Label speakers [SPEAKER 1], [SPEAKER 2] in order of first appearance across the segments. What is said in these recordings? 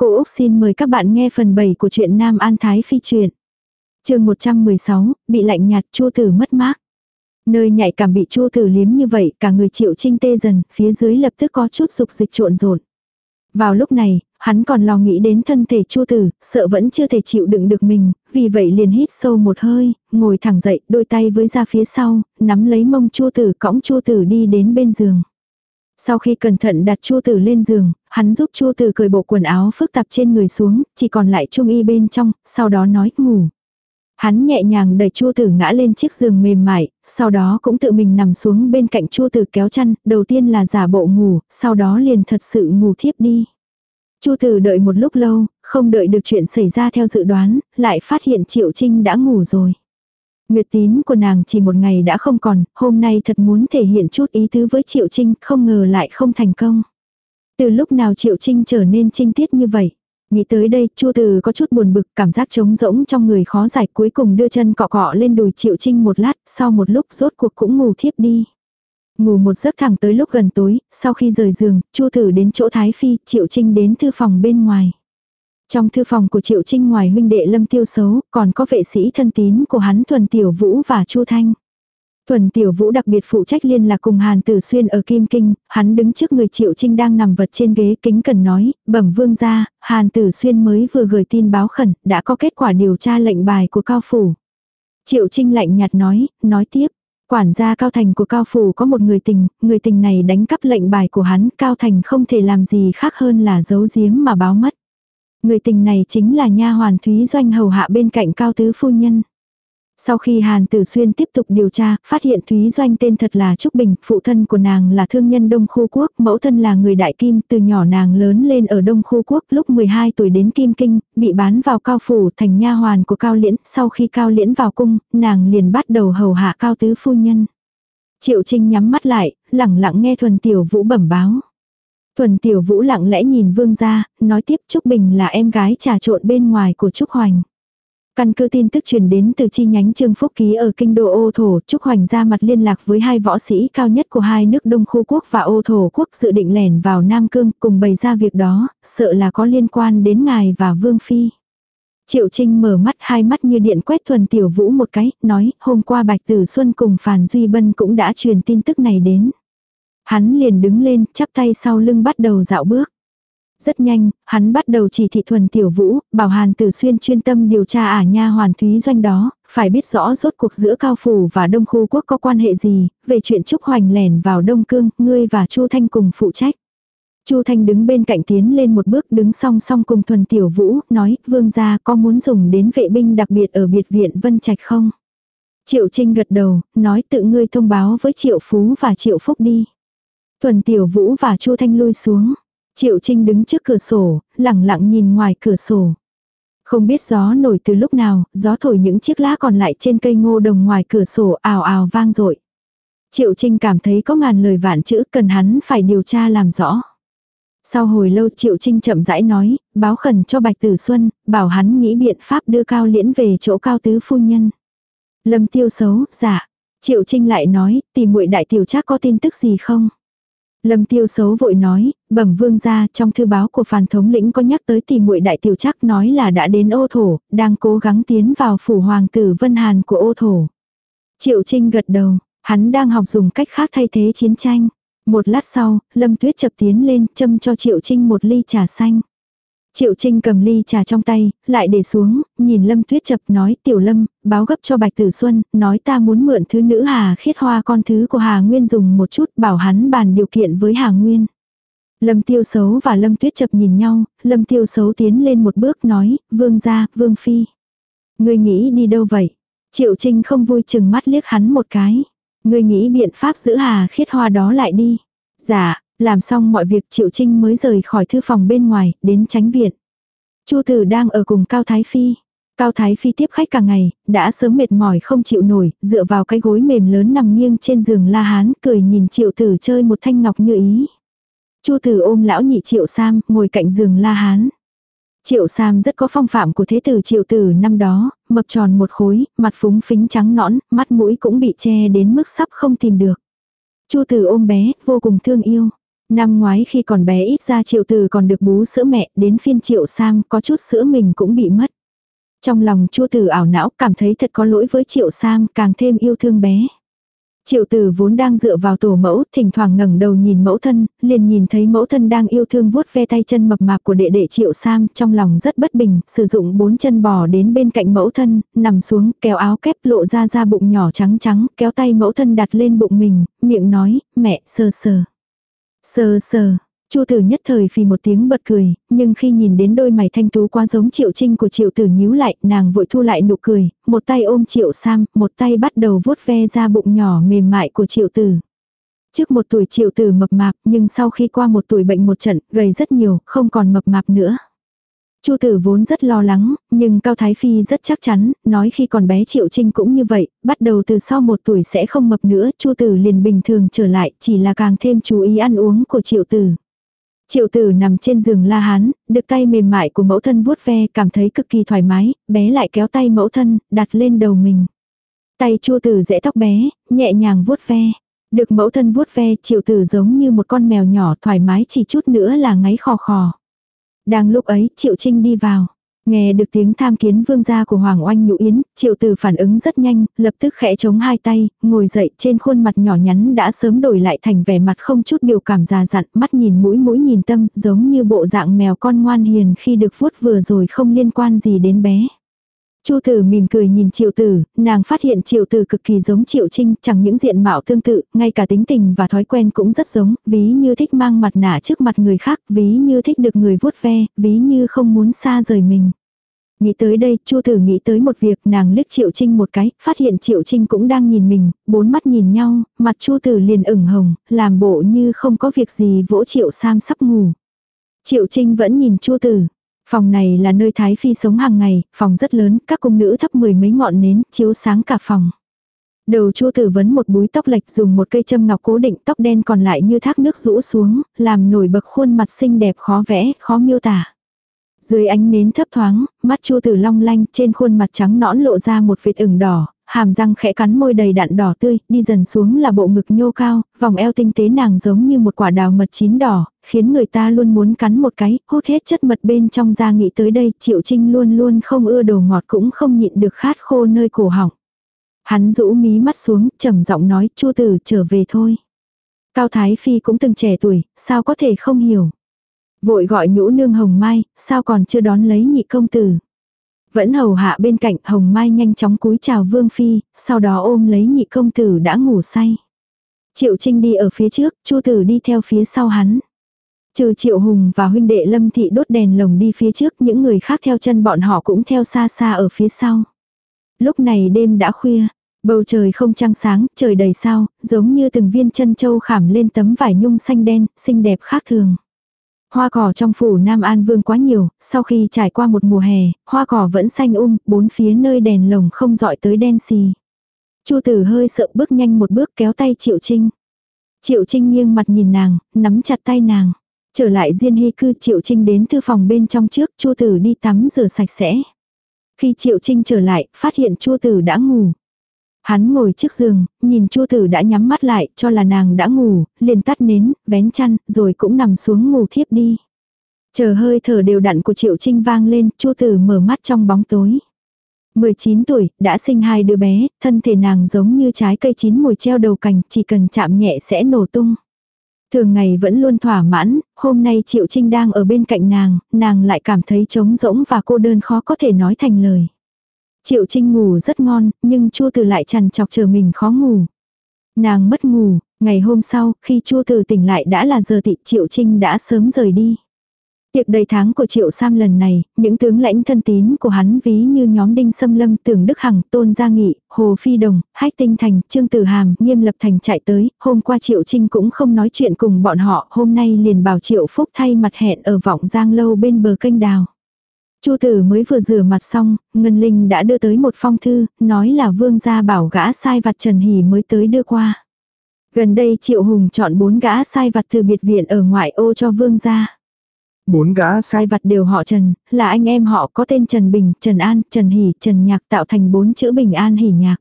[SPEAKER 1] Cô Úc xin mời các bạn nghe phần 7 của truyện Nam An Thái Phi truyện. chương 116, bị lạnh nhạt Chu tử mất mát. Nơi nhạy cảm bị Chu tử liếm như vậy, cả người chịu trinh tê dần, phía dưới lập tức có chút dục dịch trộn rộn. Vào lúc này, hắn còn lo nghĩ đến thân thể Chu tử, sợ vẫn chưa thể chịu đựng được mình, vì vậy liền hít sâu một hơi, ngồi thẳng dậy, đôi tay với ra phía sau, nắm lấy mông Chu tử cõng Chu tử đi đến bên giường. Sau khi cẩn thận đặt chua tử lên giường, hắn giúp chua tử cởi bộ quần áo phức tạp trên người xuống, chỉ còn lại trung y bên trong, sau đó nói ngủ. Hắn nhẹ nhàng đẩy chua tử ngã lên chiếc giường mềm mại, sau đó cũng tự mình nằm xuống bên cạnh chua tử kéo chăn, đầu tiên là giả bộ ngủ, sau đó liền thật sự ngủ thiếp đi. Chu tử đợi một lúc lâu, không đợi được chuyện xảy ra theo dự đoán, lại phát hiện Triệu Trinh đã ngủ rồi. Nguyệt tín của nàng chỉ một ngày đã không còn, hôm nay thật muốn thể hiện chút ý tứ với Triệu Trinh, không ngờ lại không thành công. Từ lúc nào Triệu Trinh trở nên trinh tiết như vậy? Nghĩ tới đây, Chu Từ có chút buồn bực, cảm giác trống rỗng trong người khó giải, cuối cùng đưa chân cọ cọ lên đùi Triệu Trinh một lát, sau một lúc rốt cuộc cũng ngủ thiếp đi. Ngủ một giấc thẳng tới lúc gần tối, sau khi rời giường, Chu từ đến chỗ Thái Phi, Triệu Trinh đến thư phòng bên ngoài. Trong thư phòng của Triệu Trinh ngoài huynh đệ Lâm Tiêu Xấu, còn có vệ sĩ thân tín của hắn Thuần Tiểu Vũ và Chu Thanh. Thuần Tiểu Vũ đặc biệt phụ trách liên lạc cùng Hàn Tử Xuyên ở Kim Kinh, hắn đứng trước người Triệu Trinh đang nằm vật trên ghế kính cần nói, bẩm vương gia, Hàn Tử Xuyên mới vừa gửi tin báo khẩn, đã có kết quả điều tra lệnh bài của Cao Phủ. Triệu Trinh lạnh nhạt nói, nói tiếp, quản gia Cao Thành của Cao Phủ có một người tình, người tình này đánh cắp lệnh bài của hắn, Cao Thành không thể làm gì khác hơn là giấu giếm mà báo mất. Người tình này chính là nha hoàn Thúy Doanh hầu hạ bên cạnh Cao Tứ Phu Nhân. Sau khi Hàn Tử Xuyên tiếp tục điều tra, phát hiện Thúy Doanh tên thật là Trúc Bình, phụ thân của nàng là thương nhân Đông Khu Quốc, mẫu thân là người Đại Kim, từ nhỏ nàng lớn lên ở Đông Khu Quốc, lúc 12 tuổi đến Kim Kinh, bị bán vào Cao Phủ thành nha hoàn của Cao Liễn, sau khi Cao Liễn vào cung, nàng liền bắt đầu hầu hạ Cao Tứ Phu Nhân. Triệu Trinh nhắm mắt lại, lẳng lặng nghe Thuần Tiểu Vũ bẩm báo. Thuần Tiểu Vũ lặng lẽ nhìn Vương gia, nói tiếp Trúc Bình là em gái trà trộn bên ngoài của Trúc Hoành. Căn cứ tin tức truyền đến từ chi nhánh Trương Phúc Ký ở kinh đô ô thổ, Trúc Hoành ra mặt liên lạc với hai võ sĩ cao nhất của hai nước Đông Khu Quốc và ô thổ quốc dự định lẻn vào Nam Cương cùng bày ra việc đó, sợ là có liên quan đến ngài và Vương Phi. Triệu Trinh mở mắt hai mắt như điện quét thuần tiểu vũ một cái, nói hôm qua Bạch Tử Xuân cùng Phàn Duy Bân cũng đã truyền tin tức này đến. Hắn liền đứng lên, chắp tay sau lưng bắt đầu dạo bước. Rất nhanh, hắn bắt đầu chỉ thị thuần tiểu vũ, bảo hàn tử xuyên chuyên tâm điều tra ả nha hoàn thúy doanh đó, phải biết rõ rốt cuộc giữa cao phủ và đông khu quốc có quan hệ gì, về chuyện trúc hoành lẻn vào đông cương, ngươi và chu thanh cùng phụ trách. Chu Thanh đứng bên cạnh tiến lên một bước đứng song song cùng thuần tiểu vũ, nói, vương gia có muốn dùng đến vệ binh đặc biệt ở biệt viện Vân Trạch không? Triệu Trinh gật đầu, nói tự ngươi thông báo với Triệu Phú và Triệu Phúc đi. Thuần tiểu vũ và Chu Thanh lui xuống. Triệu Trinh đứng trước cửa sổ, lẳng lặng nhìn ngoài cửa sổ. Không biết gió nổi từ lúc nào, gió thổi những chiếc lá còn lại trên cây ngô đồng ngoài cửa sổ ào ào vang dội. Triệu Trinh cảm thấy có ngàn lời vạn chữ cần hắn phải điều tra làm rõ. Sau hồi lâu Triệu Trinh chậm rãi nói, báo khẩn cho Bạch Tử Xuân, bảo hắn nghĩ biện pháp đưa Cao Liễn về chỗ Cao Tứ Phu Nhân. Lâm tiêu xấu, dạ. Triệu Trinh lại nói, tìm muội đại tiểu chắc có tin tức gì không? Lâm tiêu xấu vội nói, bẩm vương gia trong thư báo của phàn thống lĩnh có nhắc tới tìm muội đại tiểu chắc nói là đã đến ô thổ, đang cố gắng tiến vào phủ hoàng tử Vân Hàn của ô thổ. Triệu Trinh gật đầu, hắn đang học dùng cách khác thay thế chiến tranh. Một lát sau, Lâm Tuyết chập tiến lên châm cho Triệu Trinh một ly trà xanh. Triệu Trinh cầm ly trà trong tay, lại để xuống, nhìn Lâm Tuyết chập nói tiểu Lâm, báo gấp cho Bạch Tử Xuân, nói ta muốn mượn thứ nữ Hà khiết hoa con thứ của Hà Nguyên dùng một chút bảo hắn bàn điều kiện với Hà Nguyên. Lâm Tiêu Xấu và Lâm Tuyết chập nhìn nhau, Lâm Tiêu Xấu tiến lên một bước nói, vương gia, vương phi. Ngươi nghĩ đi đâu vậy? Triệu Trinh không vui chừng mắt liếc hắn một cái. Ngươi nghĩ biện pháp giữ Hà khiết hoa đó lại đi. Dạ, làm xong mọi việc Triệu Trinh mới rời khỏi thư phòng bên ngoài, đến tránh viện. Chu Tử đang ở cùng Cao Thái Phi. Cao Thái Phi tiếp khách cả ngày, đã sớm mệt mỏi không chịu nổi, dựa vào cái gối mềm lớn nằm nghiêng trên giường la hán, cười nhìn Triệu Tử chơi một thanh ngọc như ý. Chu Tử ôm lão nhị Triệu Sam, ngồi cạnh giường la hán. Triệu Sam rất có phong phạm của thế tử Triệu Tử năm đó, mập tròn một khối, mặt phúng phính trắng nõn, mắt mũi cũng bị che đến mức sắp không tìm được. Chu Tử ôm bé, vô cùng thương yêu. Năm ngoái khi còn bé ít ra triệu từ còn được bú sữa mẹ, đến phiên triệu sang có chút sữa mình cũng bị mất. Trong lòng chua tử ảo não cảm thấy thật có lỗi với triệu sam càng thêm yêu thương bé. Triệu tử vốn đang dựa vào tổ mẫu, thỉnh thoảng ngẩng đầu nhìn mẫu thân, liền nhìn thấy mẫu thân đang yêu thương vuốt ve tay chân mập mạp của đệ đệ triệu sam, trong lòng rất bất bình, sử dụng bốn chân bò đến bên cạnh mẫu thân, nằm xuống, kéo áo kép lộ ra ra bụng nhỏ trắng trắng, kéo tay mẫu thân đặt lên bụng mình, miệng nói, mẹ, sờ sờ. Sờ sờ, Chu tử nhất thời phì một tiếng bật cười, nhưng khi nhìn đến đôi mày thanh tú quá giống triệu trinh của triệu tử nhíu lại, nàng vội thu lại nụ cười, một tay ôm triệu sam, một tay bắt đầu vuốt ve ra bụng nhỏ mềm mại của triệu tử. Trước một tuổi triệu tử mập mạp, nhưng sau khi qua một tuổi bệnh một trận, gầy rất nhiều, không còn mập mạp nữa. Chu tử vốn rất lo lắng, nhưng Cao Thái Phi rất chắc chắn, nói khi còn bé Triệu Trinh cũng như vậy, bắt đầu từ sau một tuổi sẽ không mập nữa, Chu tử liền bình thường trở lại, chỉ là càng thêm chú ý ăn uống của Triệu tử. Triệu tử nằm trên giường la hán, được tay mềm mại của mẫu thân vuốt ve cảm thấy cực kỳ thoải mái, bé lại kéo tay mẫu thân, đặt lên đầu mình. Tay chua tử dễ tóc bé, nhẹ nhàng vuốt ve. Được mẫu thân vuốt ve triệu tử giống như một con mèo nhỏ thoải mái chỉ chút nữa là ngáy khò khò. Đang lúc ấy triệu trinh đi vào. Nghe được tiếng tham kiến vương gia của Hoàng Oanh Nhũ Yến, triệu tử phản ứng rất nhanh, lập tức khẽ chống hai tay, ngồi dậy trên khuôn mặt nhỏ nhắn đã sớm đổi lại thành vẻ mặt không chút biểu cảm già dặn, mắt nhìn mũi mũi nhìn tâm, giống như bộ dạng mèo con ngoan hiền khi được vuốt vừa rồi không liên quan gì đến bé. Chu tử mỉm cười nhìn triệu tử, nàng phát hiện triệu tử cực kỳ giống triệu trinh, chẳng những diện mạo tương tự, ngay cả tính tình và thói quen cũng rất giống, ví như thích mang mặt nạ trước mặt người khác, ví như thích được người vuốt ve, ví như không muốn xa rời mình. Nghĩ tới đây, Chu Tử nghĩ tới một việc, nàng liếc Triệu Trinh một cái, phát hiện Triệu Trinh cũng đang nhìn mình, bốn mắt nhìn nhau, mặt Chu Tử liền ửng hồng, làm bộ như không có việc gì vỗ Triệu Sam sắp ngủ. Triệu Trinh vẫn nhìn Chu Tử, Phòng này là nơi Thái Phi sống hàng ngày, phòng rất lớn, các cung nữ thấp mười mấy ngọn nến, chiếu sáng cả phòng. Đầu chua tử vấn một búi tóc lệch dùng một cây châm ngọc cố định tóc đen còn lại như thác nước rũ xuống, làm nổi bật khuôn mặt xinh đẹp khó vẽ, khó miêu tả. Dưới ánh nến thấp thoáng, mắt chua tử long lanh trên khuôn mặt trắng nõn lộ ra một vệt ửng đỏ, hàm răng khẽ cắn môi đầy đạn đỏ tươi, đi dần xuống là bộ ngực nhô cao, vòng eo tinh tế nàng giống như một quả đào mật chín đỏ, khiến người ta luôn muốn cắn một cái, hút hết chất mật bên trong da nghĩ tới đây, Triệu Trinh luôn luôn không ưa đồ ngọt cũng không nhịn được khát khô nơi cổ họng. Hắn rũ mí mắt xuống, trầm giọng nói, Chu tử trở về thôi. Cao Thái Phi cũng từng trẻ tuổi, sao có thể không hiểu. Vội gọi nhũ nương hồng mai, sao còn chưa đón lấy nhị công tử. Vẫn hầu hạ bên cạnh Hồng Mai nhanh chóng cúi chào Vương Phi, sau đó ôm lấy nhị công tử đã ngủ say. Triệu Trinh đi ở phía trước, Chu Tử đi theo phía sau hắn. Trừ Triệu Hùng và huynh đệ Lâm Thị đốt đèn lồng đi phía trước, những người khác theo chân bọn họ cũng theo xa xa ở phía sau. Lúc này đêm đã khuya, bầu trời không trăng sáng, trời đầy sao, giống như từng viên chân châu khảm lên tấm vải nhung xanh đen, xinh đẹp khác thường. Hoa cỏ trong phủ Nam An Vương quá nhiều, sau khi trải qua một mùa hè, hoa cỏ vẫn xanh um, bốn phía nơi đèn lồng không dọi tới đen xì. Chu tử hơi sợ bước nhanh một bước kéo tay Triệu Trinh. Triệu Trinh nghiêng mặt nhìn nàng, nắm chặt tay nàng. Trở lại Diên Hy cư Triệu Trinh đến thư phòng bên trong trước, Chu tử đi tắm rửa sạch sẽ. Khi Triệu Trinh trở lại, phát hiện Chu tử đã ngủ. Hắn ngồi trước giường, nhìn Chu Tử đã nhắm mắt lại, cho là nàng đã ngủ, liền tắt nến, vén chăn, rồi cũng nằm xuống ngủ thiếp đi. Chờ hơi thở đều đặn của Triệu Trinh vang lên, Chu Tử mở mắt trong bóng tối. 19 tuổi, đã sinh hai đứa bé, thân thể nàng giống như trái cây chín mùi treo đầu cành, chỉ cần chạm nhẹ sẽ nổ tung. Thường ngày vẫn luôn thỏa mãn, hôm nay Triệu Trinh đang ở bên cạnh nàng, nàng lại cảm thấy trống rỗng và cô đơn khó có thể nói thành lời. Triệu Trinh ngủ rất ngon, nhưng Chu Từ lại chằn chọc chờ mình khó ngủ. Nàng mất ngủ, ngày hôm sau, khi Chu Từ tỉnh lại đã là giờ tị Triệu Trinh đã sớm rời đi. Tiệc đầy tháng của Triệu Sam lần này, những tướng lãnh thân tín của hắn ví như nhóm Đinh Sâm Lâm, Tưởng Đức Hằng, Tôn Gia Nghị, Hồ Phi Đồng, Hách Tinh Thành, Trương Tử Hàm, Nghiêm Lập Thành chạy tới, hôm qua Triệu Trinh cũng không nói chuyện cùng bọn họ, hôm nay liền bảo Triệu Phúc thay mặt hẹn ở vọng giang lâu bên bờ kênh đào. Chu tử mới vừa rửa mặt xong, Ngân Linh đã đưa tới một phong thư, nói là vương gia bảo gã sai vặt Trần Hỷ mới tới đưa qua. Gần đây Triệu Hùng chọn bốn gã sai vặt từ biệt viện ở ngoại ô cho vương gia.
[SPEAKER 2] Bốn gã sai
[SPEAKER 1] vặt đều họ Trần, là anh em họ có tên Trần Bình, Trần An, Trần Hỷ, Trần Nhạc tạo thành bốn chữ Bình An Hỷ Nhạc.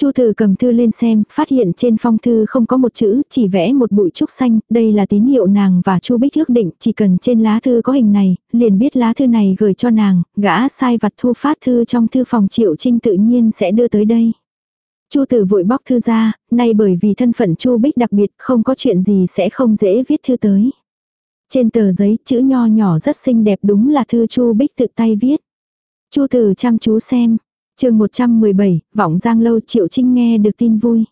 [SPEAKER 1] Chu Từ cầm thư lên xem, phát hiện trên phong thư không có một chữ, chỉ vẽ một bụi trúc xanh, đây là tín hiệu nàng và Chu Bích ước định, chỉ cần trên lá thư có hình này, liền biết lá thư này gửi cho nàng, gã sai vặt thu phát thư trong thư phòng Triệu Trinh tự nhiên sẽ đưa tới đây. Chu Từ vội bóc thư ra, nay bởi vì thân phận Chu Bích đặc biệt, không có chuyện gì sẽ không dễ viết thư tới. Trên tờ giấy, chữ nho nhỏ rất xinh đẹp đúng là thư Chu Bích tự tay viết. Chu Từ chăm chú xem, chương 117, vọng giang lâu Triệu Trinh nghe được tin vui.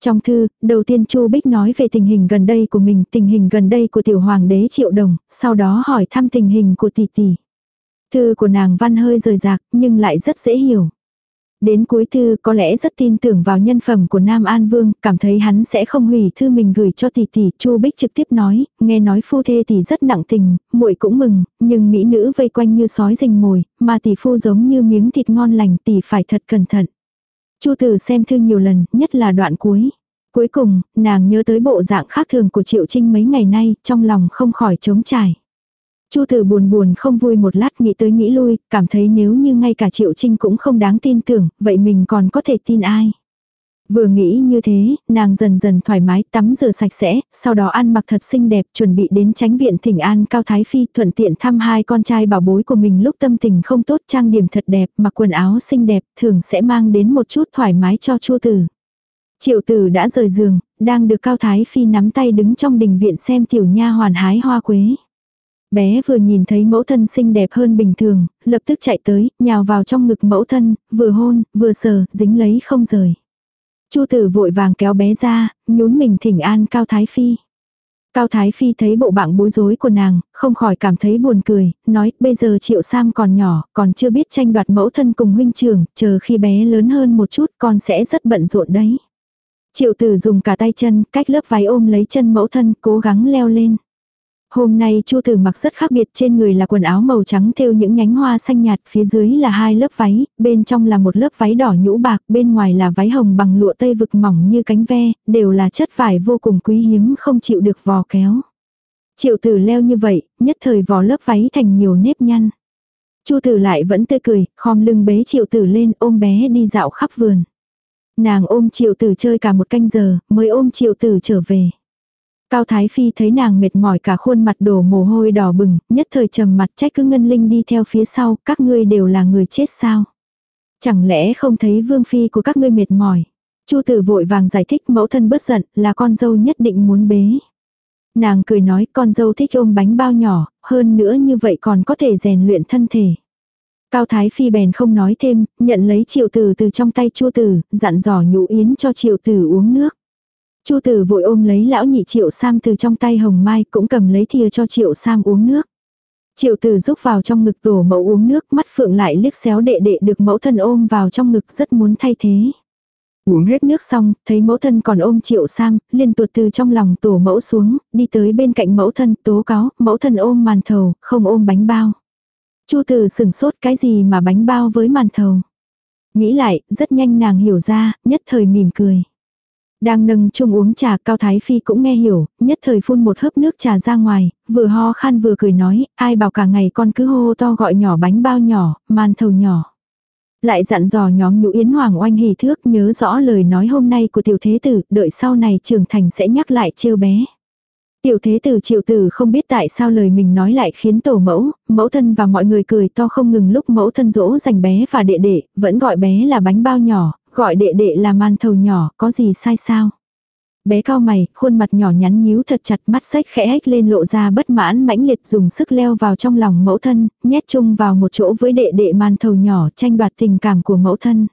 [SPEAKER 1] Trong thư, đầu tiên Chu Bích nói về tình hình gần đây của mình, tình hình gần đây của tiểu hoàng đế Triệu Đồng, sau đó hỏi thăm tình hình của tỷ tỷ. Thư của nàng văn hơi rời rạc, nhưng lại rất dễ hiểu. Đến cuối thư có lẽ rất tin tưởng vào nhân phẩm của Nam An Vương, cảm thấy hắn sẽ không hủy thư mình gửi cho tỷ tỷ. Chu Bích trực tiếp nói, nghe nói phu thê tỷ rất nặng tình, muội cũng mừng, nhưng mỹ nữ vây quanh như sói rình mồi, mà tỷ phu giống như miếng thịt ngon lành, tỷ phải thật cẩn thận. Chu Tử xem thư nhiều lần, nhất là đoạn cuối. Cuối cùng, nàng nhớ tới bộ dạng khác thường của Triệu Trinh mấy ngày nay, trong lòng không khỏi trống trải. Chu Tử buồn buồn không vui một lát nghĩ tới nghĩ lui, cảm thấy nếu như ngay cả Triệu Trinh cũng không đáng tin tưởng, vậy mình còn có thể tin ai. Vừa nghĩ như thế, nàng dần dần thoải mái tắm rửa sạch sẽ, sau đó ăn mặc thật xinh đẹp chuẩn bị đến tránh viện thỉnh an Cao Thái Phi thuận tiện thăm hai con trai bảo bối của mình lúc tâm tình không tốt trang điểm thật đẹp mặc quần áo xinh đẹp thường sẽ mang đến một chút thoải mái cho Chu Tử. Triệu Tử đã rời giường, đang được Cao Thái Phi nắm tay đứng trong đình viện xem tiểu nha hoàn hái hoa quế. Bé vừa nhìn thấy mẫu thân xinh đẹp hơn bình thường, lập tức chạy tới, nhào vào trong ngực mẫu thân, vừa hôn, vừa sờ, dính lấy không rời. Chu tử vội vàng kéo bé ra, nhún mình thỉnh an Cao Thái Phi. Cao Thái Phi thấy bộ bạn bối rối của nàng, không khỏi cảm thấy buồn cười, nói bây giờ Triệu Sam còn nhỏ, còn chưa biết tranh đoạt mẫu thân cùng huynh trưởng, chờ khi bé lớn hơn một chút con sẽ rất bận rộn đấy. Triệu tử dùng cả tay chân, cách lớp váy ôm lấy chân mẫu thân, cố gắng leo lên. Hôm nay Chu Tử mặc rất khác biệt, trên người là quần áo màu trắng thêu những nhánh hoa xanh nhạt, phía dưới là hai lớp váy, bên trong là một lớp váy đỏ nhũ bạc, bên ngoài là váy hồng bằng lụa tây vực mỏng như cánh ve, đều là chất vải vô cùng quý hiếm không chịu được vò kéo. Triệu Tử leo như vậy, nhất thời vò lớp váy thành nhiều nếp nhăn. Chu Tử lại vẫn tươi cười, khom lưng bế Triệu Tử lên ôm bé đi dạo khắp vườn. Nàng ôm Triệu Tử chơi cả một canh giờ, mới ôm Triệu Tử trở về. Cao Thái Phi thấy nàng mệt mỏi cả khuôn mặt đổ mồ hôi đỏ bừng, nhất thời trầm mặt trách cứ Ngân Linh đi theo phía sau, các ngươi đều là người chết sao? Chẳng lẽ không thấy vương phi của các ngươi mệt mỏi? Chu tử vội vàng giải thích mẫu thân bất giận là con dâu nhất định muốn bế. Nàng cười nói con dâu thích ôm bánh bao nhỏ, hơn nữa như vậy còn có thể rèn luyện thân thể. Cao Thái Phi bèn không nói thêm, nhận lấy triệu tử từ trong tay chu tử, dặn dò nhũ yến cho triệu tử uống nước. Chu tử vội ôm lấy lão nhị triệu sam từ trong tay hồng mai cũng cầm lấy thìa cho triệu sam uống nước. Triệu tử rúc vào trong ngực đổ mẫu uống nước mắt phượng lại liếc xéo đệ đệ được mẫu thân ôm vào trong ngực rất muốn thay thế. Uống hết nước xong, thấy mẫu thân còn ôm triệu sam, liên tuột từ trong lòng tổ mẫu xuống, đi tới bên cạnh mẫu thân tố cáo, mẫu thân ôm màn thầu, không ôm bánh bao. Chu tử sừng sốt cái gì mà bánh bao với màn thầu. Nghĩ lại, rất nhanh nàng hiểu ra, nhất thời mỉm cười. Đang nâng chung uống trà Cao Thái Phi cũng nghe hiểu, nhất thời phun một hớp nước trà ra ngoài, vừa ho khan vừa cười nói, ai bảo cả ngày con cứ hô to gọi nhỏ bánh bao nhỏ, man thầu nhỏ. Lại dặn dò nhóm nhũ yến hoàng oanh hỉ thước nhớ rõ lời nói hôm nay của tiểu thế tử, đợi sau này trưởng thành sẽ nhắc lại trêu bé. Tiểu thế tử triệu tử không biết tại sao lời mình nói lại khiến tổ mẫu, mẫu thân và mọi người cười to không ngừng lúc mẫu thân dỗ dành bé và đệ đệ, vẫn gọi bé là bánh bao nhỏ, Gọi đệ đệ là man thầu nhỏ, có gì sai sao? Bé cao mày, khuôn mặt nhỏ nhắn nhíu thật chặt mắt sách khẽ hách lên lộ ra bất mãn mãnh liệt dùng sức leo vào trong lòng mẫu thân, nhét chung vào một chỗ với đệ đệ man thầu nhỏ tranh đoạt tình cảm của mẫu thân.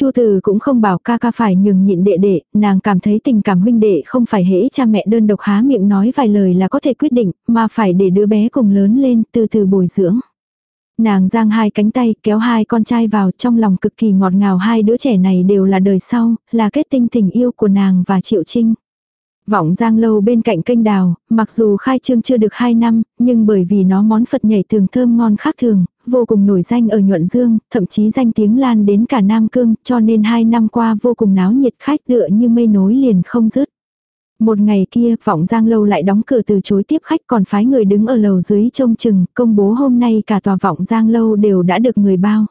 [SPEAKER 1] Chu Từ cũng không bảo ca ca phải nhường nhịn đệ đệ, nàng cảm thấy tình cảm huynh đệ không phải hễ cha mẹ đơn độc há miệng nói vài lời là có thể quyết định, mà phải để đứa bé cùng lớn lên, từ từ bồi dưỡng. Nàng giang hai cánh tay kéo hai con trai vào trong lòng cực kỳ ngọt ngào hai đứa trẻ này đều là đời sau, là kết tinh tình yêu của nàng và Triệu Trinh. Vọng giang lâu bên cạnh kênh đào, mặc dù khai trương chưa được 2 năm, nhưng bởi vì nó món Phật nhảy tường thơm ngon khác thường, vô cùng nổi danh ở nhuận dương, thậm chí danh tiếng lan đến cả Nam Cương, cho nên 2 năm qua vô cùng náo nhiệt khách tựa như mây nối liền không dứt. Một ngày kia, vọng giang lâu lại đóng cửa từ chối tiếp khách còn phái người đứng ở lầu dưới trông chừng, công bố hôm nay cả tòa vọng giang lâu đều đã được người bao.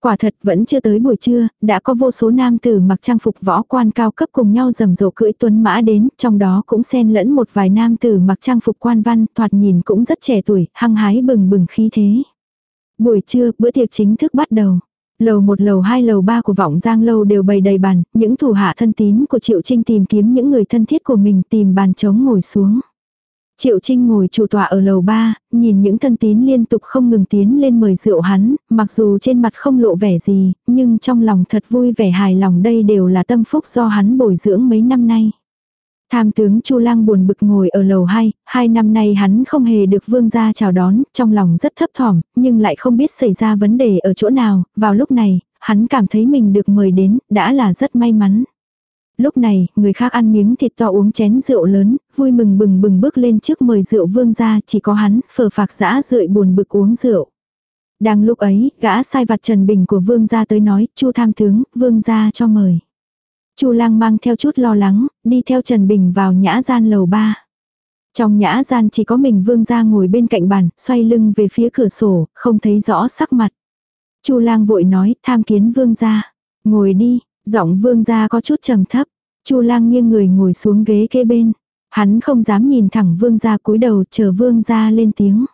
[SPEAKER 1] Quả thật vẫn chưa tới buổi trưa, đã có vô số nam tử mặc trang phục võ quan cao cấp cùng nhau rầm rộ cưỡi tuấn mã đến, trong đó cũng xen lẫn một vài nam tử mặc trang phục quan văn, thoạt nhìn cũng rất trẻ tuổi, hăng hái bừng bừng khí thế. Buổi trưa, bữa tiệc chính thức bắt đầu. Lầu một lầu hai lầu ba của vọng giang lâu đều bày đầy bàn, những thủ hạ thân tín của Triệu Trinh tìm kiếm những người thân thiết của mình tìm bàn trống ngồi xuống. Triệu Trinh ngồi chủ tọa ở lầu ba, nhìn những thân tín liên tục không ngừng tiến lên mời rượu hắn, mặc dù trên mặt không lộ vẻ gì, nhưng trong lòng thật vui vẻ hài lòng đây đều là tâm phúc do hắn bồi dưỡng mấy năm nay. Tham tướng Chu Lang buồn bực ngồi ở lầu 2, hai năm nay hắn không hề được vương gia chào đón, trong lòng rất thấp thỏm, nhưng lại không biết xảy ra vấn đề ở chỗ nào, vào lúc này, hắn cảm thấy mình được mời đến, đã là rất may mắn. Lúc này, người khác ăn miếng thịt to uống chén rượu lớn, vui mừng bừng bừng bước lên trước mời rượu vương gia, chỉ có hắn, phờ phạc dã rượi buồn bực uống rượu. Đang lúc ấy, gã sai vặt Trần Bình của vương gia tới nói, chu tham tướng, vương gia cho mời. Chu lang mang theo chút lo lắng, đi theo Trần Bình vào nhã gian lầu ba. Trong nhã gian chỉ có mình vương gia ngồi bên cạnh bàn, xoay lưng về phía cửa sổ, không thấy rõ sắc mặt. Chu lang vội nói, tham kiến vương gia. Ngồi đi, giọng vương gia có chút trầm thấp. Chu lang nghiêng người ngồi xuống ghế kế bên. Hắn không dám nhìn thẳng vương gia cúi đầu chờ vương gia lên tiếng.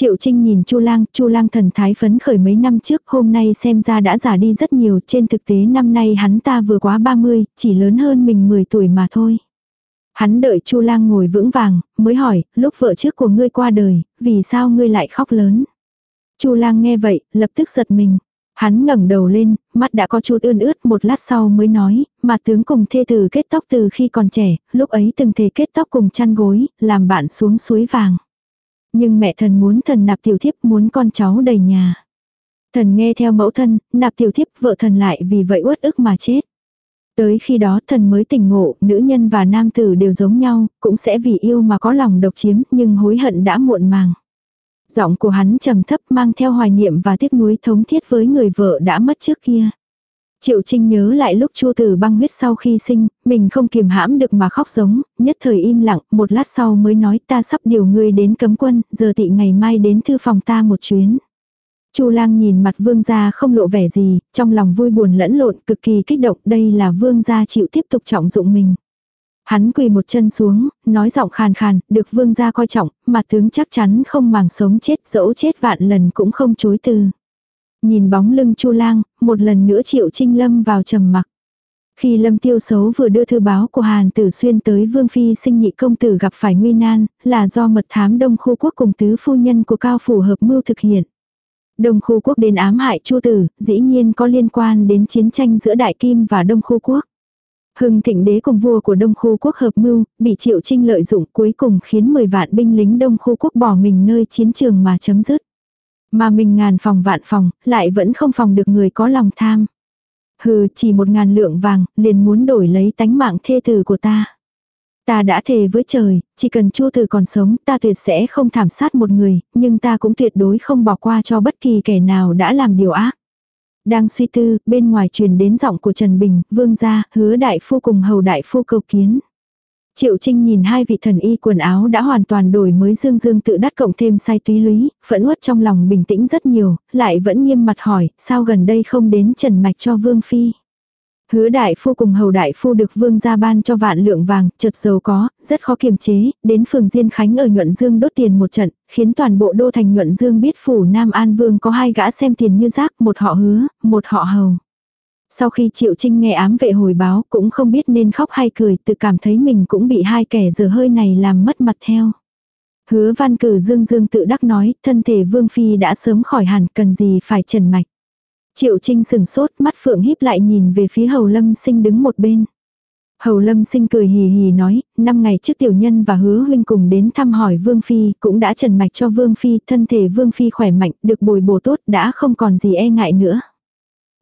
[SPEAKER 1] Triệu Trinh nhìn Chu Lang, Chu Lang thần thái phấn khởi mấy năm trước, hôm nay xem ra đã già đi rất nhiều, trên thực tế năm nay hắn ta vừa quá 30, chỉ lớn hơn mình 10 tuổi mà thôi. Hắn đợi Chu Lang ngồi vững vàng, mới hỏi, lúc vợ trước của ngươi qua đời, vì sao ngươi lại khóc lớn? Chu Lang nghe vậy, lập tức giật mình. Hắn ngẩng đầu lên, mắt đã có chút ươn ướt, một lát sau mới nói, mà tướng cùng thê tử kết tóc từ khi còn trẻ, lúc ấy từng thề kết tóc cùng chăn gối, làm bạn xuống suối vàng. Nhưng mẹ thần muốn thần nạp tiểu thiếp muốn con cháu đầy nhà. Thần nghe theo mẫu thân, nạp tiểu thiếp vợ thần lại vì vậy uất ức mà chết. Tới khi đó thần mới tỉnh ngộ, nữ nhân và nam tử đều giống nhau, cũng sẽ vì yêu mà có lòng độc chiếm, nhưng hối hận đã muộn màng. Giọng của hắn trầm thấp mang theo hoài niệm và tiếc nuối thống thiết với người vợ đã mất trước kia. Triệu Trinh nhớ lại lúc Chu Tử băng huyết sau khi sinh, mình không kiềm hãm được mà khóc giống, nhất thời im lặng, một lát sau mới nói ta sắp điều ngươi đến cấm quân, giờ tị ngày mai đến thư phòng ta một chuyến. Chu Lang nhìn mặt vương gia không lộ vẻ gì, trong lòng vui buồn lẫn lộn, cực kỳ kích động, đây là vương gia chịu tiếp tục trọng dụng mình. Hắn quỳ một chân xuống, nói giọng khàn khàn, được vương gia coi trọng, mặt tướng chắc chắn không màng sống chết, dẫu chết vạn lần cũng không chối từ. Nhìn bóng lưng Chu Lang, một lần nữa Triệu Trinh Lâm vào trầm mặc. Khi Lâm Tiêu Xấu vừa đưa thư báo của Hàn Tử Xuyên tới Vương Phi sinh nhị công tử gặp phải nguy nan, là do mật thám Đông Khu Quốc cùng tứ phu nhân của Cao Phủ hợp mưu thực hiện. Đông Khu Quốc đến ám hại Chu Tử, dĩ nhiên có liên quan đến chiến tranh giữa Đại Kim và Đông Khu Quốc. Hưng thịnh đế cùng vua của Đông Khu Quốc hợp mưu, bị Triệu Trinh lợi dụng cuối cùng khiến 10 vạn binh lính Đông Khu Quốc bỏ mình nơi chiến trường mà chấm dứt. Mà mình ngàn phòng vạn phòng, lại vẫn không phòng được người có lòng tham. Hừ, chỉ một ngàn lượng vàng, liền muốn đổi lấy tánh mạng thê tử của ta. Ta đã thề với trời, chỉ cần chua Tử còn sống, ta tuyệt sẽ không thảm sát một người, nhưng ta cũng tuyệt đối không bỏ qua cho bất kỳ kẻ nào đã làm điều ác. Đang suy tư, bên ngoài truyền đến giọng của Trần Bình, vương gia, hứa đại phu cùng hầu đại phu cầu kiến. Triệu Trinh nhìn hai vị thần y quần áo đã hoàn toàn đổi mới dương dương tự đắt cộng thêm sai túy lý phẫn uất trong lòng bình tĩnh rất nhiều, lại vẫn nghiêm mặt hỏi, sao gần đây không đến trần mạch cho vương phi. Hứa đại phu cùng hầu đại phu được vương gia ban cho vạn lượng vàng, chợt giàu có, rất khó kiềm chế, đến phường Diên Khánh ở nhuận dương đốt tiền một trận, khiến toàn bộ đô thành nhuận dương biết phủ Nam An Vương có hai gã xem tiền như rác, một họ hứa, một họ hầu. Sau khi Triệu Trinh nghe ám vệ hồi báo cũng không biết nên khóc hay cười tự cảm thấy mình cũng bị hai kẻ dở hơi này làm mất mặt theo. Hứa văn cử dương dương tự đắc nói thân thể Vương Phi đã sớm khỏi hẳn cần gì phải trần mạch. Triệu Trinh sừng sốt mắt phượng híp lại nhìn về phía Hầu Lâm sinh đứng một bên. Hầu Lâm sinh cười hì hì nói, năm ngày trước tiểu nhân và hứa huynh cùng đến thăm hỏi Vương Phi, cũng đã trần mạch cho Vương Phi, thân thể Vương Phi khỏe mạnh, được bồi bổ tốt, đã không còn gì e ngại nữa.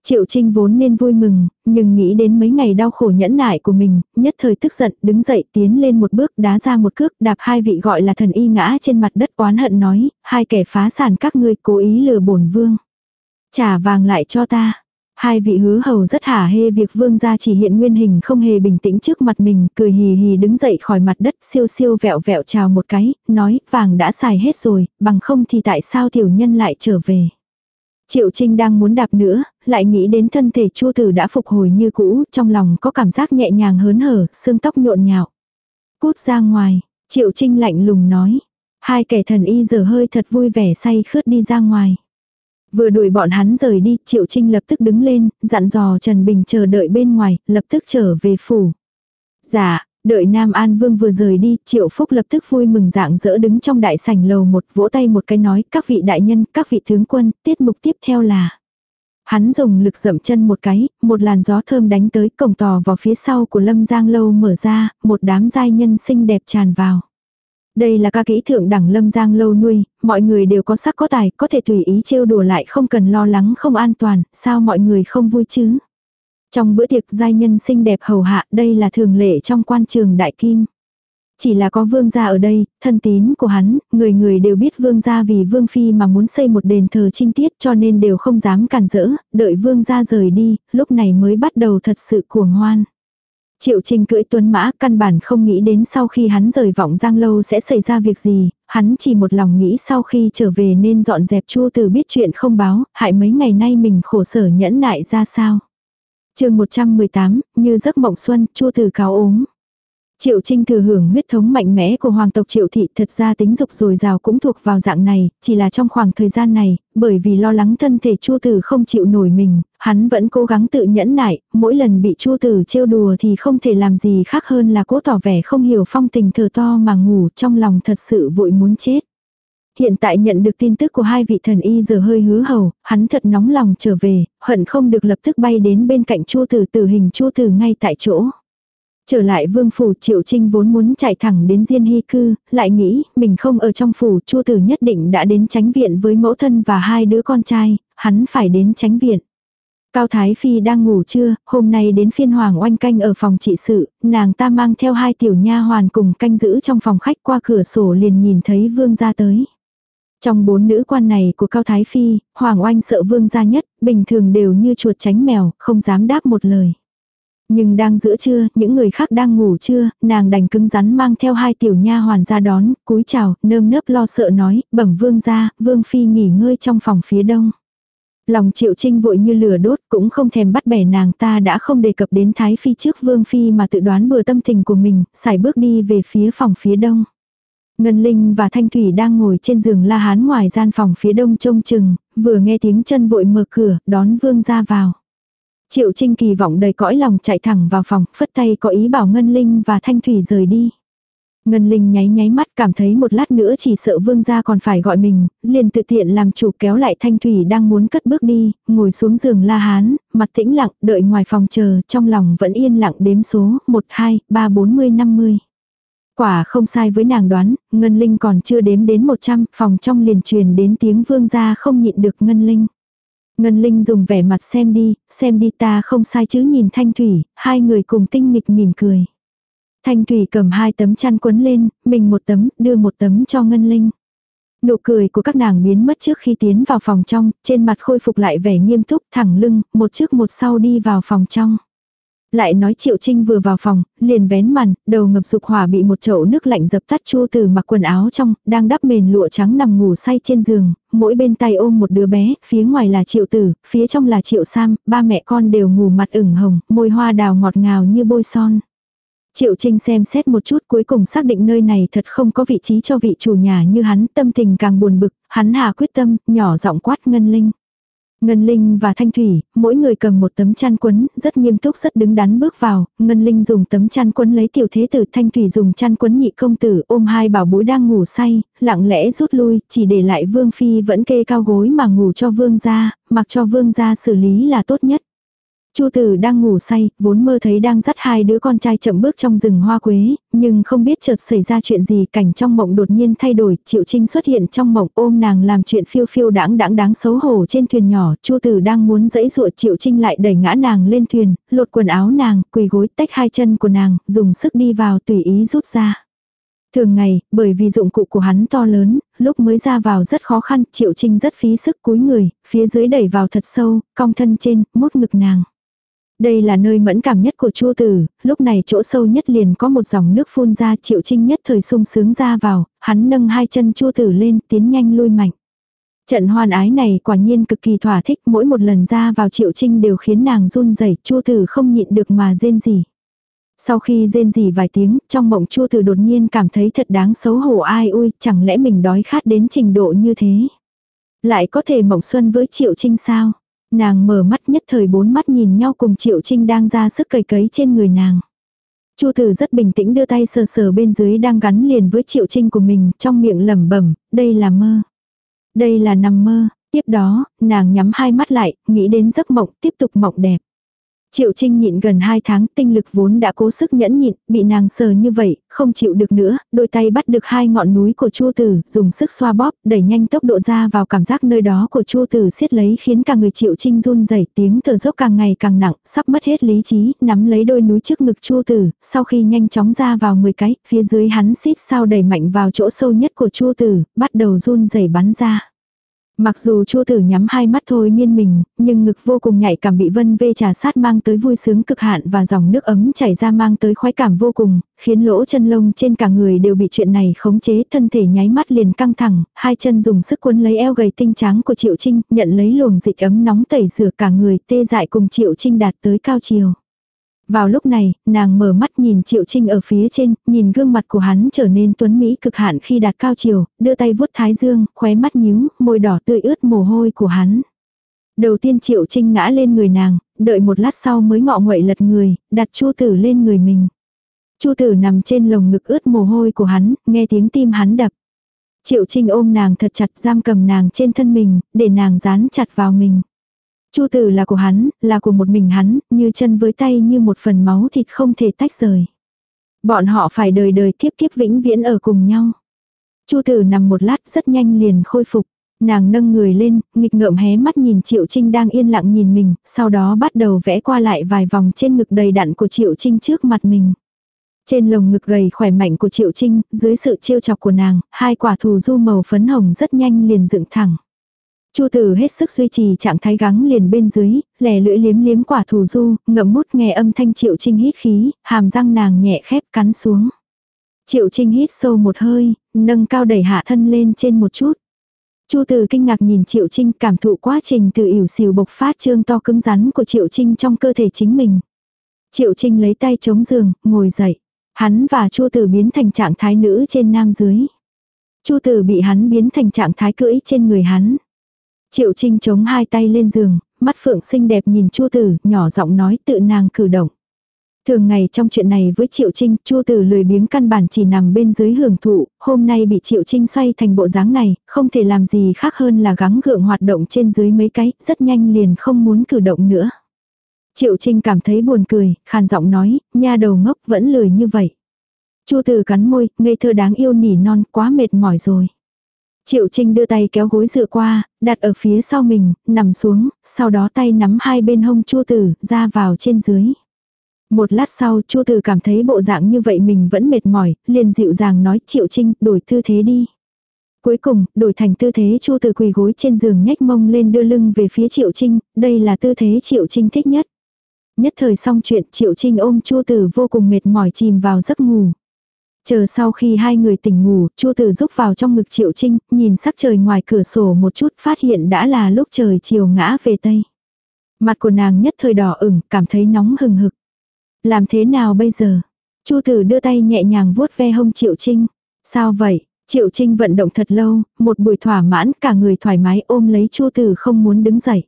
[SPEAKER 1] Triệu Trinh vốn nên vui mừng, nhưng nghĩ đến mấy ngày đau khổ nhẫn nại của mình, nhất thời tức giận, đứng dậy tiến lên một bước đá ra một cước đạp hai vị gọi là thần y ngã trên mặt đất oán hận nói, hai kẻ phá sản các ngươi cố ý lừa bổn vương. Trả vàng lại cho ta. Hai vị hứa hầu rất hả hê việc vương gia chỉ hiện nguyên hình không hề bình tĩnh trước mặt mình, cười hì hì đứng dậy khỏi mặt đất siêu siêu vẹo vẹo chào một cái, nói vàng đã xài hết rồi, bằng không thì tại sao tiểu nhân lại trở về. Triệu Trinh đang muốn đạp nữa, lại nghĩ đến thân thể Chu Tử đã phục hồi như cũ, trong lòng có cảm giác nhẹ nhàng hớn hở, xương tóc nhộn nhạo. Cút ra ngoài, Triệu Trinh lạnh lùng nói. Hai kẻ thần y giờ hơi thật vui vẻ say khướt đi ra ngoài. Vừa đuổi bọn hắn rời đi, Triệu Trinh lập tức đứng lên, dặn dò Trần Bình chờ đợi bên ngoài, lập tức trở về phủ. Dạ, đợi Nam An Vương vừa rời đi, Triệu Phúc lập tức vui mừng dạng dỡ đứng trong đại sảnh lầu một vỗ tay một cái nói, các vị đại nhân, các vị tướng quân, tiết mục tiếp theo là. Hắn dùng lực dậm chân một cái, một làn gió thơm đánh tới cổng tò vào phía sau của Lâm Giang Lâu mở ra, một đám giai nhân xinh đẹp tràn vào. Đây là ca kỹ thượng đẳng lâm giang lâu nuôi, mọi người đều có sắc có tài, có thể tùy ý trêu đùa lại không cần lo lắng không an toàn, sao mọi người không vui chứ? Trong bữa tiệc giai nhân xinh đẹp hầu hạ, đây là thường lệ trong quan trường đại kim. Chỉ là có vương gia ở đây, thân tín của hắn, người người đều biết vương gia vì vương phi mà muốn xây một đền thờ trinh tiết cho nên đều không dám cản rỡ, đợi vương gia rời đi, lúc này mới bắt đầu thật sự cuồng hoan. Triệu Trình cưỡi tuấn mã căn bản không nghĩ đến sau khi hắn rời vọng giang lâu sẽ xảy ra việc gì, hắn chỉ một lòng nghĩ sau khi trở về nên dọn dẹp chua từ biết chuyện không báo, hại mấy ngày nay mình khổ sở nhẫn nại ra sao chương 118, như giấc mộng xuân, chua từ cáo ốm. Triệu Trinh thừa hưởng huyết thống mạnh mẽ của hoàng tộc Triệu Thị thật ra tính dục dồi dào cũng thuộc vào dạng này, chỉ là trong khoảng thời gian này, bởi vì lo lắng thân thể Chu Tử không chịu nổi mình, hắn vẫn cố gắng tự nhẫn nại, mỗi lần bị Chu Tử trêu đùa thì không thể làm gì khác hơn là cố tỏ vẻ không hiểu phong tình thừa to mà ngủ trong lòng thật sự vội muốn chết. Hiện tại nhận được tin tức của hai vị thần y giờ hơi hứa hầu, hắn thật nóng lòng trở về, hận không được lập tức bay đến bên cạnh Chu Tử tử hình Chu Tử ngay tại chỗ. Trở lại vương phủ Triệu Trinh vốn muốn chạy thẳng đến Diên Hy Cư, lại nghĩ mình không ở trong phủ Chu Tử nhất định đã đến tránh viện với mẫu thân và hai đứa con trai, hắn phải đến tránh viện. Cao Thái Phi đang ngủ trưa, hôm nay đến phiên hoàng oanh canh ở phòng trị sự, nàng ta mang theo hai tiểu nha hoàn cùng canh giữ trong phòng khách qua cửa sổ liền nhìn thấy vương ra tới. Trong bốn nữ quan này của Cao Thái Phi, Hoàng Oanh sợ vương gia nhất, bình thường đều như chuột tránh mèo, không dám đáp một lời. Nhưng đang giữa trưa, những người khác đang ngủ trưa, nàng đành cứng rắn mang theo hai tiểu nha hoàn ra đón, cúi chào, nơm nớp lo sợ nói, bẩm vương ra, vương phi nghỉ ngơi trong phòng phía đông. Lòng triệu trinh vội như lửa đốt cũng không thèm bắt bẻ nàng ta đã không đề cập đến thái phi trước vương phi mà tự đoán bừa tâm tình của mình, xài bước đi về phía phòng phía đông. Ngân Linh và Thanh Thủy đang ngồi trên giường la hán ngoài gian phòng phía đông trông chừng, vừa nghe tiếng chân vội mở cửa, đón vương ra vào. Triệu Trinh kỳ vọng đầy cõi lòng chạy thẳng vào phòng, phất tay có ý bảo Ngân Linh và Thanh Thủy rời đi. Ngân Linh nháy nháy mắt cảm thấy một lát nữa chỉ sợ vương gia còn phải gọi mình, liền tự tiện làm chủ kéo lại Thanh Thủy đang muốn cất bước đi, ngồi xuống giường la hán, mặt tĩnh lặng, đợi ngoài phòng chờ, trong lòng vẫn yên lặng đếm số, 1, 2, 3, 40, 50. Quả không sai với nàng đoán, Ngân Linh còn chưa đếm đến 100, phòng trong liền truyền đến tiếng vương gia không nhịn được Ngân Linh. Ngân Linh dùng vẻ mặt xem đi, xem đi ta không sai chứ nhìn Thanh Thủy, hai người cùng tinh nghịch mỉm cười. Thanh Thủy cầm hai tấm chăn quấn lên, mình một tấm, đưa một tấm cho Ngân Linh. Nụ cười của các nàng biến mất trước khi tiến vào phòng trong, trên mặt khôi phục lại vẻ nghiêm túc, thẳng lưng, một trước một sau đi vào phòng trong. Lại nói Triệu Trinh vừa vào phòng, liền vén màn, đầu ngập dục hỏa bị một chậu nước lạnh dập tắt chua từ mặc quần áo trong, đang đắp mền lụa trắng nằm ngủ say trên giường, mỗi bên tay ôm một đứa bé, phía ngoài là Triệu Tử, phía trong là Triệu Sam, ba mẹ con đều ngủ mặt ửng hồng, môi hoa đào ngọt ngào như bôi son. Triệu Trinh xem xét một chút cuối cùng xác định nơi này thật không có vị trí cho vị chủ nhà như hắn, tâm tình càng buồn bực, hắn hà quyết tâm, nhỏ giọng quát ngân linh. Ngân Linh và Thanh Thủy, mỗi người cầm một tấm chăn quấn, rất nghiêm túc rất đứng đắn bước vào, Ngân Linh dùng tấm chăn quấn lấy tiểu thế tử, Thanh Thủy dùng chăn quấn nhị công tử, ôm hai bảo bối đang ngủ say, lặng lẽ rút lui, chỉ để lại Vương Phi vẫn kê cao gối mà ngủ cho Vương gia, mặc cho Vương gia xử lý là tốt nhất. Chu tử đang ngủ say, vốn mơ thấy đang dắt hai đứa con trai chậm bước trong rừng hoa quế, nhưng không biết chợt xảy ra chuyện gì, cảnh trong mộng đột nhiên thay đổi, Triệu Trinh xuất hiện trong mộng ôm nàng làm chuyện phiêu phiêu đãng đãng đáng xấu hổ trên thuyền nhỏ, Chu tử đang muốn dẫy dụa Triệu Trinh lại đẩy ngã nàng lên thuyền, lột quần áo nàng, quỳ gối tách hai chân của nàng, dùng sức đi vào tùy ý rút ra. Thường ngày, bởi vì dụng cụ của hắn to lớn, lúc mới ra vào rất khó khăn, Triệu Trinh rất phí sức cúi người, phía dưới đẩy vào thật sâu, cong thân trên, mốt ngực nàng. Đây là nơi mẫn cảm nhất của chua tử, lúc này chỗ sâu nhất liền có một dòng nước phun ra triệu trinh nhất thời sung sướng ra vào, hắn nâng hai chân chua tử lên tiến nhanh lui mạnh. Trận hoan ái này quả nhiên cực kỳ thỏa thích, mỗi một lần ra vào Triệu Trinh đều khiến nàng run rẩy, Chu Tử không nhịn được mà rên gì. Sau khi rên rỉ vài tiếng, trong mộng Chu Tử đột nhiên cảm thấy thật đáng xấu hổ ai ui, chẳng lẽ mình đói khát đến trình độ như thế. Lại có thể mộng xuân với Triệu Trinh sao? Nàng mở mắt nhất thời bốn mắt nhìn nhau cùng Triệu Trinh đang ra sức cầy cấy trên người nàng. Chu Tử rất bình tĩnh đưa tay sờ sờ bên dưới đang gắn liền với Triệu Trinh của mình, trong miệng lẩm bẩm, đây là mơ. Đây là nằm mơ, tiếp đó, nàng nhắm hai mắt lại, nghĩ đến giấc mộng, tiếp tục mộng đẹp. Triệu Trinh nhịn gần 2 tháng, tinh lực vốn đã cố sức nhẫn nhịn, bị nàng sờ như vậy, không chịu được nữa, đôi tay bắt được hai ngọn núi của Chu Tử, dùng sức xoa bóp, đẩy nhanh tốc độ ra vào cảm giác nơi đó của Chu Tử siết lấy khiến cả người Triệu Trinh run rẩy, tiếng thở dốc càng ngày càng nặng, sắp mất hết lý trí, nắm lấy đôi núi trước ngực Chu Tử, sau khi nhanh chóng ra vào 10 cái, phía dưới hắn xít sao đẩy mạnh vào chỗ sâu nhất của Chu Tử, bắt đầu run rẩy bắn ra. Mặc dù chua tử nhắm hai mắt thôi miên mình, nhưng ngực vô cùng nhạy cảm bị vân vê trà sát mang tới vui sướng cực hạn và dòng nước ấm chảy ra mang tới khoái cảm vô cùng, khiến lỗ chân lông trên cả người đều bị chuyện này khống chế thân thể nháy mắt liền căng thẳng, hai chân dùng sức cuốn lấy eo gầy tinh trắng của Triệu Trinh, nhận lấy luồng dịch ấm nóng tẩy rửa cả người tê dại cùng Triệu Trinh đạt tới cao chiều. Vào lúc này, nàng mở mắt nhìn Triệu Trinh ở phía trên, nhìn gương mặt của hắn trở nên tuấn mỹ cực hạn khi đạt cao chiều, đưa tay vuốt thái dương, khóe mắt nhíu, môi đỏ tươi ướt mồ hôi của hắn. Đầu tiên Triệu Trinh ngã lên người nàng, đợi một lát sau mới ngọ nguậy lật người, đặt Chu Tử lên người mình. Chu Tử nằm trên lồng ngực ướt mồ hôi của hắn, nghe tiếng tim hắn đập. Triệu Trinh ôm nàng thật chặt giam cầm nàng trên thân mình, để nàng dán chặt vào mình. Chu tử là của hắn, là của một mình hắn, như chân với tay như một phần máu thịt không thể tách rời. Bọn họ phải đời đời kiếp kiếp vĩnh viễn ở cùng nhau. Chu tử nằm một lát rất nhanh liền khôi phục. Nàng nâng người lên, nghịch ngợm hé mắt nhìn Triệu Trinh đang yên lặng nhìn mình, sau đó bắt đầu vẽ qua lại vài vòng trên ngực đầy đặn của Triệu Trinh trước mặt mình. Trên lồng ngực gầy khỏe mạnh của Triệu Trinh, dưới sự trêu chọc của nàng, hai quả thù du màu phấn hồng rất nhanh liền dựng thẳng. Chu tử hết sức duy trì trạng thái gắng liền bên dưới, lè lưỡi liếm liếm quả thù du, ngậm mút nghe âm thanh triệu trinh hít khí, hàm răng nàng nhẹ khép cắn xuống. Triệu trinh hít sâu một hơi, nâng cao đẩy hạ thân lên trên một chút. Chu tử kinh ngạc nhìn triệu trinh cảm thụ quá trình từ ỉu xìu bộc phát trương to cứng rắn của triệu trinh trong cơ thể chính mình. Triệu trinh lấy tay chống giường, ngồi dậy. Hắn và chu tử biến thành trạng thái nữ trên nam dưới. Chu tử bị hắn biến thành trạng thái cưỡi trên người hắn. Triệu Trinh chống hai tay lên giường, mắt phượng xinh đẹp nhìn Chu Tử, nhỏ giọng nói tự nàng cử động. Thường ngày trong chuyện này với Triệu Trinh, Chu Tử lười biếng căn bản chỉ nằm bên dưới hưởng thụ, hôm nay bị Triệu Trinh xoay thành bộ dáng này, không thể làm gì khác hơn là gắng gượng hoạt động trên dưới mấy cái, rất nhanh liền không muốn cử động nữa. Triệu Trinh cảm thấy buồn cười, khàn giọng nói, nha đầu ngốc vẫn lười như vậy. Chu Tử cắn môi, ngây thơ đáng yêu nỉ non, quá mệt mỏi rồi. Triệu Trinh đưa tay kéo gối dựa qua, đặt ở phía sau mình, nằm xuống, sau đó tay nắm hai bên hông Chu Tử, ra vào trên dưới. Một lát sau, Chu Tử cảm thấy bộ dạng như vậy mình vẫn mệt mỏi, liền dịu dàng nói Triệu Trinh, đổi tư thế đi. Cuối cùng, đổi thành tư thế Chu Tử quỳ gối trên giường nhách mông lên đưa lưng về phía Triệu Trinh, đây là tư thế Triệu Trinh thích nhất. Nhất thời xong chuyện, Triệu Trinh ôm Chu Tử vô cùng mệt mỏi chìm vào giấc ngủ. Chờ sau khi hai người tỉnh ngủ, Chu Tử rúc vào trong ngực Triệu Trinh, nhìn sắc trời ngoài cửa sổ một chút, phát hiện đã là lúc trời chiều ngã về tây. Mặt của nàng nhất thời đỏ ửng, cảm thấy nóng hừng hực. Làm thế nào bây giờ? Chu Tử đưa tay nhẹ nhàng vuốt ve hông Triệu Trinh. Sao vậy? Triệu Trinh vận động thật lâu, một buổi thỏa mãn, cả người thoải mái ôm lấy Chu Tử không muốn đứng dậy.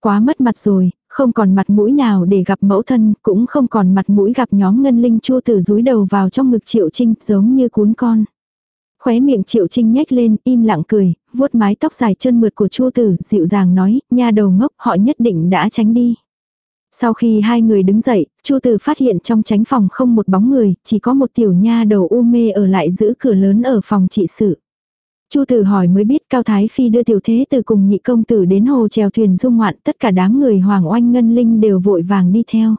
[SPEAKER 1] Quá mất mặt rồi, không còn mặt mũi nào để gặp mẫu thân, cũng không còn mặt mũi gặp nhóm ngân linh chua tử rúi đầu vào trong ngực triệu trinh, giống như cuốn con. Khóe miệng triệu trinh nhếch lên, im lặng cười, vuốt mái tóc dài chân mượt của chua tử, dịu dàng nói, nha đầu ngốc họ nhất định đã tránh đi. Sau khi hai người đứng dậy, Chu Tử phát hiện trong tránh phòng không một bóng người, chỉ có một tiểu nha đầu u mê ở lại giữ cửa lớn ở phòng trị sự. Chu tử hỏi mới biết Cao Thái Phi đưa tiểu thế từ cùng nhị công tử đến hồ chèo thuyền dung ngoạn tất cả đám người hoàng oanh ngân linh đều vội vàng đi theo.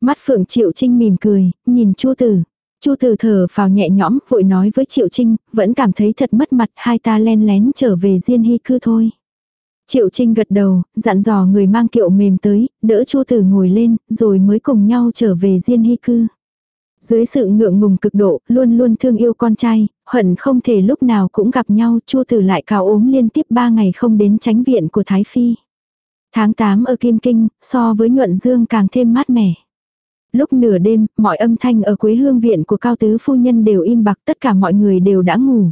[SPEAKER 1] Mắt phượng triệu trinh mỉm cười, nhìn chu tử. Chu tử thở vào nhẹ nhõm, vội nói với triệu trinh, vẫn cảm thấy thật mất mặt hai ta len lén trở về diên hy cư thôi. Triệu trinh gật đầu, dặn dò người mang kiệu mềm tới, đỡ chu tử ngồi lên, rồi mới cùng nhau trở về diên hy cư. Dưới sự ngượng ngùng cực độ, luôn luôn thương yêu con trai, hận không thể lúc nào cũng gặp nhau, Chu Tử lại cào ốm liên tiếp 3 ngày không đến tránh viện của Thái Phi. Tháng 8 ở Kim Kinh, so với nhuận dương càng thêm mát mẻ. Lúc nửa đêm, mọi âm thanh ở quế hương viện của cao tứ phu nhân đều im bặt tất cả mọi người đều đã ngủ.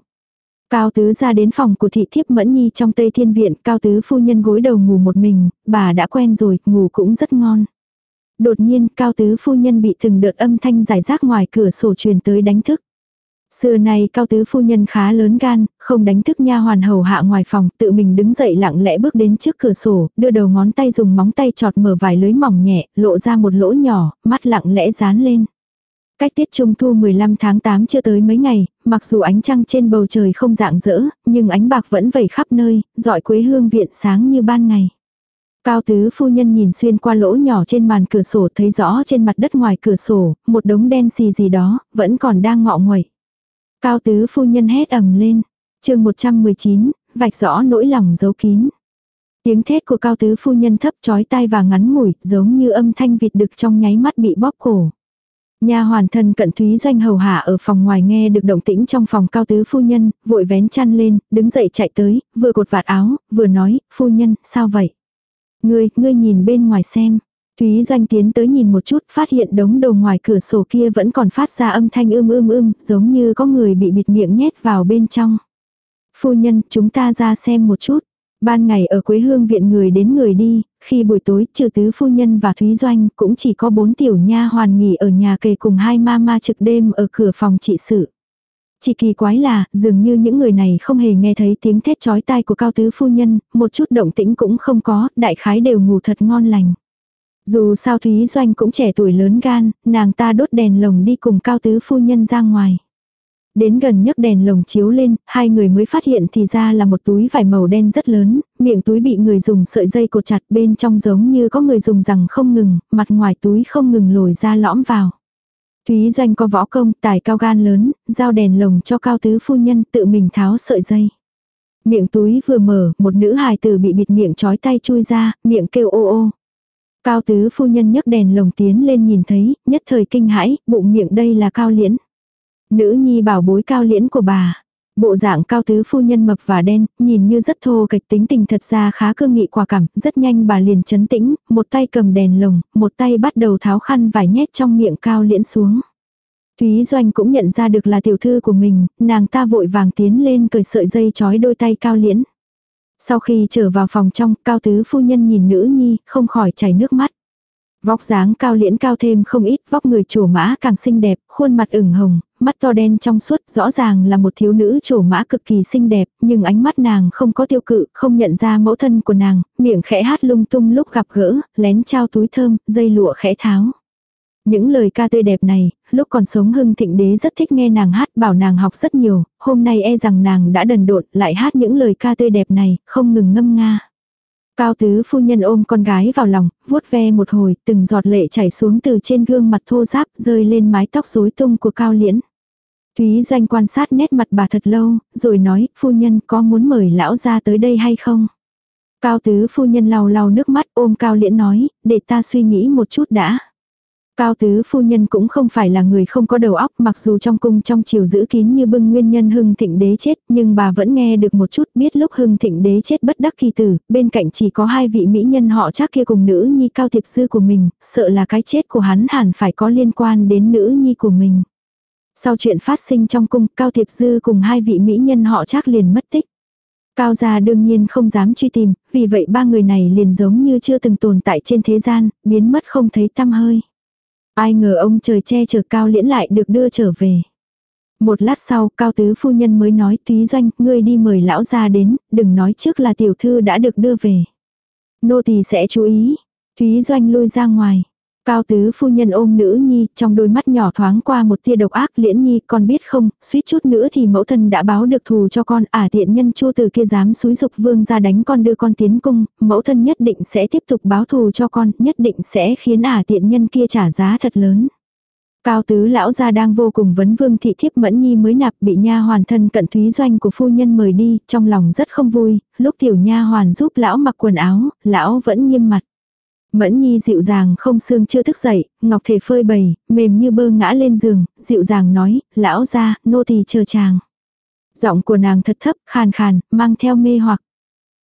[SPEAKER 1] Cao tứ ra đến phòng của thị thiếp mẫn nhi trong tây thiên viện, cao tứ phu nhân gối đầu ngủ một mình, bà đã quen rồi, ngủ cũng rất ngon. Đột nhiên, cao tứ phu nhân bị từng đợt âm thanh giải rác ngoài cửa sổ truyền tới đánh thức. Xưa này cao tứ phu nhân khá lớn gan, không đánh thức nha hoàn hầu hạ ngoài phòng, tự mình đứng dậy lặng lẽ bước đến trước cửa sổ, đưa đầu ngón tay dùng móng tay chọt mở vài lưới mỏng nhẹ, lộ ra một lỗ nhỏ, mắt lặng lẽ dán lên. Cách tiết trung thu 15 tháng 8 chưa tới mấy ngày, mặc dù ánh trăng trên bầu trời không dạng dỡ, nhưng ánh bạc vẫn vẩy khắp nơi, dọi quế hương viện sáng như ban ngày. Cao tứ phu nhân nhìn xuyên qua lỗ nhỏ trên màn cửa sổ thấy rõ trên mặt đất ngoài cửa sổ, một đống đen xì gì đó, vẫn còn đang ngọ nguậy. Cao tứ phu nhân hét ầm lên. chương 119, vạch rõ nỗi lòng giấu kín. Tiếng thét của cao tứ phu nhân thấp chói tai và ngắn ngủi, giống như âm thanh vịt đực trong nháy mắt bị bóp cổ. Nhà hoàn thân cận Thúy Doanh hầu hạ ở phòng ngoài nghe được động tĩnh trong phòng cao tứ phu nhân, vội vén chăn lên, đứng dậy chạy tới, vừa cột vạt áo, vừa nói, phu nhân, sao vậy? Ngươi, ngươi nhìn bên ngoài xem. Thúy Doanh tiến tới nhìn một chút, phát hiện đống đồ ngoài cửa sổ kia vẫn còn phát ra âm thanh ưm ưm ưm, giống như có người bị bịt miệng nhét vào bên trong. Phu nhân, chúng ta ra xem một chút. Ban ngày ở Quế Hương viện người đến người đi, khi buổi tối trừ tứ phu nhân và Thúy Doanh cũng chỉ có bốn tiểu nha hoàn nghỉ ở nhà kề cùng hai ma ma trực đêm ở cửa phòng trị sự. Chỉ kỳ quái là, dường như những người này không hề nghe thấy tiếng thét chói tai của cao tứ phu nhân, một chút động tĩnh cũng không có, đại khái đều ngủ thật ngon lành. Dù sao Thúy Doanh cũng trẻ tuổi lớn gan, nàng ta đốt đèn lồng đi cùng cao tứ phu nhân ra ngoài. Đến gần nhấc đèn lồng chiếu lên, hai người mới phát hiện thì ra là một túi vải màu đen rất lớn, miệng túi bị người dùng sợi dây cột chặt bên trong giống như có người dùng rằng không ngừng, mặt ngoài túi không ngừng lồi ra lõm vào. Thúy Doanh có võ công, tài cao gan lớn, giao đèn lồng cho cao tứ phu nhân tự mình tháo sợi dây. Miệng túi vừa mở, một nữ hài tử bị bịt miệng chói tay chui ra, miệng kêu ô ô. Cao tứ phu nhân nhấc đèn lồng tiến lên nhìn thấy, nhất thời kinh hãi, bụng miệng đây là cao liễn. Nữ nhi bảo bối cao liễn của bà. Bộ dạng cao tứ phu nhân mập và đen, nhìn như rất thô kịch tính tình thật ra khá cương nghị quả cảm, rất nhanh bà liền chấn tĩnh, một tay cầm đèn lồng, một tay bắt đầu tháo khăn vải nhét trong miệng cao liễn xuống. Thúy Doanh cũng nhận ra được là tiểu thư của mình, nàng ta vội vàng tiến lên cởi sợi dây chói đôi tay cao liễn. Sau khi trở vào phòng trong, cao tứ phu nhân nhìn nữ nhi, không khỏi chảy nước mắt. Vóc dáng cao liễn cao thêm không ít, vóc người trổ mã càng xinh đẹp, khuôn mặt ửng hồng, mắt to đen trong suốt, rõ ràng là một thiếu nữ trổ mã cực kỳ xinh đẹp, nhưng ánh mắt nàng không có tiêu cự, không nhận ra mẫu thân của nàng, miệng khẽ hát lung tung lúc gặp gỡ, lén trao túi thơm, dây lụa khẽ tháo. Những lời ca tươi đẹp này, lúc còn sống hưng thịnh đế rất thích nghe nàng hát bảo nàng học rất nhiều, hôm nay e rằng nàng đã đần độn lại hát những lời ca tươi đẹp này, không ngừng ngâm nga. Cao tứ phu nhân ôm con gái vào lòng, vuốt ve một hồi, từng giọt lệ chảy xuống từ trên gương mặt thô ráp rơi lên mái tóc rối tung của cao liễn. Thúy Doanh quan sát nét mặt bà thật lâu, rồi nói, phu nhân có muốn mời lão ra tới đây hay không? Cao tứ phu nhân lau lau nước mắt ôm cao liễn nói, để ta suy nghĩ một chút đã. Cao tứ phu nhân cũng không phải là người không có đầu óc mặc dù trong cung trong chiều giữ kín như bưng nguyên nhân hưng thịnh đế chết nhưng bà vẫn nghe được một chút biết lúc hưng thịnh đế chết bất đắc kỳ tử, bên cạnh chỉ có hai vị mỹ nhân họ chắc kia cùng nữ nhi cao thiệp sư của mình, sợ là cái chết của hắn hẳn phải có liên quan đến nữ nhi của mình. Sau chuyện phát sinh trong cung, Cao thiệp Dư cùng hai vị mỹ nhân họ chắc liền mất tích. Cao gia đương nhiên không dám truy tìm, vì vậy ba người này liền giống như chưa từng tồn tại trên thế gian, biến mất không thấy tăm hơi. Ai ngờ ông trời che chở Cao Liễn lại được đưa trở về. Một lát sau, Cao Tứ Phu Nhân mới nói Túy Doanh, ngươi đi mời lão gia đến, đừng nói trước là tiểu thư đã được đưa về. Nô tỳ sẽ chú ý. Thúy Doanh lui ra ngoài. Cao tứ phu nhân ôm nữ nhi, trong đôi mắt nhỏ thoáng qua một tia độc ác liễn nhi, con biết không, suýt chút nữa thì mẫu thân đã báo được thù cho con, ả à, tiện nhân chua từ kia dám xúi dục vương ra đánh con đưa con tiến cung, mẫu thân nhất định sẽ tiếp tục báo thù cho con, nhất định sẽ khiến ả à, tiện nhân kia trả giá thật lớn. Cao tứ lão gia đang vô cùng vấn vương thị thiếp mẫn nhi mới nạp bị nha hoàn thân cận thúy doanh của phu nhân mời đi, trong lòng rất không vui, lúc tiểu nha hoàn giúp lão mặc quần áo, lão vẫn nghiêm mặt. Mẫn nhi dịu dàng không xương chưa thức dậy, ngọc thể phơi bầy, mềm như bơ ngã lên giường, dịu dàng nói, lão ra, nô tỳ chờ chàng. Giọng của nàng thật thấp, khàn khàn, mang theo mê hoặc.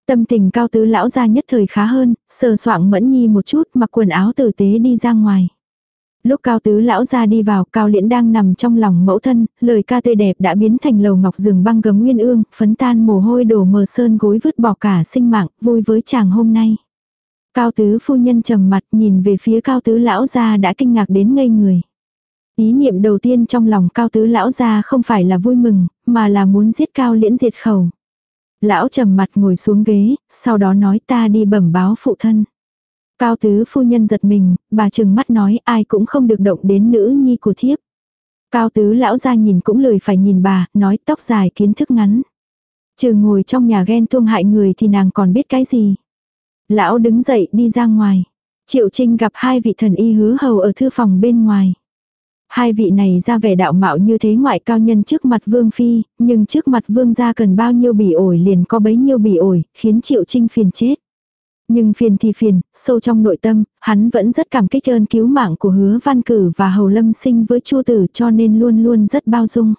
[SPEAKER 1] Tâm tình cao tứ lão ra nhất thời khá hơn, sờ soạng mẫn nhi một chút mặc quần áo tử tế đi ra ngoài. Lúc cao tứ lão ra đi vào, cao liễn đang nằm trong lòng mẫu thân, lời ca tươi đẹp đã biến thành lầu ngọc giường băng gấm nguyên ương, phấn tan mồ hôi đổ mờ sơn gối vứt bỏ cả sinh mạng, vui với chàng hôm nay. Cao tứ phu nhân trầm mặt nhìn về phía cao tứ lão gia đã kinh ngạc đến ngây người. Ý niệm đầu tiên trong lòng cao tứ lão gia không phải là vui mừng, mà là muốn giết cao liễn diệt khẩu. Lão trầm mặt ngồi xuống ghế, sau đó nói ta đi bẩm báo phụ thân. Cao tứ phu nhân giật mình, bà chừng mắt nói ai cũng không được động đến nữ nhi của thiếp. Cao tứ lão ra nhìn cũng lười phải nhìn bà, nói tóc dài kiến thức ngắn. Trừ ngồi trong nhà ghen tuông hại người thì nàng còn biết cái gì. Lão đứng dậy đi ra ngoài. Triệu Trinh gặp hai vị thần y hứa hầu ở thư phòng bên ngoài. Hai vị này ra vẻ đạo mạo như thế ngoại cao nhân trước mặt vương phi, nhưng trước mặt vương gia cần bao nhiêu bỉ ổi liền có bấy nhiêu bỉ ổi, khiến Triệu Trinh phiền chết. Nhưng phiền thì phiền, sâu trong nội tâm, hắn vẫn rất cảm kích ơn cứu mạng của hứa văn cử và hầu lâm sinh với chu tử cho nên luôn luôn rất bao dung.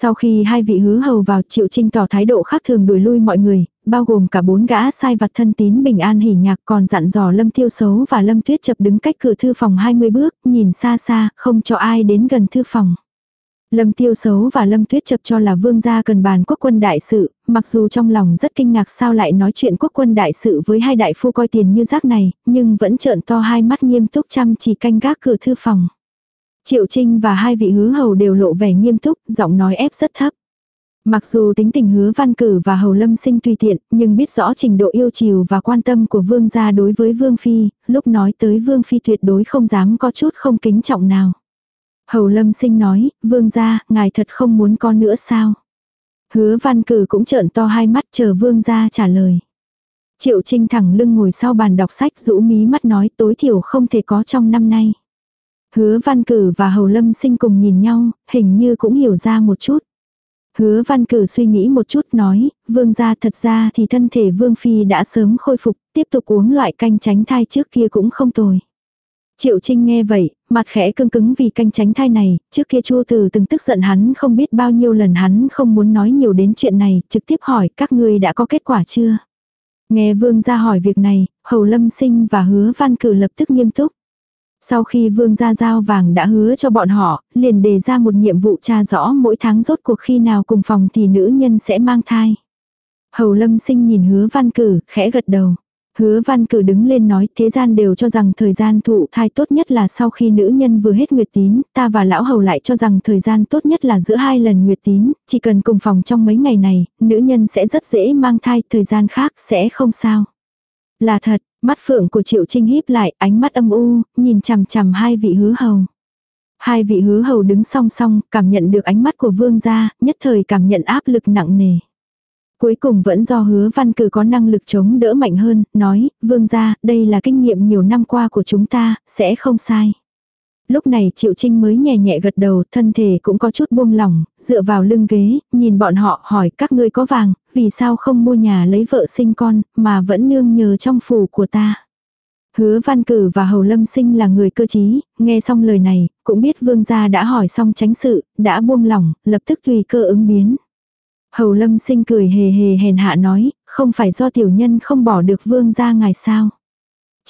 [SPEAKER 1] Sau khi hai vị hứa hầu vào triệu trinh tỏ thái độ khác thường đuổi lui mọi người, bao gồm cả bốn gã sai vặt thân tín bình an hỉ nhạc còn dặn dò lâm tiêu xấu và lâm tuyết chập đứng cách cửa thư phòng 20 bước, nhìn xa xa, không cho ai đến gần thư phòng. Lâm tiêu xấu và lâm tuyết chập cho là vương gia cần bàn quốc quân đại sự, mặc dù trong lòng rất kinh ngạc sao lại nói chuyện quốc quân đại sự với hai đại phu coi tiền như rác này, nhưng vẫn trợn to hai mắt nghiêm túc chăm chỉ canh gác cửa thư phòng. Triệu Trinh và hai vị hứa hầu đều lộ vẻ nghiêm túc, giọng nói ép rất thấp. Mặc dù tính tình hứa văn cử và hầu lâm sinh tùy tiện, nhưng biết rõ trình độ yêu chiều và quan tâm của vương gia đối với vương phi, lúc nói tới vương phi tuyệt đối không dám có chút không kính trọng nào. Hầu lâm sinh nói, vương gia, ngài thật không muốn con nữa sao? Hứa văn cử cũng trợn to hai mắt chờ vương gia trả lời. Triệu Trinh thẳng lưng ngồi sau bàn đọc sách rũ mí mắt nói tối thiểu không thể có trong năm nay. Hứa văn cử và hầu lâm sinh cùng nhìn nhau, hình như cũng hiểu ra một chút. Hứa văn cử suy nghĩ một chút nói, vương gia thật ra thì thân thể vương phi đã sớm khôi phục, tiếp tục uống loại canh tránh thai trước kia cũng không tồi. Triệu Trinh nghe vậy, mặt khẽ cưng cứng vì canh tránh thai này, trước kia Chu Từ từng tức giận hắn không biết bao nhiêu lần hắn không muốn nói nhiều đến chuyện này, trực tiếp hỏi các ngươi đã có kết quả chưa. Nghe vương gia hỏi việc này, Hầu Lâm Sinh và Hứa Văn Cử lập tức nghiêm túc. Sau khi vương gia giao vàng đã hứa cho bọn họ, liền đề ra một nhiệm vụ tra rõ mỗi tháng rốt cuộc khi nào cùng phòng thì nữ nhân sẽ mang thai. Hầu lâm sinh nhìn hứa văn cử, khẽ gật đầu. Hứa văn cử đứng lên nói thế gian đều cho rằng thời gian thụ thai tốt nhất là sau khi nữ nhân vừa hết nguyệt tín, ta và lão hầu lại cho rằng thời gian tốt nhất là giữa hai lần nguyệt tín, chỉ cần cùng phòng trong mấy ngày này, nữ nhân sẽ rất dễ mang thai, thời gian khác sẽ không sao. Là thật, Mắt phượng của Triệu Trinh híp lại, ánh mắt âm u, nhìn chằm chằm hai vị hứa hầu. Hai vị hứa hầu đứng song song, cảm nhận được ánh mắt của vương gia, nhất thời cảm nhận áp lực nặng nề. Cuối cùng vẫn do hứa văn cử có năng lực chống đỡ mạnh hơn, nói, vương gia, đây là kinh nghiệm nhiều năm qua của chúng ta, sẽ không sai. Lúc này Triệu Trinh mới nhẹ nhẹ gật đầu, thân thể cũng có chút buông lỏng, dựa vào lưng ghế, nhìn bọn họ hỏi các ngươi có vàng, vì sao không mua nhà lấy vợ sinh con, mà vẫn nương nhờ trong phủ của ta. Hứa văn cử và hầu lâm sinh là người cơ trí, nghe xong lời này, cũng biết vương gia đã hỏi xong tránh sự, đã buông lỏng, lập tức tùy cơ ứng biến. Hầu lâm sinh cười hề hề hèn hạ nói, không phải do tiểu nhân không bỏ được vương gia ngài sao.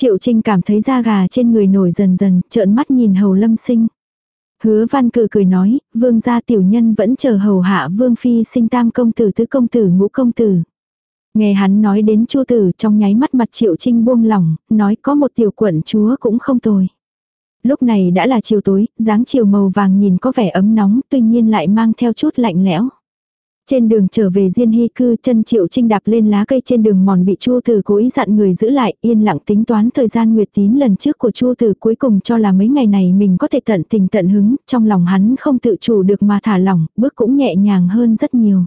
[SPEAKER 1] Triệu Trinh cảm thấy da gà trên người nổi dần dần, trợn mắt nhìn hầu lâm sinh. Hứa văn cử cười nói, vương gia tiểu nhân vẫn chờ hầu hạ vương phi sinh tam công tử tứ công tử ngũ công tử. Nghe hắn nói đến chu tử trong nháy mắt mặt triệu trinh buông lỏng, nói có một tiểu quận chúa cũng không tồi. Lúc này đã là chiều tối, dáng chiều màu vàng nhìn có vẻ ấm nóng, tuy nhiên lại mang theo chút lạnh lẽo. Trên đường trở về Diên Hy cư chân Triệu Trinh đạp lên lá cây trên đường mòn bị Chu Tử cố ý dặn người giữ lại, yên lặng tính toán thời gian nguyệt tín lần trước của Chu Tử cuối cùng cho là mấy ngày này mình có thể tận tình tận hứng, trong lòng hắn không tự chủ được mà thả lỏng, bước cũng nhẹ nhàng hơn rất nhiều.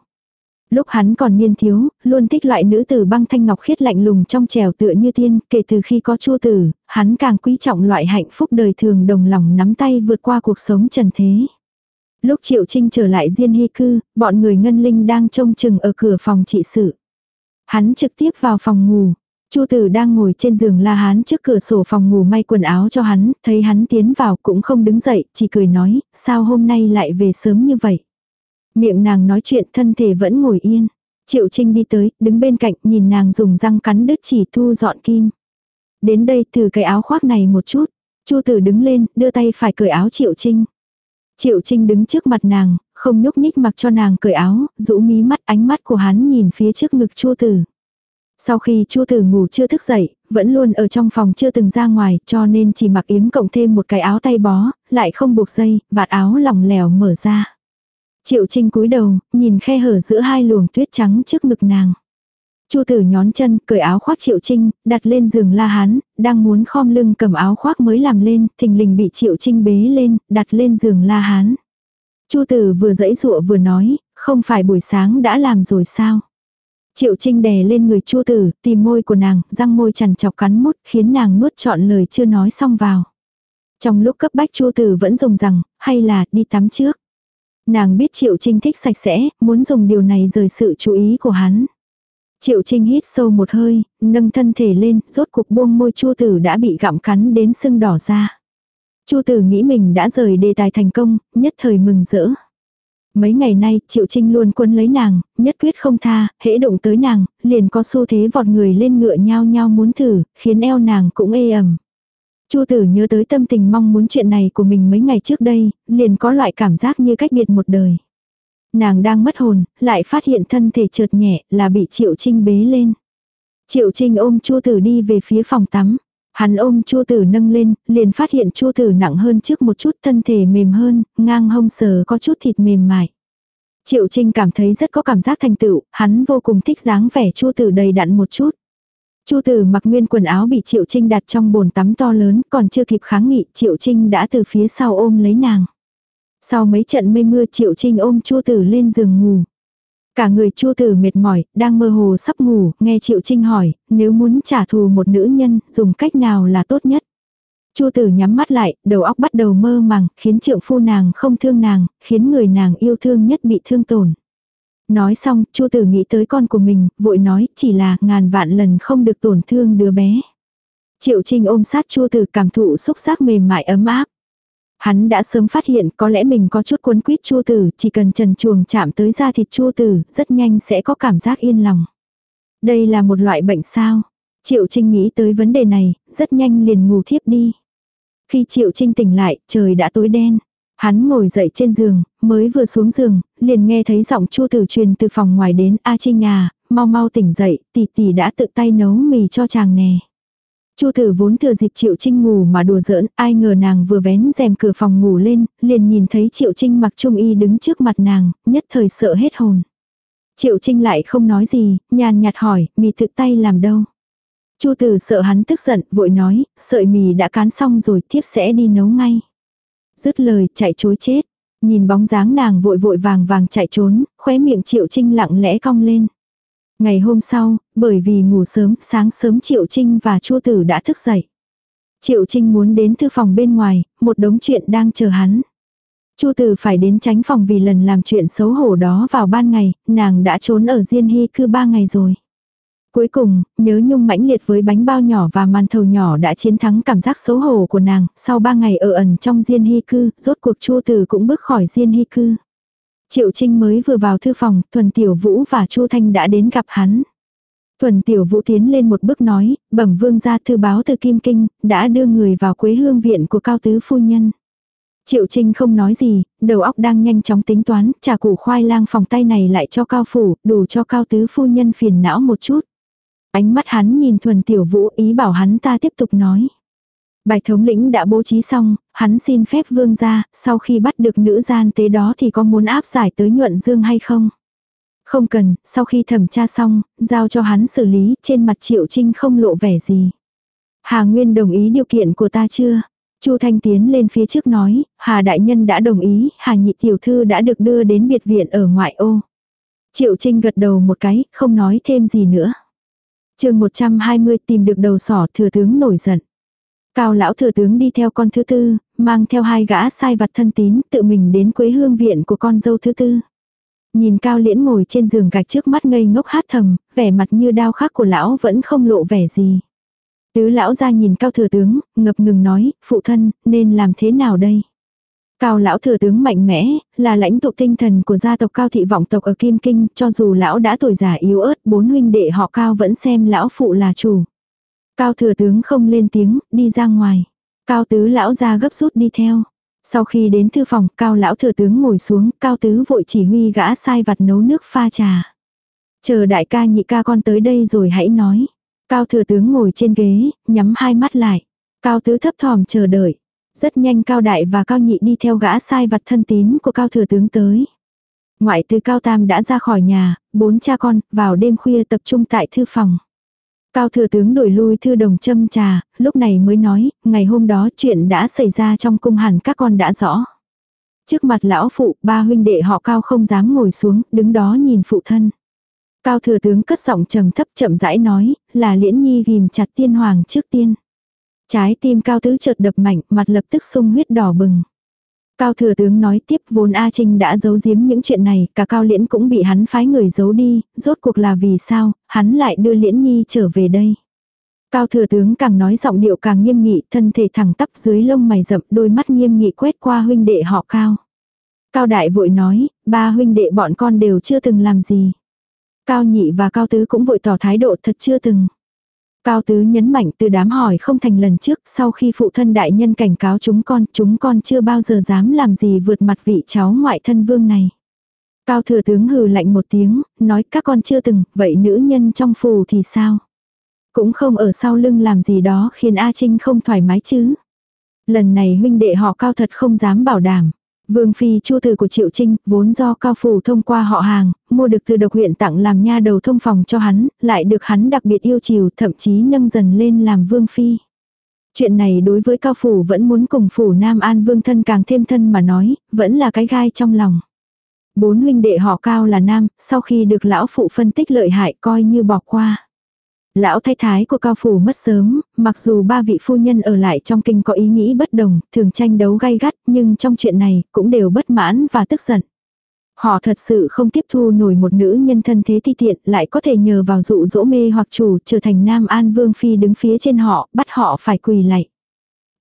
[SPEAKER 1] Lúc hắn còn niên thiếu, luôn thích loại nữ tử băng thanh ngọc khiết lạnh lùng trong trèo tựa như tiên, kể từ khi có Chu Tử, hắn càng quý trọng loại hạnh phúc đời thường đồng lòng nắm tay vượt qua cuộc sống trần thế. Lúc Triệu Trinh trở lại Diên Hy Cư, bọn người ngân linh đang trông chừng ở cửa phòng trị sự. Hắn trực tiếp vào phòng ngủ. Chu tử đang ngồi trên giường la hán trước cửa sổ phòng ngủ may quần áo cho hắn, thấy hắn tiến vào cũng không đứng dậy, chỉ cười nói, sao hôm nay lại về sớm như vậy. Miệng nàng nói chuyện thân thể vẫn ngồi yên. Triệu Trinh đi tới, đứng bên cạnh nhìn nàng dùng răng cắn đứt chỉ thu dọn kim. Đến đây từ cái áo khoác này một chút. Chu tử đứng lên, đưa tay phải cởi áo Triệu Trinh. Triệu Trinh đứng trước mặt nàng, không nhúc nhích mặc cho nàng cởi áo, rũ mí mắt ánh mắt của hắn nhìn phía trước ngực Chu tử. Sau khi Chu Tử ngủ chưa thức dậy, vẫn luôn ở trong phòng chưa từng ra ngoài, cho nên chỉ mặc yếm cộng thêm một cái áo tay bó, lại không buộc dây, vạt áo lỏng lẻo mở ra. Triệu Trinh cúi đầu, nhìn khe hở giữa hai luồng tuyết trắng trước ngực nàng. Chu Tử nhón chân, cởi áo khoác Triệu Trinh, đặt lên giường La Hán, đang muốn khom lưng cầm áo khoác mới làm lên, thình lình bị Triệu Trinh bế lên, đặt lên giường La Hán. Chu Tử vừa dãy dụa vừa nói, không phải buổi sáng đã làm rồi sao? Triệu Trinh đè lên người Chu Tử, tìm môi của nàng, răng môi chằn chọc cắn mút, khiến nàng nuốt trọn lời chưa nói xong vào. Trong lúc cấp bách Chu Tử vẫn dùng rằng, hay là đi tắm trước. Nàng biết Triệu Trinh thích sạch sẽ, muốn dùng điều này rời sự chú ý của hắn. Triệu Trinh hít sâu một hơi, nâng thân thể lên, rốt cuộc buông môi Chu Tử đã bị gặm cắn đến sưng đỏ ra. Chu Tử nghĩ mình đã rời đề tài thành công, nhất thời mừng rỡ. Mấy ngày nay, Triệu Trinh luôn quân lấy nàng, nhất quyết không tha, hễ động tới nàng, liền có xu thế vọt người lên ngựa nhau nhau muốn thử, khiến eo nàng cũng ê ẩm. Chu tử nhớ tới tâm tình mong muốn chuyện này của mình mấy ngày trước đây, liền có loại cảm giác như cách biệt một đời. Nàng đang mất hồn, lại phát hiện thân thể trượt nhẹ là bị Triệu Trinh bế lên. Triệu Trinh ôm Chu tử đi về phía phòng tắm. Hắn ôm Chu tử nâng lên, liền phát hiện Chu tử nặng hơn trước một chút thân thể mềm hơn, ngang hông sờ có chút thịt mềm mại. Triệu Trinh cảm thấy rất có cảm giác thành tựu, hắn vô cùng thích dáng vẻ Chu tử đầy đặn một chút. Chu tử mặc nguyên quần áo bị Triệu Trinh đặt trong bồn tắm to lớn, còn chưa kịp kháng nghị, Triệu Trinh đã từ phía sau ôm lấy nàng. Sau mấy trận mây mưa Triệu Trinh ôm Chu tử lên giường ngủ. Cả người Chu tử mệt mỏi, đang mơ hồ sắp ngủ, nghe Triệu Trinh hỏi, nếu muốn trả thù một nữ nhân, dùng cách nào là tốt nhất? Chu tử nhắm mắt lại, đầu óc bắt đầu mơ màng, khiến trượng phu nàng không thương nàng, khiến người nàng yêu thương nhất bị thương tổn. Nói xong, Chu tử nghĩ tới con của mình, vội nói, chỉ là ngàn vạn lần không được tổn thương đứa bé. Triệu Trinh ôm sát Chu tử cảm thụ xúc giác mềm mại ấm áp. Hắn đã sớm phát hiện có lẽ mình có chút cuốn quýt Chu tử, chỉ cần trần chuồng chạm tới da thịt Chu tử, rất nhanh sẽ có cảm giác yên lòng. Đây là một loại bệnh sao? Triệu Trinh nghĩ tới vấn đề này, rất nhanh liền ngủ thiếp đi. Khi Triệu Trinh tỉnh lại, trời đã tối đen. Hắn ngồi dậy trên giường, mới vừa xuống giường, liền nghe thấy giọng Chu Tử truyền từ phòng ngoài đến, "A Trinh à, mau mau tỉnh dậy, tỷ tỷ đã tự tay nấu mì cho chàng nè." Chu Tử vốn thừa dịp Triệu Trinh ngủ mà đùa giỡn, ai ngờ nàng vừa vén rèm cửa phòng ngủ lên, liền nhìn thấy Triệu Trinh mặc trung y đứng trước mặt nàng, nhất thời sợ hết hồn. Triệu Trinh lại không nói gì, nhàn nhạt hỏi, mì thực tay làm đâu? Chu Tử sợ hắn tức giận, vội nói, sợi mì đã cán xong rồi, tiếp sẽ đi nấu ngay. Dứt lời, chạy chối chết. Nhìn bóng dáng nàng vội vội vàng vàng chạy trốn, khóe miệng Triệu Trinh lặng lẽ cong lên. Ngày hôm sau, bởi vì ngủ sớm, sáng sớm Triệu Trinh và Chu Tử đã thức dậy. Triệu Trinh muốn đến thư phòng bên ngoài, một đống chuyện đang chờ hắn. Chu Tử phải đến tránh phòng vì lần làm chuyện xấu hổ đó vào ban ngày, nàng đã trốn ở Diên Hy cư ba ngày rồi. Cuối cùng, nhớ nhung mãnh liệt với bánh bao nhỏ và màn thầu nhỏ đã chiến thắng cảm giác xấu hổ của nàng, sau ba ngày ở ẩn trong Diên Hy cư, rốt cuộc Chu Tử cũng bước khỏi Diên Hy cư. Triệu Trinh mới vừa vào thư phòng, Thuần Tiểu Vũ và Chu Thanh đã đến gặp hắn. Thuần Tiểu Vũ tiến lên một bước nói, bẩm vương gia thư báo từ Kim Kinh, đã đưa người vào quế hương viện của Cao Tứ Phu Nhân. Triệu Trinh không nói gì, đầu óc đang nhanh chóng tính toán, trà củ khoai lang phòng tay này lại cho Cao Phủ, đủ cho Cao Tứ Phu Nhân phiền não một chút. Ánh mắt hắn nhìn Thuần Tiểu Vũ ý bảo hắn ta tiếp tục nói. Bài thống lĩnh đã bố trí xong, hắn xin phép vương ra, sau khi bắt được nữ gian tế đó thì có muốn áp giải tới nhuận dương hay không? Không cần, sau khi thẩm tra xong, giao cho hắn xử lý, trên mặt triệu trinh không lộ vẻ gì. Hà Nguyên đồng ý điều kiện của ta chưa? Chu Thanh tiến lên phía trước nói, Hà Đại Nhân đã đồng ý, Hà Nhị Tiểu Thư đã được đưa đến biệt viện ở ngoại ô. Triệu Trinh gật đầu một cái, không nói thêm gì nữa. chương 120 tìm được đầu sỏ thừa tướng nổi giận. Cao lão thừa tướng đi theo con thứ tư, mang theo hai gã sai vặt thân tín, tự mình đến quế hương viện của con dâu thứ tư. Nhìn cao liễn ngồi trên giường gạch trước mắt ngây ngốc hát thầm, vẻ mặt như đao khắc của lão vẫn không lộ vẻ gì. Tứ lão ra nhìn cao thừa tướng, ngập ngừng nói, phụ thân, nên làm thế nào đây? Cao lão thừa tướng mạnh mẽ, là lãnh tụ tinh thần của gia tộc cao thị vọng tộc ở Kim Kinh, cho dù lão đã tuổi già yếu ớt, bốn huynh đệ họ cao vẫn xem lão phụ là chủ. Cao thừa tướng không lên tiếng, đi ra ngoài. Cao tứ lão ra gấp rút đi theo. Sau khi đến thư phòng, cao lão thừa tướng ngồi xuống, cao tứ vội chỉ huy gã sai vặt nấu nước pha trà. Chờ đại ca nhị ca con tới đây rồi hãy nói. Cao thừa tướng ngồi trên ghế, nhắm hai mắt lại. Cao tứ thấp thỏm chờ đợi. Rất nhanh cao đại và cao nhị đi theo gã sai vặt thân tín của cao thừa tướng tới. Ngoại từ cao tam đã ra khỏi nhà, bốn cha con, vào đêm khuya tập trung tại thư phòng. Cao thừa tướng đổi lui thư đồng châm trà, lúc này mới nói, ngày hôm đó chuyện đã xảy ra trong cung hẳn các con đã rõ. Trước mặt lão phụ, ba huynh đệ họ cao không dám ngồi xuống, đứng đó nhìn phụ thân. Cao thừa tướng cất giọng trầm thấp chậm rãi nói, là liễn nhi ghim chặt tiên hoàng trước tiên. Trái tim cao tứ chợt đập mạnh, mặt lập tức sung huyết đỏ bừng. Cao thừa tướng nói tiếp vốn A Trinh đã giấu giếm những chuyện này, cả Cao Liễn cũng bị hắn phái người giấu đi, rốt cuộc là vì sao, hắn lại đưa Liễn Nhi trở về đây. Cao thừa tướng càng nói giọng điệu càng nghiêm nghị, thân thể thẳng tắp dưới lông mày rậm, đôi mắt nghiêm nghị quét qua huynh đệ họ Cao. Cao đại vội nói, ba huynh đệ bọn con đều chưa từng làm gì. Cao nhị và Cao tứ cũng vội tỏ thái độ thật chưa từng. Cao Tứ nhấn mạnh từ đám hỏi không thành lần trước, sau khi phụ thân đại nhân cảnh cáo chúng con, chúng con chưa bao giờ dám làm gì vượt mặt vị cháu ngoại thân vương này. Cao thừa tướng hừ lạnh một tiếng, nói các con chưa từng, vậy nữ nhân trong phù thì sao? Cũng không ở sau lưng làm gì đó khiến A Trinh không thoải mái chứ. Lần này huynh đệ họ cao thật không dám bảo đảm. Vương phi chu từ của Triệu Trinh, vốn do cao phủ thông qua họ hàng, mua được từ độc huyện tặng làm nha đầu thông phòng cho hắn, lại được hắn đặc biệt yêu chiều, thậm chí nâng dần lên làm vương phi. Chuyện này đối với cao phủ vẫn muốn cùng phủ Nam An vương thân càng thêm thân mà nói, vẫn là cái gai trong lòng. Bốn huynh đệ họ cao là nam, sau khi được lão phụ phân tích lợi hại coi như bỏ qua. Lão thái thái của cao phủ mất sớm, mặc dù ba vị phu nhân ở lại trong kinh có ý nghĩ bất đồng, thường tranh đấu gay gắt, nhưng trong chuyện này cũng đều bất mãn và tức giận. Họ thật sự không tiếp thu nổi một nữ nhân thân thế thi tiện lại có thể nhờ vào dụ dỗ mê hoặc chủ trở thành Nam An Vương Phi đứng phía trên họ, bắt họ phải quỳ lạy.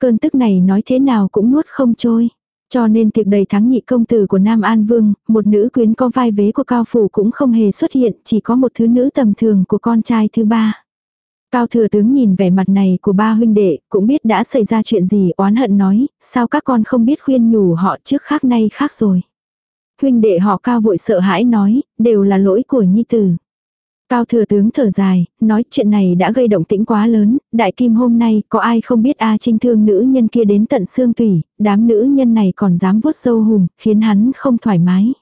[SPEAKER 1] Cơn tức này nói thế nào cũng nuốt không trôi. Cho nên tiệc đầy thắng nhị công tử của Nam An Vương, một nữ quyến có vai vế của Cao Phủ cũng không hề xuất hiện, chỉ có một thứ nữ tầm thường của con trai thứ ba. Cao thừa tướng nhìn vẻ mặt này của ba huynh đệ, cũng biết đã xảy ra chuyện gì, oán hận nói, sao các con không biết khuyên nhủ họ trước khác nay khác rồi. Huynh đệ họ cao vội sợ hãi nói, đều là lỗi của nhi tử. Cao thừa tướng thở dài, nói chuyện này đã gây động tĩnh quá lớn, đại kim hôm nay có ai không biết A Trinh thương nữ nhân kia đến tận xương tủy, đám nữ nhân này còn dám vuốt sâu hùng khiến hắn không thoải mái.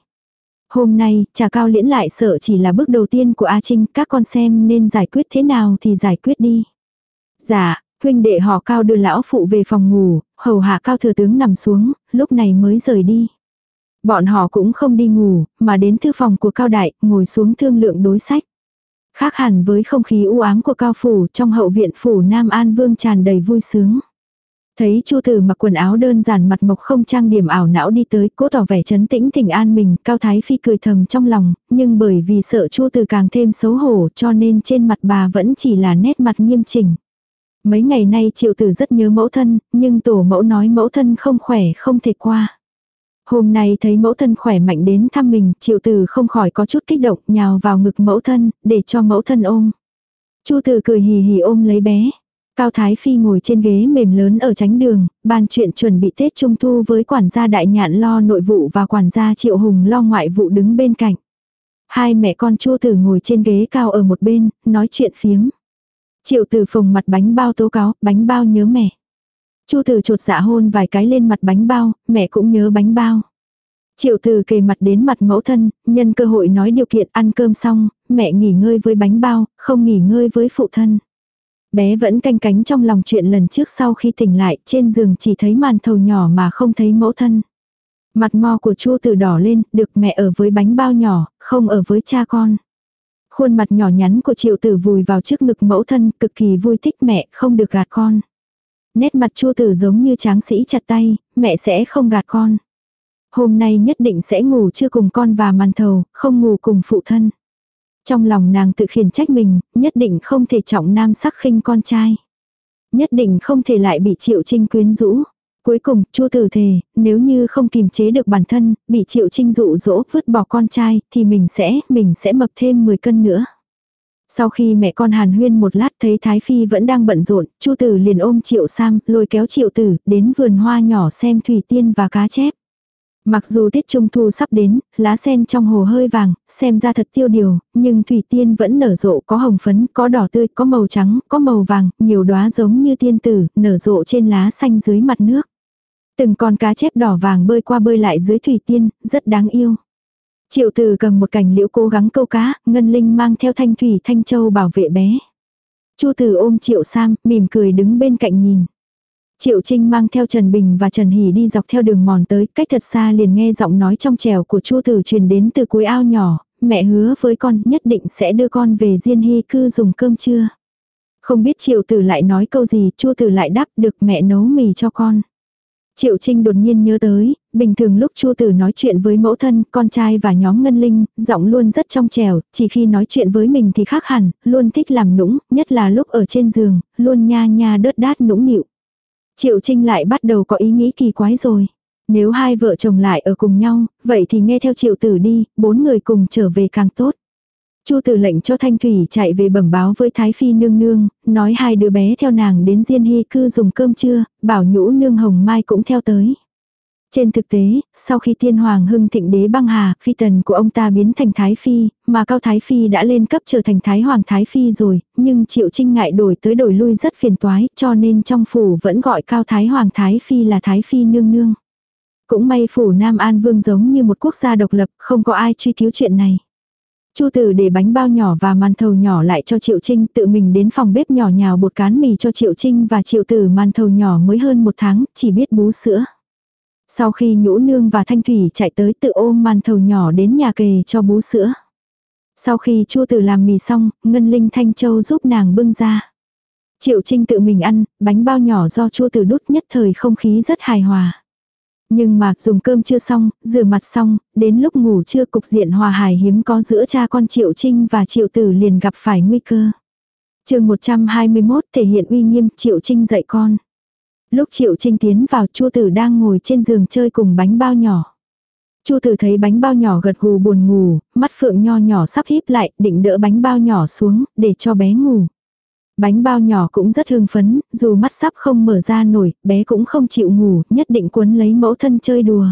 [SPEAKER 1] Hôm nay, trà cao liễn lại sợ chỉ là bước đầu tiên của A Trinh, các con xem nên giải quyết thế nào thì giải quyết đi. Dạ, huynh đệ họ cao đưa lão phụ về phòng ngủ, hầu hạ cao thừa tướng nằm xuống, lúc này mới rời đi. Bọn họ cũng không đi ngủ, mà đến thư phòng của cao đại, ngồi xuống thương lượng đối sách. Khác hẳn với không khí u ám của cao phủ trong hậu viện phủ Nam An Vương tràn đầy vui sướng. Thấy Chu Tử mặc quần áo đơn giản mặt mộc không trang điểm ảo não đi tới, cố tỏ vẻ chấn tĩnh tình an mình, Cao Thái Phi cười thầm trong lòng, nhưng bởi vì sợ Chu Tử càng thêm xấu hổ cho nên trên mặt bà vẫn chỉ là nét mặt nghiêm chỉnh. Mấy ngày nay Triệu Tử rất nhớ mẫu thân, nhưng tổ mẫu nói mẫu thân không khỏe không thể qua. Hôm nay thấy mẫu thân khỏe mạnh đến thăm mình, Triệu Tử không khỏi có chút kích động, nhào vào ngực mẫu thân, để cho mẫu thân ôm. Chu Tử cười hì hì ôm lấy bé. Cao Thái Phi ngồi trên ghế mềm lớn ở tránh đường, bàn chuyện chuẩn bị Tết Trung Thu với quản gia đại nhạn lo nội vụ và quản gia Triệu Hùng lo ngoại vụ đứng bên cạnh. Hai mẹ con Chu Tử ngồi trên ghế cao ở một bên, nói chuyện phiếm. Triệu Tử phồng mặt bánh bao tố cáo, bánh bao nhớ mẹ. Chu từ chột dạ hôn vài cái lên mặt bánh bao, mẹ cũng nhớ bánh bao. Triệu từ kề mặt đến mặt mẫu thân, nhân cơ hội nói điều kiện ăn cơm xong, mẹ nghỉ ngơi với bánh bao, không nghỉ ngơi với phụ thân. Bé vẫn canh cánh trong lòng chuyện lần trước sau khi tỉnh lại, trên giường chỉ thấy màn thầu nhỏ mà không thấy mẫu thân. Mặt mo của Chu từ đỏ lên, được mẹ ở với bánh bao nhỏ, không ở với cha con. Khuôn mặt nhỏ nhắn của Triệu Tử vùi vào trước ngực mẫu thân, cực kỳ vui thích mẹ, không được gạt con. Nét mặt Chu Tử giống như tráng sĩ chặt tay, mẹ sẽ không gạt con. Hôm nay nhất định sẽ ngủ chưa cùng con và màn thầu, không ngủ cùng phụ thân. Trong lòng nàng tự khiển trách mình, nhất định không thể trọng nam sắc khinh con trai. Nhất định không thể lại bị triệu trinh quyến rũ. Cuối cùng, Chu Tử thề, nếu như không kìm chế được bản thân, bị Triệu Trinh dụ dỗ vứt bỏ con trai, thì mình sẽ, mình sẽ mập thêm 10 cân nữa. Sau khi mẹ con Hàn Huyên một lát thấy Thái Phi vẫn đang bận rộn, Chu Tử liền ôm Triệu Sam, lôi kéo Triệu Tử, đến vườn hoa nhỏ xem thủy tiên và cá chép. Mặc dù tiết trung thu sắp đến, lá sen trong hồ hơi vàng, xem ra thật tiêu điều, nhưng thủy tiên vẫn nở rộ có hồng phấn, có đỏ tươi, có màu trắng, có màu vàng, nhiều đóa giống như tiên tử, nở rộ trên lá xanh dưới mặt nước. Từng con cá chép đỏ vàng bơi qua bơi lại dưới thủy tiên, rất đáng yêu. Triệu từ cầm một cành liễu cố gắng câu cá, Ngân Linh mang theo thanh thủy thanh châu bảo vệ bé. Chu từ ôm Triệu Sam, mỉm cười đứng bên cạnh nhìn. Triệu Trinh mang theo Trần Bình và Trần Hỷ đi dọc theo đường mòn tới, cách thật xa liền nghe giọng nói trong trèo của Chu Tử truyền đến từ cuối ao nhỏ, mẹ hứa với con nhất định sẽ đưa con về Diên Hy cư dùng cơm trưa. Không biết Triệu Tử lại nói câu gì, Chu Tử lại đáp được mẹ nấu mì cho con. Triệu Trinh đột nhiên nhớ tới, bình thường lúc Chu Tử nói chuyện với mẫu thân, con trai và nhóm Ngân Linh, giọng luôn rất trong trẻo, chỉ khi nói chuyện với mình thì khác hẳn, luôn thích làm nũng, nhất là lúc ở trên giường, luôn nha nha đớt đát nũng nịu. Triệu Trinh lại bắt đầu có ý nghĩ kỳ quái rồi. Nếu hai vợ chồng lại ở cùng nhau, vậy thì nghe theo Triệu Tử đi, bốn người cùng trở về càng tốt. Chu tử lệnh cho Thanh Thủy chạy về bẩm báo với Thái Phi nương nương, nói hai đứa bé theo nàng đến Diên Hy cư dùng cơm trưa, bảo nhũ nương Hồng Mai cũng theo tới. Trên thực tế, sau khi tiên hoàng hưng thịnh đế băng hà, phi tần của ông ta biến thành Thái Phi, mà Cao Thái Phi đã lên cấp trở thành Thái Hoàng Thái Phi rồi, nhưng Triệu Trinh ngại đổi tới đổi lui rất phiền toái, cho nên trong phủ vẫn gọi Cao Thái Hoàng Thái Phi là Thái Phi nương nương. Cũng may phủ Nam An Vương giống như một quốc gia độc lập, không có ai truy cứu chuyện này. Chu tử để bánh bao nhỏ và màn thầu nhỏ lại cho Triệu Trinh tự mình đến phòng bếp nhỏ nhào bột cán mì cho Triệu Trinh và Triệu tử màn thầu nhỏ mới hơn một tháng, chỉ biết bú sữa. Sau khi nhũ nương và thanh thủy chạy tới tự ôm màn thầu nhỏ đến nhà kề cho bú sữa. Sau khi Chu tử làm mì xong, Ngân Linh Thanh Châu giúp nàng bưng ra. Triệu Trinh tự mình ăn, bánh bao nhỏ do Chu tử đút nhất thời không khí rất hài hòa. Nhưng mà dùng cơm chưa xong, rửa mặt xong, đến lúc ngủ chưa cục diện hòa hài hiếm có giữa cha con Triệu Trinh và Triệu Tử liền gặp phải nguy cơ. chương 121 thể hiện uy nghiêm Triệu Trinh dạy con. Lúc Triệu Trinh tiến vào Chu Tử đang ngồi trên giường chơi cùng bánh bao nhỏ. Chu Tử thấy bánh bao nhỏ gật gù buồn ngủ, mắt phượng nho nhỏ sắp híp lại, định đỡ bánh bao nhỏ xuống, để cho bé ngủ. Bánh bao nhỏ cũng rất hưng phấn, dù mắt sắp không mở ra nổi, bé cũng không chịu ngủ, nhất định cuốn lấy mẫu thân chơi đùa.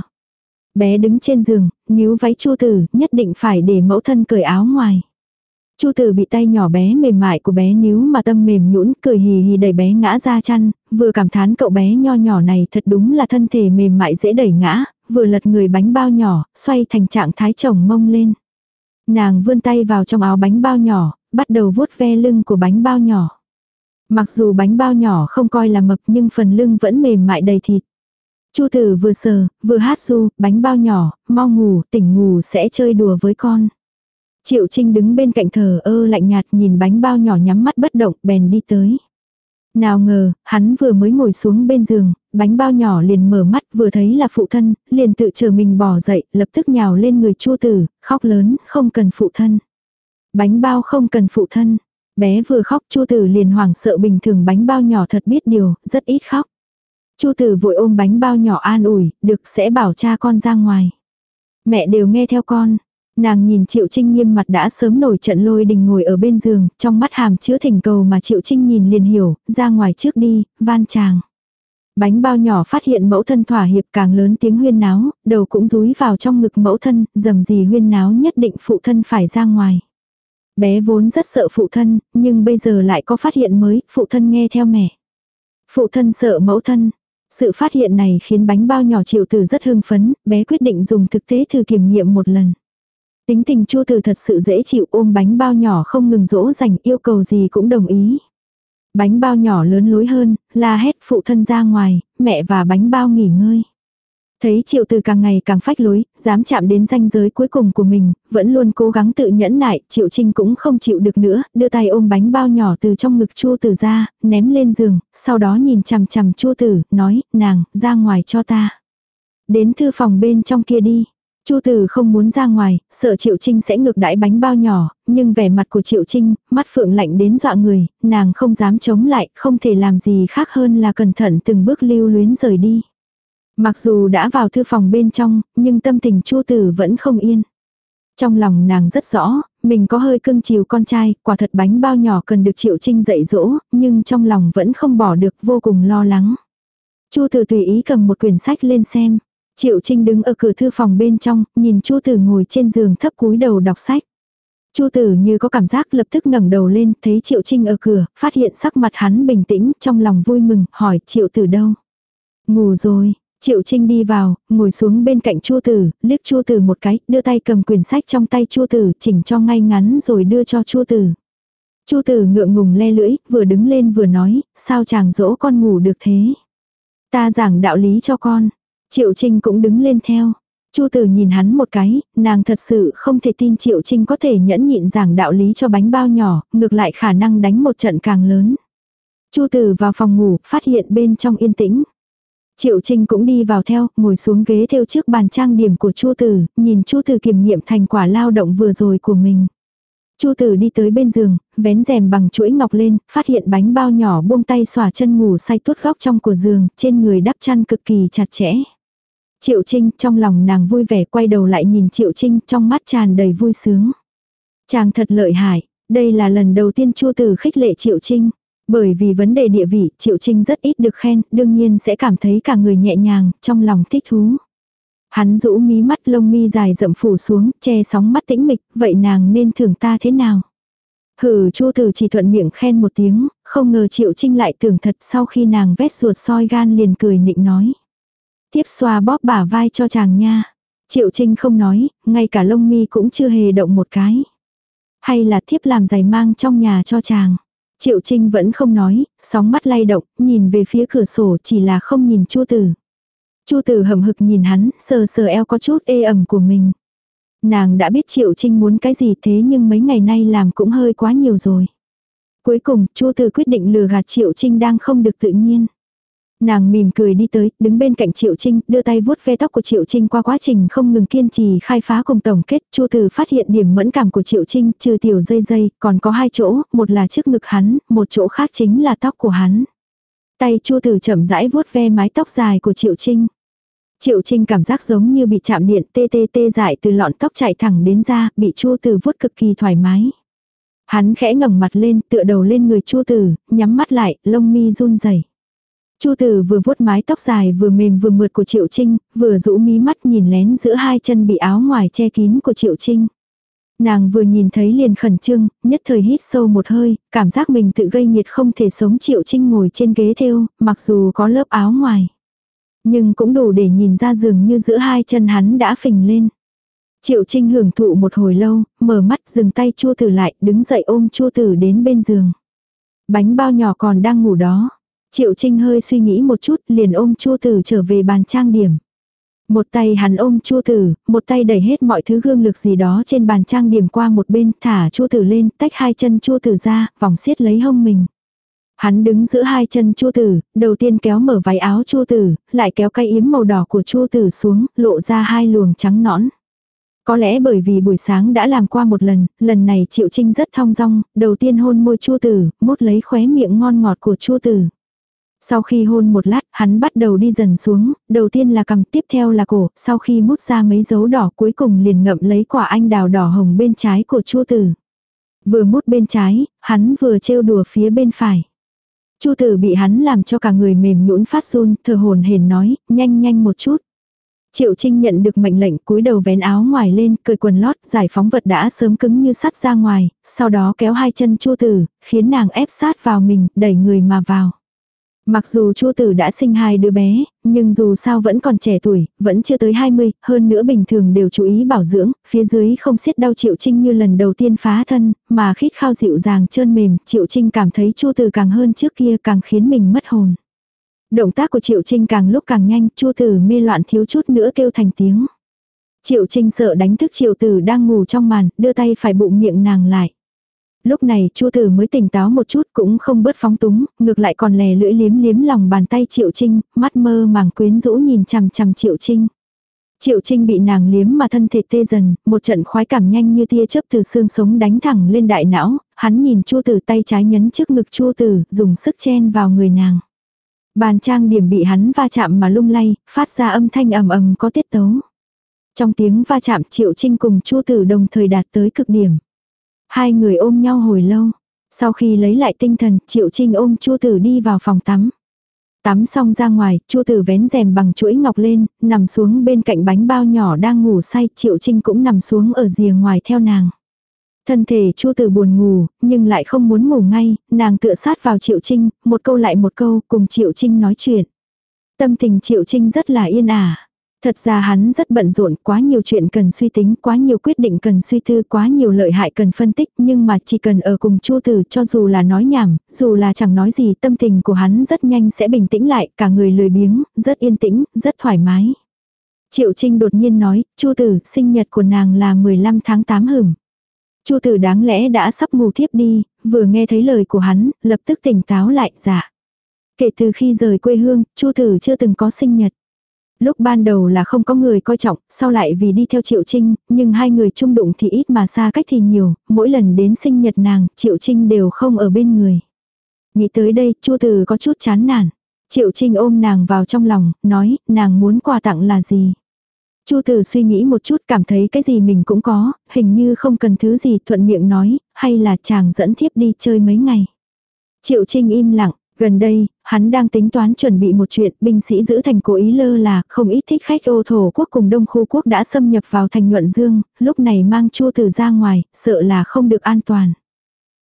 [SPEAKER 1] Bé đứng trên giường, níu váy Chu Tử, nhất định phải để mẫu thân cởi áo ngoài. Chu Tử bị tay nhỏ bé mềm mại của bé níu mà tâm mềm nhũn, cười hì hì đẩy bé ngã ra chăn, vừa cảm thán cậu bé nho nhỏ này thật đúng là thân thể mềm mại dễ đẩy ngã, vừa lật người bánh bao nhỏ, xoay thành trạng thái chồng mông lên. Nàng vươn tay vào trong áo bánh bao nhỏ, bắt đầu vuốt ve lưng của bánh bao nhỏ. Mặc dù bánh bao nhỏ không coi là mập nhưng phần lưng vẫn mềm mại đầy thịt. Chu tử vừa sờ, vừa hát du, bánh bao nhỏ, mau ngủ, tỉnh ngủ sẽ chơi đùa với con. Triệu Trinh đứng bên cạnh thờ ơ lạnh nhạt nhìn bánh bao nhỏ nhắm mắt bất động bèn đi tới. Nào ngờ, hắn vừa mới ngồi xuống bên giường, bánh bao nhỏ liền mở mắt vừa thấy là phụ thân, liền tự chờ mình bỏ dậy, lập tức nhào lên người chua tử, khóc lớn, không cần phụ thân. Bánh bao không cần phụ thân. Bé vừa khóc chua tử liền hoảng sợ bình thường bánh bao nhỏ thật biết điều, rất ít khóc. Chu tử vội ôm bánh bao nhỏ an ủi, được sẽ bảo cha con ra ngoài. Mẹ đều nghe theo con, Nàng nhìn Triệu Trinh nghiêm mặt đã sớm nổi trận lôi đình ngồi ở bên giường, trong mắt hàm chứa thỉnh cầu mà Triệu Trinh nhìn liền hiểu, ra ngoài trước đi, van chàng. Bánh bao nhỏ phát hiện mẫu thân thỏa hiệp càng lớn tiếng huyên náo, đầu cũng rúi vào trong ngực mẫu thân, dầm gì huyên náo nhất định phụ thân phải ra ngoài. Bé vốn rất sợ phụ thân, nhưng bây giờ lại có phát hiện mới, phụ thân nghe theo mẹ. Phụ thân sợ mẫu thân, sự phát hiện này khiến bánh bao nhỏ triệu từ rất hưng phấn, bé quyết định dùng thực tế thử kiểm nghiệm một lần. Tính tình chua từ thật sự dễ chịu ôm bánh bao nhỏ không ngừng dỗ dành yêu cầu gì cũng đồng ý. Bánh bao nhỏ lớn lối hơn, la hét phụ thân ra ngoài, mẹ và bánh bao nghỉ ngơi. Thấy triệu từ càng ngày càng phách lối, dám chạm đến ranh giới cuối cùng của mình, vẫn luôn cố gắng tự nhẫn nại, triệu trinh cũng không chịu được nữa, đưa tay ôm bánh bao nhỏ từ trong ngực chua từ ra, ném lên giường, sau đó nhìn chằm chằm chua tử, nói, nàng, ra ngoài cho ta. đến thư phòng bên trong kia đi. Chu Từ không muốn ra ngoài, sợ Triệu Trinh sẽ ngược đãi bánh bao nhỏ, nhưng vẻ mặt của Triệu Trinh, mắt phượng lạnh đến dọa người, nàng không dám chống lại, không thể làm gì khác hơn là cẩn thận từng bước lưu luyến rời đi. Mặc dù đã vào thư phòng bên trong, nhưng tâm tình Chu Từ vẫn không yên. Trong lòng nàng rất rõ, mình có hơi cưng chiều con trai, quả thật bánh bao nhỏ cần được Triệu Trinh dạy dỗ, nhưng trong lòng vẫn không bỏ được vô cùng lo lắng. Chu Từ tùy ý cầm một quyển sách lên xem. Triệu Trinh đứng ở cửa thư phòng bên trong, nhìn Chu Tử ngồi trên giường thấp cúi đầu đọc sách. Chu Tử như có cảm giác lập tức ngẩng đầu lên, thấy Triệu Trinh ở cửa, phát hiện sắc mặt hắn bình tĩnh, trong lòng vui mừng, hỏi Triệu Tử đâu? Ngủ rồi. Triệu Trinh đi vào, ngồi xuống bên cạnh Chu Tử, liếc Chu Tử một cái, đưa tay cầm quyển sách trong tay Chu Tử, chỉnh cho ngay ngắn rồi đưa cho Chu Tử. Chu Tử ngượng ngùng le lưỡi, vừa đứng lên vừa nói, sao chàng dỗ con ngủ được thế? Ta giảng đạo lý cho con. Triệu Trinh cũng đứng lên theo. Chu Tử nhìn hắn một cái, nàng thật sự không thể tin Triệu Trinh có thể nhẫn nhịn giảng đạo lý cho bánh bao nhỏ, ngược lại khả năng đánh một trận càng lớn. Chu Tử vào phòng ngủ, phát hiện bên trong yên tĩnh. Triệu Trinh cũng đi vào theo, ngồi xuống ghế theo trước bàn trang điểm của Chu Tử, nhìn Chu Tử kiểm nghiệm thành quả lao động vừa rồi của mình. Chu Tử đi tới bên giường, vén rèm bằng chuỗi ngọc lên, phát hiện bánh bao nhỏ buông tay xòa chân ngủ say tuốt góc trong của giường, trên người đắp chăn cực kỳ chặt chẽ. Triệu Trinh trong lòng nàng vui vẻ quay đầu lại nhìn Triệu Trinh trong mắt tràn đầy vui sướng. Chàng thật lợi hại, đây là lần đầu tiên Chu Tử khích lệ Triệu Trinh. Bởi vì vấn đề địa vị, Triệu Trinh rất ít được khen, đương nhiên sẽ cảm thấy cả người nhẹ nhàng, trong lòng thích thú. Hắn rũ mí mắt lông mi dài rậm phủ xuống, che sóng mắt tĩnh mịch, vậy nàng nên thưởng ta thế nào? Hử Chu Tử chỉ thuận miệng khen một tiếng, không ngờ Triệu Trinh lại tưởng thật sau khi nàng vét ruột soi gan liền cười nịnh nói. Tiếp xoa bóp bả vai cho chàng nha. Triệu Trinh không nói, ngay cả lông mi cũng chưa hề động một cái. Hay là thiếp làm giày mang trong nhà cho chàng. Triệu Trinh vẫn không nói, sóng mắt lay động, nhìn về phía cửa sổ chỉ là không nhìn Chu Tử. Chu Tử hầm hực nhìn hắn, sờ sờ eo có chút ê ẩm của mình. Nàng đã biết Triệu Trinh muốn cái gì thế nhưng mấy ngày nay làm cũng hơi quá nhiều rồi. Cuối cùng, Chu Tử quyết định lừa gạt Triệu Trinh đang không được tự nhiên. Nàng mỉm cười đi tới, đứng bên cạnh Triệu Trinh, đưa tay vuốt ve tóc của Triệu Trinh qua quá trình không ngừng kiên trì khai phá cùng tổng kết. Chu Từ phát hiện điểm mẫn cảm của Triệu Trinh, trừ tiểu dây dây, còn có hai chỗ, một là trước ngực hắn, một chỗ khác chính là tóc của hắn. Tay Chu Từ chậm rãi vuốt ve mái tóc dài của Triệu Trinh. Triệu Trinh cảm giác giống như bị chạm điện tê tê tê dại từ lọn tóc chạy thẳng đến da, bị Chu Từ vuốt cực kỳ thoải mái. Hắn khẽ ngẩng mặt lên, tựa đầu lên người Chu Từ, nhắm mắt lại, lông mi run rẩy. Chu Tử vừa vuốt mái tóc dài vừa mềm vừa mượt của Triệu Trinh, vừa rũ mí mắt nhìn lén giữa hai chân bị áo ngoài che kín của Triệu Trinh. Nàng vừa nhìn thấy liền khẩn trương, nhất thời hít sâu một hơi, cảm giác mình tự gây nhiệt không thể sống Triệu Trinh ngồi trên ghế thêu, mặc dù có lớp áo ngoài. Nhưng cũng đủ để nhìn ra giường như giữa hai chân hắn đã phình lên. Triệu Trinh hưởng thụ một hồi lâu, mở mắt dừng tay Chu Tử lại, đứng dậy ôm Chu Tử đến bên giường. Bánh bao nhỏ còn đang ngủ đó. Triệu Trinh hơi suy nghĩ một chút liền ôm Chu Tử trở về bàn trang điểm. Một tay hắn ôm Chu Tử, một tay đẩy hết mọi thứ gương lực gì đó trên bàn trang điểm qua một bên, thả Chu Tử lên, tách hai chân Chu Tử ra, vòng xiết lấy hông mình. Hắn đứng giữa hai chân Chu Tử, đầu tiên kéo mở váy áo Chu Tử, lại kéo cây yếm màu đỏ của Chu Tử xuống, lộ ra hai luồng trắng nõn. Có lẽ bởi vì buổi sáng đã làm qua một lần, lần này Triệu Trinh rất thong dong, đầu tiên hôn môi Chu Tử, mốt lấy khóe miệng ngon ngọt của Chu Tử. Sau khi hôn một lát, hắn bắt đầu đi dần xuống, đầu tiên là cầm, tiếp theo là cổ, sau khi mút ra mấy dấu đỏ cuối cùng liền ngậm lấy quả anh đào đỏ hồng bên trái của Chu Tử. Vừa mút bên trái, hắn vừa trêu đùa phía bên phải. Chu Tử bị hắn làm cho cả người mềm nhũn phát run, thờ hồn hển nói, nhanh nhanh một chút. Triệu Trinh nhận được mệnh lệnh cúi đầu vén áo ngoài lên, cởi quần lót, giải phóng vật đã sớm cứng như sắt ra ngoài, sau đó kéo hai chân Chu Tử, khiến nàng ép sát vào mình, đẩy người mà vào. Mặc dù Chu Tử đã sinh hai đứa bé, nhưng dù sao vẫn còn trẻ tuổi, vẫn chưa tới 20, hơn nữa bình thường đều chú ý bảo dưỡng, phía dưới không xiết đau Triệu Trinh như lần đầu tiên phá thân, mà khít khao dịu dàng trơn mềm, Triệu Trinh cảm thấy Chu Tử càng hơn trước kia càng khiến mình mất hồn. Động tác của Triệu Trinh càng lúc càng nhanh, Chu Tử mê loạn thiếu chút nữa kêu thành tiếng. Triệu Trinh sợ đánh thức Triệu Tử đang ngủ trong màn, đưa tay phải bụng miệng nàng lại. Lúc này Chu Tử mới tỉnh táo một chút cũng không bớt phóng túng, ngược lại còn lè lưỡi liếm liếm lòng bàn tay Triệu Trinh, mắt mơ màng quyến rũ nhìn chằm chằm Triệu Trinh. Triệu Trinh bị nàng liếm mà thân thể tê dần, một trận khoái cảm nhanh như tia chớp từ xương sống đánh thẳng lên đại não, hắn nhìn Chu Tử tay trái nhấn trước ngực Chu Tử, dùng sức chen vào người nàng. Bàn trang điểm bị hắn va chạm mà lung lay, phát ra âm thanh ầm ầm có tiết tấu. Trong tiếng va chạm Triệu Trinh cùng Chu Tử đồng thời đạt tới cực điểm. Hai người ôm nhau hồi lâu. Sau khi lấy lại tinh thần, Triệu Trinh ôm Chu Tử đi vào phòng tắm. Tắm xong ra ngoài, Chu Tử vén rèm bằng chuỗi ngọc lên, nằm xuống bên cạnh bánh bao nhỏ đang ngủ say, Triệu Trinh cũng nằm xuống ở rìa ngoài theo nàng. Thân thể Chu Tử buồn ngủ, nhưng lại không muốn ngủ ngay, nàng tựa sát vào Triệu Trinh, một câu lại một câu, cùng Triệu Trinh nói chuyện. Tâm tình Triệu Trinh rất là yên ả. Thật ra hắn rất bận rộn, quá nhiều chuyện cần suy tính, quá nhiều quyết định cần suy tư, quá nhiều lợi hại cần phân tích, nhưng mà chỉ cần ở cùng Chu Tử cho dù là nói nhảm, dù là chẳng nói gì, tâm tình của hắn rất nhanh sẽ bình tĩnh lại, cả người lười biếng, rất yên tĩnh, rất thoải mái. Triệu Trinh đột nhiên nói, Chu Tử, sinh nhật của nàng là 15 tháng 8 hửm. Chu Tử đáng lẽ đã sắp ngủ thiếp đi, vừa nghe thấy lời của hắn, lập tức tỉnh táo lại, dạ. Kể từ khi rời quê hương, Chu Tử chưa từng có sinh nhật. Lúc ban đầu là không có người coi trọng, sau lại vì đi theo Triệu Trinh, nhưng hai người chung đụng thì ít mà xa cách thì nhiều, mỗi lần đến sinh nhật nàng, Triệu Trinh đều không ở bên người. Nghĩ tới đây, Chu Từ có chút chán nản. Triệu Trinh ôm nàng vào trong lòng, nói, nàng muốn quà tặng là gì. Chu Từ suy nghĩ một chút cảm thấy cái gì mình cũng có, hình như không cần thứ gì thuận miệng nói, hay là chàng dẫn thiếp đi chơi mấy ngày. Triệu Trinh im lặng, Gần đây, hắn đang tính toán chuẩn bị một chuyện, binh sĩ giữ thành cố ý lơ là, không ít thích khách ô thổ quốc cùng đông khu quốc đã xâm nhập vào thành nhuận dương, lúc này mang chua từ ra ngoài, sợ là không được an toàn.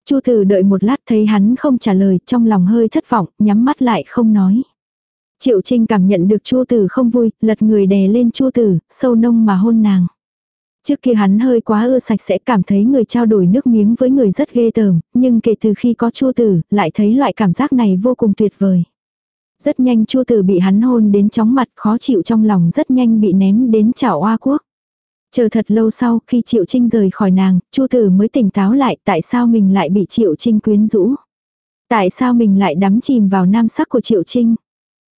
[SPEAKER 1] Chu tử đợi một lát thấy hắn không trả lời, trong lòng hơi thất vọng, nhắm mắt lại không nói. Triệu Trinh cảm nhận được Chu Tử không vui, lật người đè lên Chu Tử, sâu nông mà hôn nàng. Trước kia hắn hơi quá ưa sạch sẽ cảm thấy người trao đổi nước miếng với người rất ghê tởm, nhưng kể từ khi có chua tử, lại thấy loại cảm giác này vô cùng tuyệt vời. Rất nhanh chua tử bị hắn hôn đến chóng mặt khó chịu trong lòng rất nhanh bị ném đến chảo oa quốc. Chờ thật lâu sau khi Triệu Trinh rời khỏi nàng, Chu Tử mới tỉnh táo lại tại sao mình lại bị Triệu Trinh quyến rũ. Tại sao mình lại đắm chìm vào nam sắc của Triệu Trinh.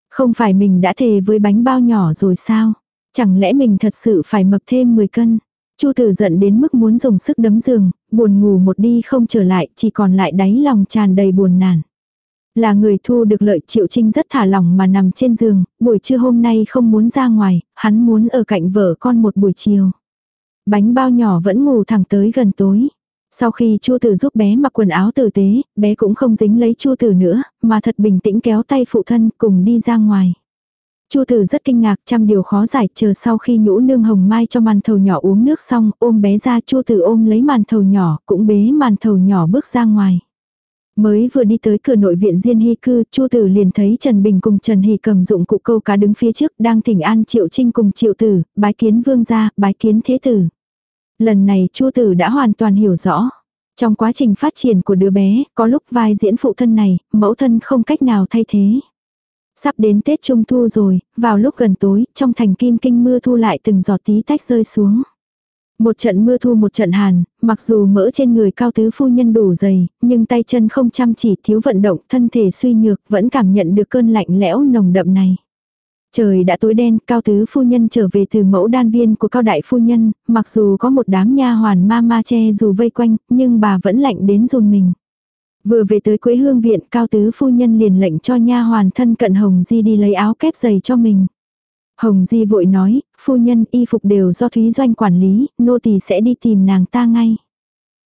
[SPEAKER 1] Không phải mình đã thề với bánh bao nhỏ rồi sao? Chẳng lẽ mình thật sự phải mập thêm 10 cân? Chu tử giận đến mức muốn dùng sức đấm giường, buồn ngủ một đi không trở lại, chỉ còn lại đáy lòng tràn đầy buồn nản. Là người thu được lợi Triệu Trinh rất thả lỏng mà nằm trên giường, buổi trưa hôm nay không muốn ra ngoài, hắn muốn ở cạnh vợ con một buổi chiều. Bánh bao nhỏ vẫn ngủ thẳng tới gần tối. Sau khi Chu Tử giúp bé mặc quần áo tử tế, bé cũng không dính lấy Chu Tử nữa, mà thật bình tĩnh kéo tay phụ thân cùng đi ra ngoài. Chu tử rất kinh ngạc trăm điều khó giải chờ sau khi nhũ nương hồng mai cho màn thầu nhỏ uống nước xong ôm bé ra chu tử ôm lấy màn thầu nhỏ cũng bế màn thầu nhỏ bước ra ngoài. Mới vừa đi tới cửa nội viện Diên Hy cư, Chu Tử liền thấy Trần Bình cùng Trần Hy cầm dụng cụ câu cá đứng phía trước, đang thỉnh an Triệu Trinh cùng Triệu Tử, bái kiến vương gia, bái kiến thế tử. Lần này Chu Tử đã hoàn toàn hiểu rõ. Trong quá trình phát triển của đứa bé, có lúc vai diễn phụ thân này, mẫu thân không cách nào thay thế. Sắp đến Tết Trung Thu rồi, vào lúc gần tối, trong thành kim kinh mưa thu lại từng giọt tí tách rơi xuống. Một trận mưa thu một trận hàn, mặc dù mỡ trên người cao tứ phu nhân đủ dày, nhưng tay chân không chăm chỉ thiếu vận động, thân thể suy nhược, vẫn cảm nhận được cơn lạnh lẽo nồng đậm này. Trời đã tối đen, cao tứ phu nhân trở về từ mẫu đan viên của cao đại phu nhân, mặc dù có một đám nha hoàn ma ma che dù vây quanh, nhưng bà vẫn lạnh đến run mình. Vừa về tới quế hương viện cao tứ phu nhân liền lệnh cho nha hoàn thân cận Hồng Di đi lấy áo kép giày cho mình. Hồng Di vội nói, phu nhân y phục đều do Thúy Doanh quản lý, nô tỳ sẽ đi tìm nàng ta ngay.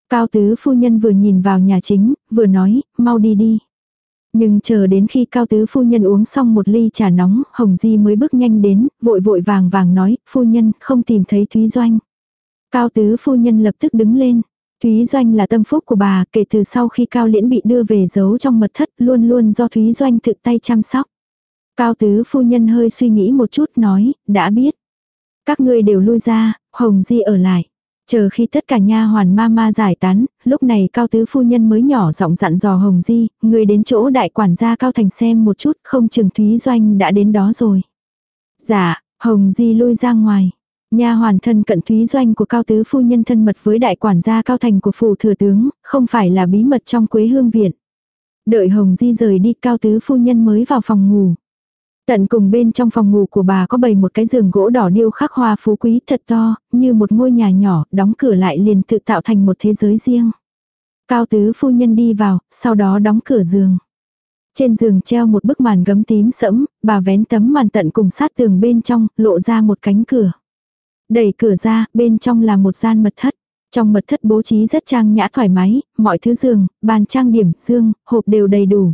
[SPEAKER 1] Cao tứ phu nhân vừa nhìn vào nhà chính, vừa nói, mau đi đi. Nhưng chờ đến khi cao tứ phu nhân uống xong một ly trà nóng, Hồng Di mới bước nhanh đến, vội vội vàng vàng nói, phu nhân không tìm thấy Thúy Doanh. Cao tứ phu nhân lập tức đứng lên. Thúy Doanh là tâm phúc của bà, kể từ sau khi Cao Liễn bị đưa về giấu trong mật thất luôn luôn do Thúy Doanh tự tay chăm sóc. Cao tứ phu nhân hơi suy nghĩ một chút nói, đã biết. Các ngươi đều lui ra, Hồng Di ở lại. Chờ khi tất cả nha hoàn ma ma giải tán, lúc này Cao tứ phu nhân mới nhỏ giọng dặn dò Hồng Di, người đến chỗ đại quản gia Cao Thành xem một chút, không chừng Thúy Doanh đã đến đó rồi. Dạ, Hồng Di lui ra ngoài. Nha hoàn thân cận Thúy Doanh của Cao Tứ Phu Nhân thân mật với đại quản gia Cao Thành của phủ thừa tướng, không phải là bí mật trong quế hương viện. Đợi Hồng Di rời đi Cao Tứ Phu Nhân mới vào phòng ngủ. Tận cùng bên trong phòng ngủ của bà có bày một cái giường gỗ đỏ điêu khắc hoa phú quý thật to, như một ngôi nhà nhỏ, đóng cửa lại liền tự tạo thành một thế giới riêng. Cao Tứ Phu Nhân đi vào, sau đó đóng cửa giường. Trên giường treo một bức màn gấm tím sẫm, bà vén tấm màn tận cùng sát tường bên trong, lộ ra một cánh cửa. Đẩy cửa ra, bên trong là một gian mật thất. Trong mật thất bố trí rất trang nhã thoải mái, mọi thứ giường, bàn trang điểm, dương, hộp đều đầy đủ.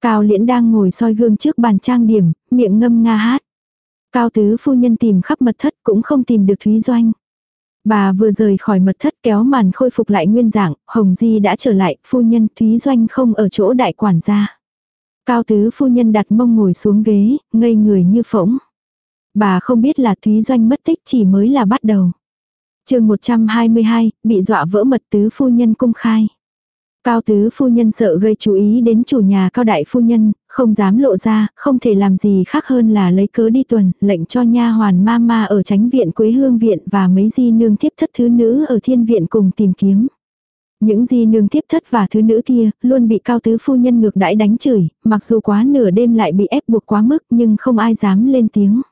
[SPEAKER 1] Cao liễn đang ngồi soi gương trước bàn trang điểm, miệng ngâm nga hát. Cao tứ phu nhân tìm khắp mật thất cũng không tìm được Thúy Doanh. Bà vừa rời khỏi mật thất kéo màn khôi phục lại nguyên dạng, Hồng Di đã trở lại, phu nhân Thúy Doanh không ở chỗ đại quản gia. Cao tứ phu nhân đặt mông ngồi xuống ghế, ngây người như phỗng. Bà không biết là Thúy Doanh mất tích chỉ mới là bắt đầu. chương 122, bị dọa vỡ mật tứ phu nhân cung khai. Cao tứ phu nhân sợ gây chú ý đến chủ nhà cao đại phu nhân, không dám lộ ra, không thể làm gì khác hơn là lấy cớ đi tuần, lệnh cho nha hoàn ma ma ở tránh viện Quế Hương Viện và mấy di nương tiếp thất thứ nữ ở thiên viện cùng tìm kiếm. Những di nương tiếp thất và thứ nữ kia, luôn bị cao tứ phu nhân ngược đãi đánh chửi, mặc dù quá nửa đêm lại bị ép buộc quá mức nhưng không ai dám lên tiếng.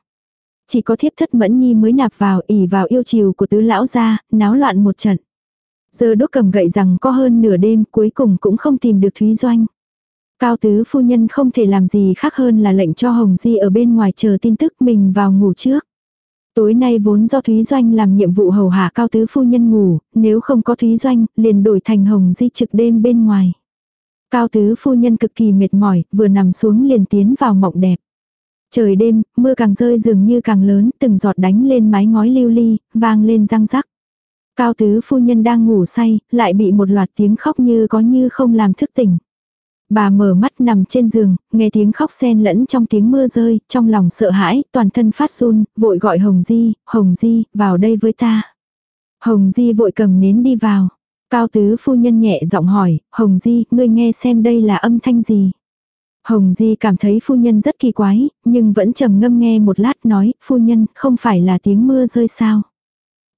[SPEAKER 1] Chỉ có thiếp thất mẫn nhi mới nạp vào ỉ vào yêu chiều của tứ lão gia, náo loạn một trận. Giờ đốt cầm gậy rằng có hơn nửa đêm cuối cùng cũng không tìm được Thúy Doanh. Cao tứ phu nhân không thể làm gì khác hơn là lệnh cho Hồng Di ở bên ngoài chờ tin tức mình vào ngủ trước. Tối nay vốn do Thúy Doanh làm nhiệm vụ hầu hạ cao tứ phu nhân ngủ, nếu không có Thúy Doanh, liền đổi thành Hồng Di trực đêm bên ngoài. Cao tứ phu nhân cực kỳ mệt mỏi, vừa nằm xuống liền tiến vào mộng đẹp. Trời đêm, mưa càng rơi dường như càng lớn, từng giọt đánh lên mái ngói lưu ly, vang lên răng rắc. Cao tứ phu nhân đang ngủ say, lại bị một loạt tiếng khóc như có như không làm thức tỉnh. Bà mở mắt nằm trên giường, nghe tiếng khóc xen lẫn trong tiếng mưa rơi, trong lòng sợ hãi, toàn thân phát run, vội gọi Hồng Di, Hồng Di, vào đây với ta. Hồng Di vội cầm nến đi vào. Cao tứ phu nhân nhẹ giọng hỏi, Hồng Di, ngươi nghe xem đây là âm thanh gì. Hồng Di cảm thấy phu nhân rất kỳ quái, nhưng vẫn trầm ngâm nghe một lát nói, phu nhân, không phải là tiếng mưa rơi sao.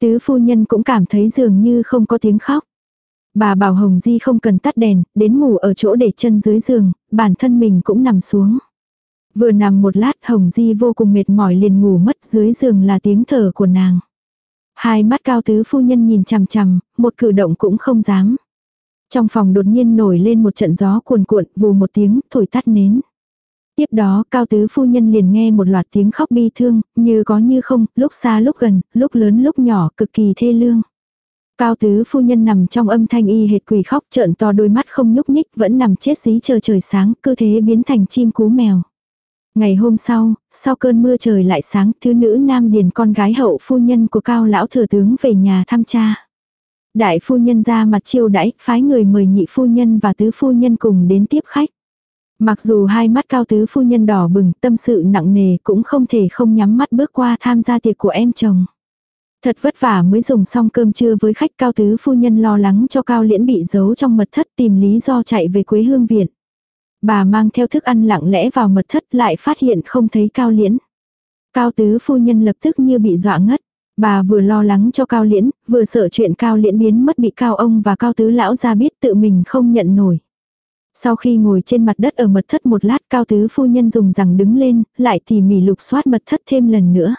[SPEAKER 1] Tứ phu nhân cũng cảm thấy dường như không có tiếng khóc. Bà bảo Hồng Di không cần tắt đèn, đến ngủ ở chỗ để chân dưới giường, bản thân mình cũng nằm xuống. Vừa nằm một lát Hồng Di vô cùng mệt mỏi liền ngủ mất dưới giường là tiếng thở của nàng. Hai mắt cao tứ phu nhân nhìn chằm chằm, một cử động cũng không dám. Trong phòng đột nhiên nổi lên một trận gió cuồn cuộn, vù một tiếng, thổi tắt nến. Tiếp đó, cao tứ phu nhân liền nghe một loạt tiếng khóc bi thương, như có như không, lúc xa lúc gần, lúc lớn lúc nhỏ, cực kỳ thê lương. Cao tứ phu nhân nằm trong âm thanh y hệt quỷ khóc trợn to đôi mắt không nhúc nhích vẫn nằm chết dí chờ trời sáng, cơ thế biến thành chim cú mèo. Ngày hôm sau, sau cơn mưa trời lại sáng, thứ nữ nam điền con gái hậu phu nhân của cao lão thừa tướng về nhà thăm cha. Đại phu nhân ra mặt chiêu đãi, phái người mời nhị phu nhân và tứ phu nhân cùng đến tiếp khách. Mặc dù hai mắt cao tứ phu nhân đỏ bừng, tâm sự nặng nề cũng không thể không nhắm mắt bước qua tham gia tiệc của em chồng. Thật vất vả mới dùng xong cơm trưa với khách cao tứ phu nhân lo lắng cho cao liễn bị giấu trong mật thất tìm lý do chạy về quế hương viện. Bà mang theo thức ăn lặng lẽ vào mật thất lại phát hiện không thấy cao liễn. Cao tứ phu nhân lập tức như bị dọa ngất. Bà vừa lo lắng cho cao liễn, vừa sợ chuyện cao liễn biến mất bị cao ông và cao tứ lão ra biết tự mình không nhận nổi. Sau khi ngồi trên mặt đất ở mật thất một lát cao tứ phu nhân dùng rằng đứng lên, lại tỉ mỉ lục soát mật thất thêm lần nữa.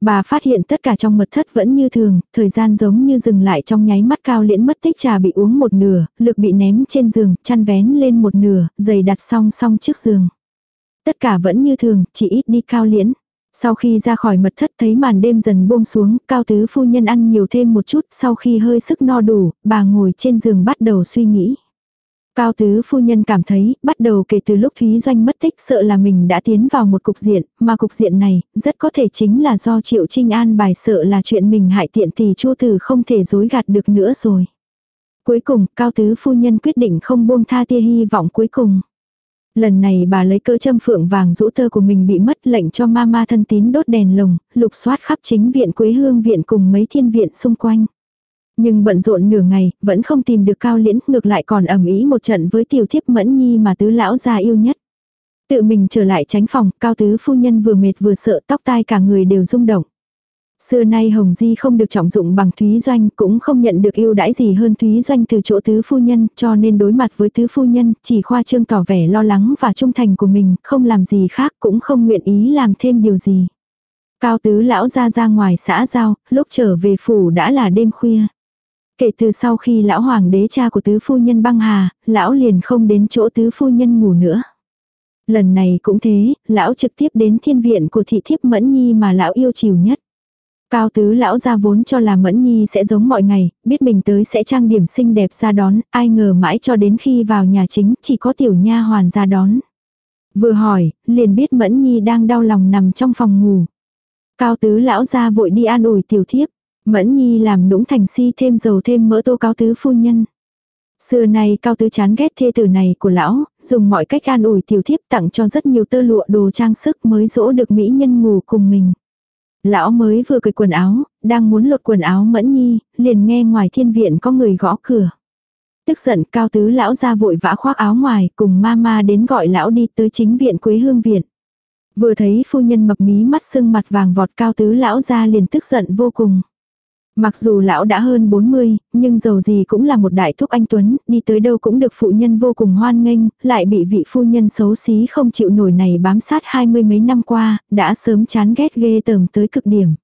[SPEAKER 1] Bà phát hiện tất cả trong mật thất vẫn như thường, thời gian giống như dừng lại trong nháy mắt cao liễn mất tích trà bị uống một nửa, lực bị ném trên giường, chăn vén lên một nửa, giày đặt song song trước giường. Tất cả vẫn như thường, chỉ ít đi cao liễn. Sau khi ra khỏi mật thất thấy màn đêm dần buông xuống, cao tứ phu nhân ăn nhiều thêm một chút, sau khi hơi sức no đủ, bà ngồi trên giường bắt đầu suy nghĩ. Cao tứ phu nhân cảm thấy, bắt đầu kể từ lúc Thúy Doanh mất tích sợ là mình đã tiến vào một cục diện, mà cục diện này, rất có thể chính là do Triệu Trinh An bài sợ là chuyện mình hại tiện thì Chu Tử không thể dối gạt được nữa rồi. Cuối cùng, Cao tứ phu nhân quyết định không buông tha tia hy vọng cuối cùng. Lần này bà lấy cỡ châm phượng vàng rũ tơ của mình bị mất lệnh cho mama thân tín đốt đèn lồng, lục soát khắp chính viện Quế Hương viện cùng mấy thiên viện xung quanh. Nhưng bận rộn nửa ngày, vẫn không tìm được cao liễn, ngược lại còn ẩm ý một trận với tiểu thiếp mẫn nhi mà tứ lão gia yêu nhất. Tự mình trở lại tránh phòng, cao tứ phu nhân vừa mệt vừa sợ tóc tai cả người đều rung động. Xưa nay Hồng Di không được trọng dụng bằng Thúy Doanh, cũng không nhận được ưu đãi gì hơn Thúy Doanh từ chỗ tứ phu nhân, cho nên đối mặt với tứ phu nhân, chỉ khoa trương tỏ vẻ lo lắng và trung thành của mình, không làm gì khác cũng không nguyện ý làm thêm điều gì. Cao tứ lão ra ra ngoài xã giao, lúc trở về phủ đã là đêm khuya. Kể từ sau khi lão hoàng đế cha của tứ phu nhân băng hà, lão liền không đến chỗ tứ phu nhân ngủ nữa. Lần này cũng thế, lão trực tiếp đến thiên viện của thị thiếp Mẫn Nhi mà lão yêu chiều nhất. Cao tứ lão ra vốn cho là Mẫn Nhi sẽ giống mọi ngày, biết mình tới sẽ trang điểm xinh đẹp ra đón, ai ngờ mãi cho đến khi vào nhà chính chỉ có tiểu nha hoàn ra đón. Vừa hỏi, liền biết Mẫn Nhi đang đau lòng nằm trong phòng ngủ. Cao tứ lão ra vội đi an ủi tiểu thiếp. Mẫn Nhi làm nũng thành si thêm dầu thêm mỡ tô cao tứ phu nhân. Xưa nay cao tứ chán ghét thê tử này của lão, dùng mọi cách an ủi tiểu thiếp tặng cho rất nhiều tơ lụa đồ trang sức mới dỗ được mỹ nhân ngủ cùng mình. Lão mới vừa cởi quần áo, đang muốn lột quần áo mẫn nhi, liền nghe ngoài thiên viện có người gõ cửa. Tức giận cao tứ lão ra vội vã khoác áo ngoài cùng mama đến gọi lão đi tới chính viện quế hương viện. Vừa thấy phu nhân mập mí mắt sưng mặt vàng vọt cao tứ lão ra liền tức giận vô cùng. Mặc dù lão đã hơn 40, nhưng dầu gì cũng là một đại thúc anh Tuấn, đi tới đâu cũng được phụ nhân vô cùng hoan nghênh, lại bị vị phu nhân xấu xí không chịu nổi này bám sát hai mươi mấy năm qua, đã sớm chán ghét ghê tởm tới cực điểm.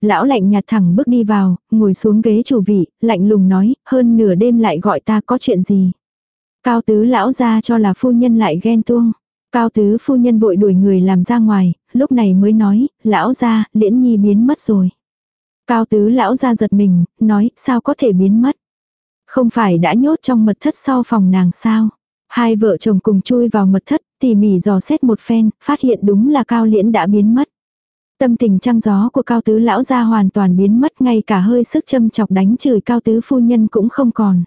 [SPEAKER 1] Lão lạnh nhạt thẳng bước đi vào, ngồi xuống ghế chủ vị, lạnh lùng nói, hơn nửa đêm lại gọi ta có chuyện gì. Cao tứ lão ra cho là phu nhân lại ghen tuông. Cao tứ phu nhân vội đuổi người làm ra ngoài, lúc này mới nói, lão ra, liễn nhi biến mất rồi. Cao tứ lão ra giật mình, nói, sao có thể biến mất. Không phải đã nhốt trong mật thất sau phòng nàng sao. Hai vợ chồng cùng chui vào mật thất, tỉ mỉ dò xét một phen, phát hiện đúng là cao liễn đã biến mất. Tâm tình trăng gió của cao tứ lão ra hoàn toàn biến mất ngay cả hơi sức châm chọc đánh chửi cao tứ phu nhân cũng không còn.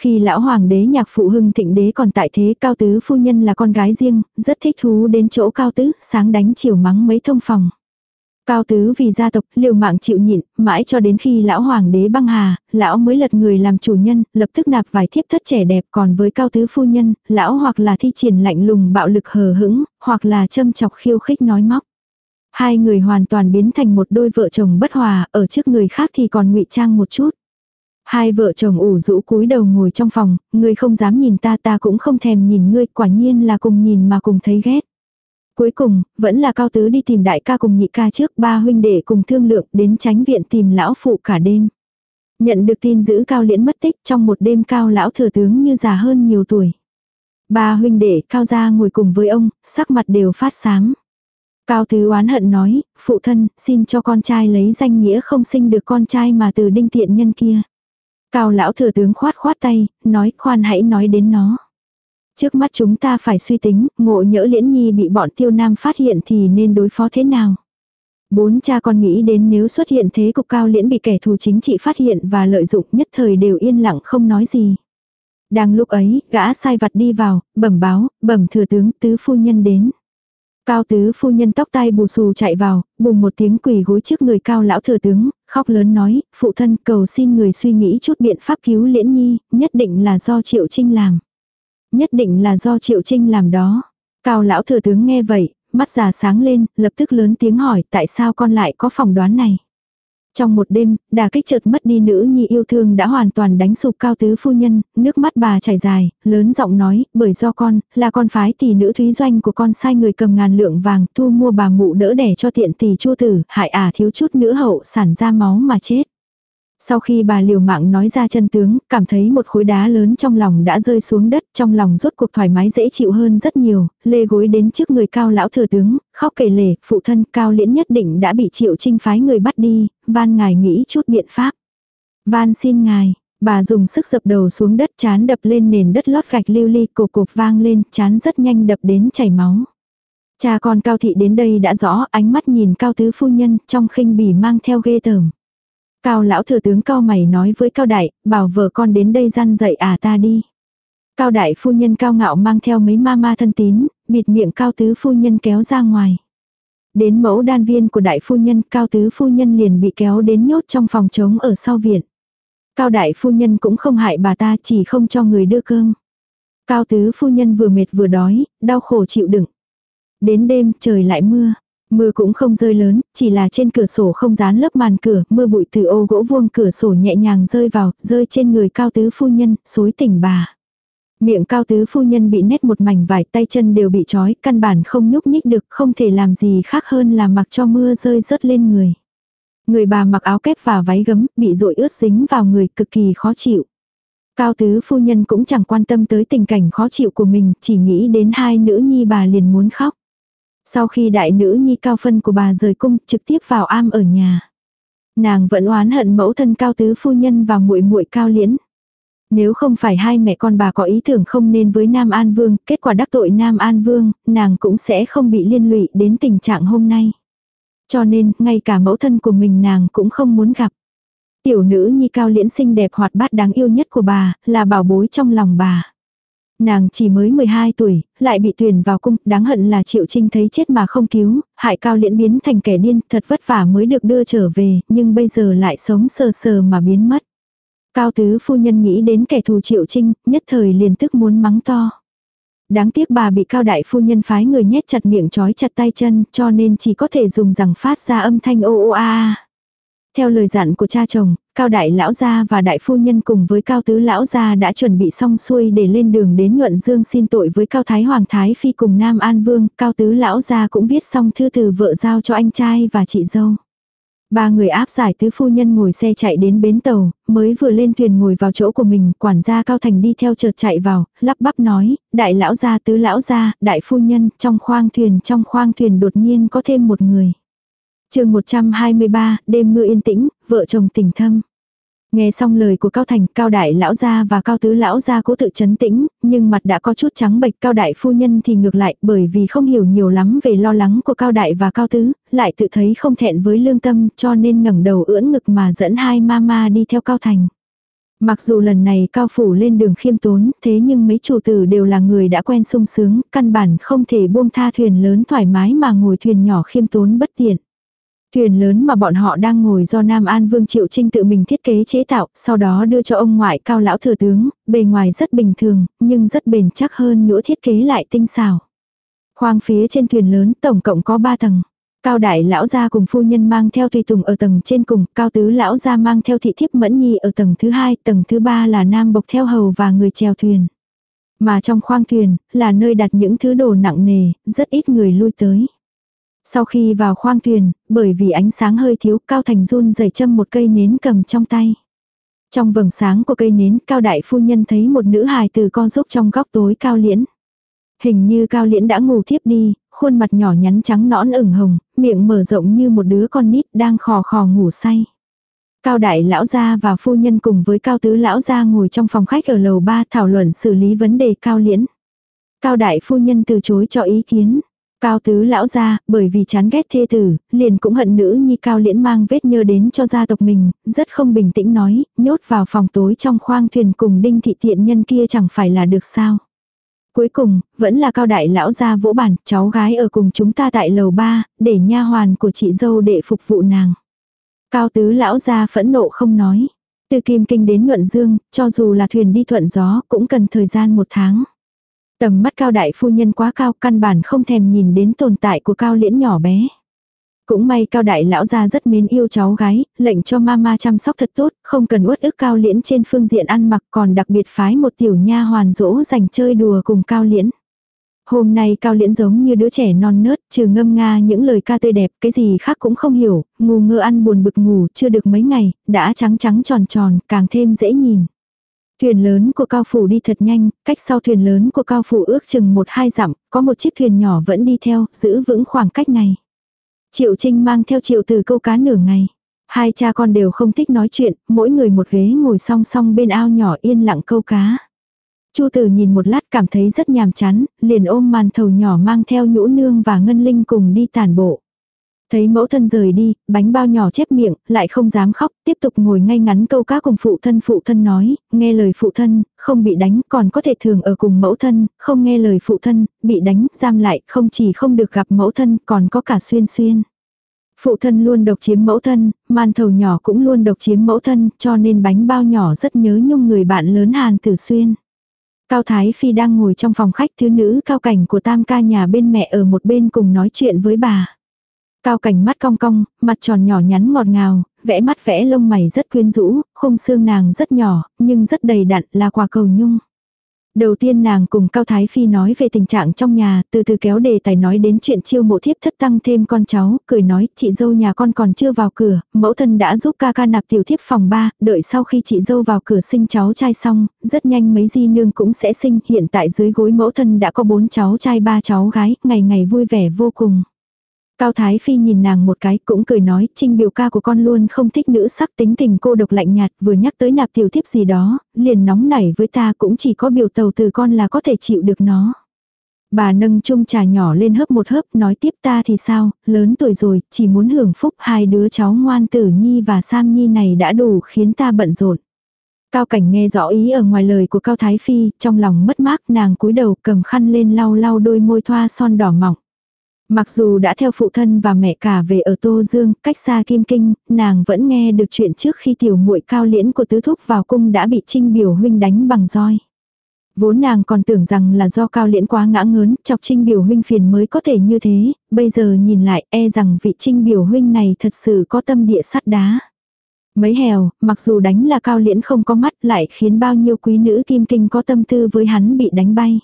[SPEAKER 1] Khi lão hoàng đế nhạc phụ hưng thịnh đế còn tại thế cao tứ phu nhân là con gái riêng, rất thích thú đến chỗ cao tứ, sáng đánh chiều mắng mấy thông phòng. Cao tứ vì gia tộc liều mạng chịu nhịn, mãi cho đến khi lão hoàng đế băng hà, lão mới lật người làm chủ nhân, lập tức nạp vài thiếp thất trẻ đẹp còn với cao tứ phu nhân, lão hoặc là thi triển lạnh lùng bạo lực hờ hững, hoặc là châm chọc khiêu khích nói móc. Hai người hoàn toàn biến thành một đôi vợ chồng bất hòa, ở trước người khác thì còn ngụy trang một chút. Hai vợ chồng ủ rũ cúi đầu ngồi trong phòng, người không dám nhìn ta ta cũng không thèm nhìn ngươi, quả nhiên là cùng nhìn mà cùng thấy ghét. Cuối cùng, vẫn là cao tứ đi tìm đại ca cùng nhị ca trước ba huynh đệ cùng thương lượng đến tránh viện tìm lão phụ cả đêm. Nhận được tin giữ cao liễn mất tích trong một đêm cao lão thừa tướng như già hơn nhiều tuổi. Ba huynh đệ cao gia ngồi cùng với ông, sắc mặt đều phát sáng. Cao tứ oán hận nói, phụ thân, xin cho con trai lấy danh nghĩa không sinh được con trai mà từ đinh tiện nhân kia. Cao lão thừa tướng khoát khoát tay, nói khoan hãy nói đến nó. Trước mắt chúng ta phải suy tính, ngộ nhỡ liễn nhi bị bọn tiêu nam phát hiện thì nên đối phó thế nào. Bốn cha con nghĩ đến nếu xuất hiện thế cục cao liễn bị kẻ thù chính trị phát hiện và lợi dụng nhất thời đều yên lặng không nói gì. Đang lúc ấy, gã sai vặt đi vào, bẩm báo, bẩm thừa tướng tứ phu nhân đến. Cao tứ phu nhân tóc tai bù xù chạy vào, bùng một tiếng quỳ gối trước người cao lão thừa tướng, khóc lớn nói, phụ thân cầu xin người suy nghĩ chút biện pháp cứu liễn nhi, nhất định là do triệu trinh làm. Nhất định là do Triệu Trinh làm đó. Cao lão thừa tướng nghe vậy, mắt già sáng lên, lập tức lớn tiếng hỏi tại sao con lại có phỏng đoán này. Trong một đêm, đà kích chợt mất đi nữ nhi yêu thương đã hoàn toàn đánh sụp cao tứ phu nhân, nước mắt bà chảy dài, lớn giọng nói, bởi do con, là con phái tỷ nữ thúy doanh của con sai người cầm ngàn lượng vàng thu mua bà mụ đỡ đẻ cho tiện tỷ chua tử, hại ả thiếu chút nữa hậu sản ra máu mà chết. Sau khi bà liều mạng nói ra chân tướng, cảm thấy một khối đá lớn trong lòng đã rơi xuống đất, trong lòng rốt cuộc thoải mái dễ chịu hơn rất nhiều, lê gối đến trước người cao lão thừa tướng, khóc kể lể, phụ thân cao liễn nhất định đã bị triệu trinh phái người bắt đi, van ngài nghĩ chút biện pháp. Van xin ngài, bà dùng sức dập đầu xuống đất chán đập lên nền đất lót gạch lưu ly cục cục vang lên, chán rất nhanh đập đến chảy máu. Cha con cao thị đến đây đã rõ, ánh mắt nhìn cao tứ phu nhân, trong khinh bỉ mang theo ghê tởm. Cao lão thừa tướng cao mày nói với cao đại, bảo vợ con đến đây gian dậy à ta đi. Cao đại phu nhân cao ngạo mang theo mấy ma ma thân tín, bịt miệng cao tứ phu nhân kéo ra ngoài. Đến mẫu đan viên của đại phu nhân, cao tứ phu nhân liền bị kéo đến nhốt trong phòng trống ở sau viện. Cao đại phu nhân cũng không hại bà ta chỉ không cho người đưa cơm. Cao tứ phu nhân vừa mệt vừa đói, đau khổ chịu đựng. Đến đêm trời lại mưa, Mưa cũng không rơi lớn, chỉ là trên cửa sổ không dán lớp màn cửa, mưa bụi từ ô gỗ vuông cửa sổ nhẹ nhàng rơi vào, rơi trên người cao tứ phu nhân, xối tỉnh bà. Miệng cao tứ phu nhân bị nét một mảnh vải tay chân đều bị trói, căn bản không nhúc nhích được, không thể làm gì khác hơn là mặc cho mưa rơi rớt lên người. Người bà mặc áo kép và váy gấm, bị rội ướt dính vào người cực kỳ khó chịu. Cao tứ phu nhân cũng chẳng quan tâm tới tình cảnh khó chịu của mình, chỉ nghĩ đến hai nữ nhi bà liền muốn khóc. Sau khi đại nữ nhi cao phân của bà rời cung, trực tiếp vào am ở nhà. Nàng vẫn oán hận mẫu thân cao tứ phu nhân và muội muội cao liễn. Nếu không phải hai mẹ con bà có ý tưởng không nên với Nam An Vương, kết quả đắc tội Nam An Vương, nàng cũng sẽ không bị liên lụy đến tình trạng hôm nay. Cho nên, ngay cả mẫu thân của mình nàng cũng không muốn gặp. Tiểu nữ nhi cao liễn xinh đẹp hoạt bát đáng yêu nhất của bà, là bảo bối trong lòng bà. Nàng chỉ mới 12 tuổi, lại bị tuyển vào cung, đáng hận là Triệu Trinh thấy chết mà không cứu, hại cao liễn biến thành kẻ điên, thật vất vả mới được đưa trở về, nhưng bây giờ lại sống sờ sờ mà biến mất. Cao tứ phu nhân nghĩ đến kẻ thù Triệu Trinh, nhất thời liền tức muốn mắng to. Đáng tiếc bà bị cao đại phu nhân phái người nhét chặt miệng trói chặt tay chân, cho nên chỉ có thể dùng rằng phát ra âm thanh ô ô a. Theo lời dặn của cha chồng, cao đại lão gia và đại phu nhân cùng với cao tứ lão gia đã chuẩn bị xong xuôi để lên đường đến nhuận dương xin tội với cao thái hoàng thái phi cùng nam an vương, cao tứ lão gia cũng viết xong thư từ vợ giao cho anh trai và chị dâu. Ba người áp giải tứ phu nhân ngồi xe chạy đến bến tàu, mới vừa lên thuyền ngồi vào chỗ của mình, quản gia Cao Thành đi theo chợt chạy vào, lắp bắp nói, đại lão gia tứ lão gia, đại phu nhân, trong khoang thuyền trong khoang thuyền đột nhiên có thêm một người chương 123, đêm mưa yên tĩnh, vợ chồng tình thâm. Nghe xong lời của Cao Thành, Cao Đại lão gia và Cao Tứ lão gia cố tự chấn tĩnh, nhưng mặt đã có chút trắng bệch Cao Đại phu nhân thì ngược lại bởi vì không hiểu nhiều lắm về lo lắng của Cao Đại và Cao Tứ, lại tự thấy không thẹn với lương tâm cho nên ngẩng đầu ưỡn ngực mà dẫn hai mama đi theo Cao Thành. Mặc dù lần này Cao Phủ lên đường khiêm tốn, thế nhưng mấy chủ tử đều là người đã quen sung sướng, căn bản không thể buông tha thuyền lớn thoải mái mà ngồi thuyền nhỏ khiêm tốn bất tiện. Thuyền lớn mà bọn họ đang ngồi do Nam An Vương Triệu Trinh tự mình thiết kế chế tạo, sau đó đưa cho ông ngoại cao lão thừa tướng, bề ngoài rất bình thường, nhưng rất bền chắc hơn nữa thiết kế lại tinh xảo. Khoang phía trên thuyền lớn tổng cộng có 3 tầng. Cao đại lão gia cùng phu nhân mang theo tùy tùng ở tầng trên cùng, cao tứ lão gia mang theo thị thiếp mẫn nhi ở tầng thứ hai, tầng thứ ba là nam bộc theo hầu và người chèo thuyền. Mà trong khoang thuyền, là nơi đặt những thứ đồ nặng nề, rất ít người lui tới. Sau khi vào khoang thuyền, bởi vì ánh sáng hơi thiếu, Cao Thành run rẩy châm một cây nến cầm trong tay. Trong vầng sáng của cây nến, Cao Đại Phu Nhân thấy một nữ hài từ con giúp trong góc tối Cao Liễn. Hình như Cao Liễn đã ngủ thiếp đi, khuôn mặt nhỏ nhắn trắng nõn ửng hồng, miệng mở rộng như một đứa con nít đang khò khò ngủ say. Cao đại lão gia và phu nhân cùng với cao tứ lão gia ngồi trong phòng khách ở lầu 3 thảo luận xử lý vấn đề cao liễn. Cao đại phu nhân từ chối cho ý kiến. Cao tứ lão gia, bởi vì chán ghét thê tử, liền cũng hận nữ nhi cao liễn mang vết nhơ đến cho gia tộc mình, rất không bình tĩnh nói, nhốt vào phòng tối trong khoang thuyền cùng đinh thị tiện nhân kia chẳng phải là được sao. Cuối cùng, vẫn là cao đại lão gia vỗ bản, cháu gái ở cùng chúng ta tại lầu ba, để nha hoàn của chị dâu để phục vụ nàng. Cao tứ lão gia phẫn nộ không nói. Từ Kim Kinh đến Nhuận Dương, cho dù là thuyền đi thuận gió, cũng cần thời gian một tháng. Tầm mắt cao đại phu nhân quá cao căn bản không thèm nhìn đến tồn tại của cao liễn nhỏ bé. Cũng may cao đại lão gia rất mến yêu cháu gái, lệnh cho mama chăm sóc thật tốt, không cần uất ức cao liễn trên phương diện ăn mặc còn đặc biệt phái một tiểu nha hoàn dỗ dành chơi đùa cùng cao liễn. Hôm nay cao liễn giống như đứa trẻ non nớt, trừ ngâm nga những lời ca tươi đẹp, cái gì khác cũng không hiểu, ngu ngơ ăn buồn bực ngủ, chưa được mấy ngày, đã trắng trắng tròn tròn, càng thêm dễ nhìn. Thuyền lớn của cao phủ đi thật nhanh, cách sau thuyền lớn của cao phủ ước chừng một hai dặm, có một chiếc thuyền nhỏ vẫn đi theo, giữ vững khoảng cách này. Triệu Trinh mang theo triệu từ câu cá nửa ngày. Hai cha con đều không thích nói chuyện, mỗi người một ghế ngồi song song bên ao nhỏ yên lặng câu cá. Chu tử nhìn một lát cảm thấy rất nhàm chán, liền ôm màn thầu nhỏ mang theo nhũ nương và ngân linh cùng đi tàn bộ. Thấy mẫu thân rời đi, bánh bao nhỏ chép miệng, lại không dám khóc, tiếp tục ngồi ngay ngắn câu cá cùng phụ thân phụ thân nói, nghe lời phụ thân, không bị đánh, còn có thể thường ở cùng mẫu thân, không nghe lời phụ thân, bị đánh, giam lại, không chỉ không được gặp mẫu thân, còn có cả xuyên xuyên. Phụ thân luôn độc chiếm mẫu thân, man thầu nhỏ cũng luôn độc chiếm mẫu thân, cho nên bánh bao nhỏ rất nhớ nhung người bạn lớn Hàn Tử Xuyên. Cao Thái Phi đang ngồi trong phòng khách thứ nữ cao cảnh của tam ca nhà bên mẹ ở một bên cùng nói chuyện với bà. Cao cảnh mắt cong cong, mặt tròn nhỏ nhắn ngọt ngào, vẽ mắt vẽ lông mày rất quyến rũ, khung xương nàng rất nhỏ, nhưng rất đầy đặn là quả cầu nhung. Đầu tiên nàng cùng Cao Thái Phi nói về tình trạng trong nhà, từ từ kéo đề tài nói đến chuyện chiêu mộ thiếp thất tăng thêm con cháu, cười nói chị dâu nhà con còn chưa vào cửa, mẫu thân đã giúp ca ca nạp tiểu thiếp phòng 3, đợi sau khi chị dâu vào cửa sinh cháu trai xong, rất nhanh mấy di nương cũng sẽ sinh, hiện tại dưới gối mẫu thân đã có bốn cháu trai ba cháu gái, ngày ngày vui vẻ vô cùng. Cao Thái Phi nhìn nàng một cái cũng cười nói, trinh biểu ca của con luôn không thích nữ sắc tính tình cô độc lạnh nhạt, vừa nhắc tới nạp tiểu tiếp gì đó, liền nóng nảy với ta cũng chỉ có biểu tàu từ con là có thể chịu được nó. Bà nâng chung trà nhỏ lên hớp một hớp, nói tiếp ta thì sao, lớn tuổi rồi, chỉ muốn hưởng phúc hai đứa cháu ngoan tử nhi và Sam nhi này đã đủ khiến ta bận rộn. Cao cảnh nghe rõ ý ở ngoài lời của Cao Thái Phi, trong lòng mất mát nàng cúi đầu cầm khăn lên lau lau đôi môi thoa son đỏ mỏng. Mặc dù đã theo phụ thân và mẹ cả về ở Tô Dương, cách xa Kim Kinh, nàng vẫn nghe được chuyện trước khi tiểu muội cao liễn của tứ thúc vào cung đã bị trinh biểu huynh đánh bằng roi. Vốn nàng còn tưởng rằng là do cao liễn quá ngã ngớn, chọc trinh biểu huynh phiền mới có thể như thế, bây giờ nhìn lại e rằng vị trinh biểu huynh này thật sự có tâm địa sắt đá. Mấy hèo, mặc dù đánh là cao liễn không có mắt lại khiến bao nhiêu quý nữ kim kinh có tâm tư với hắn bị đánh bay.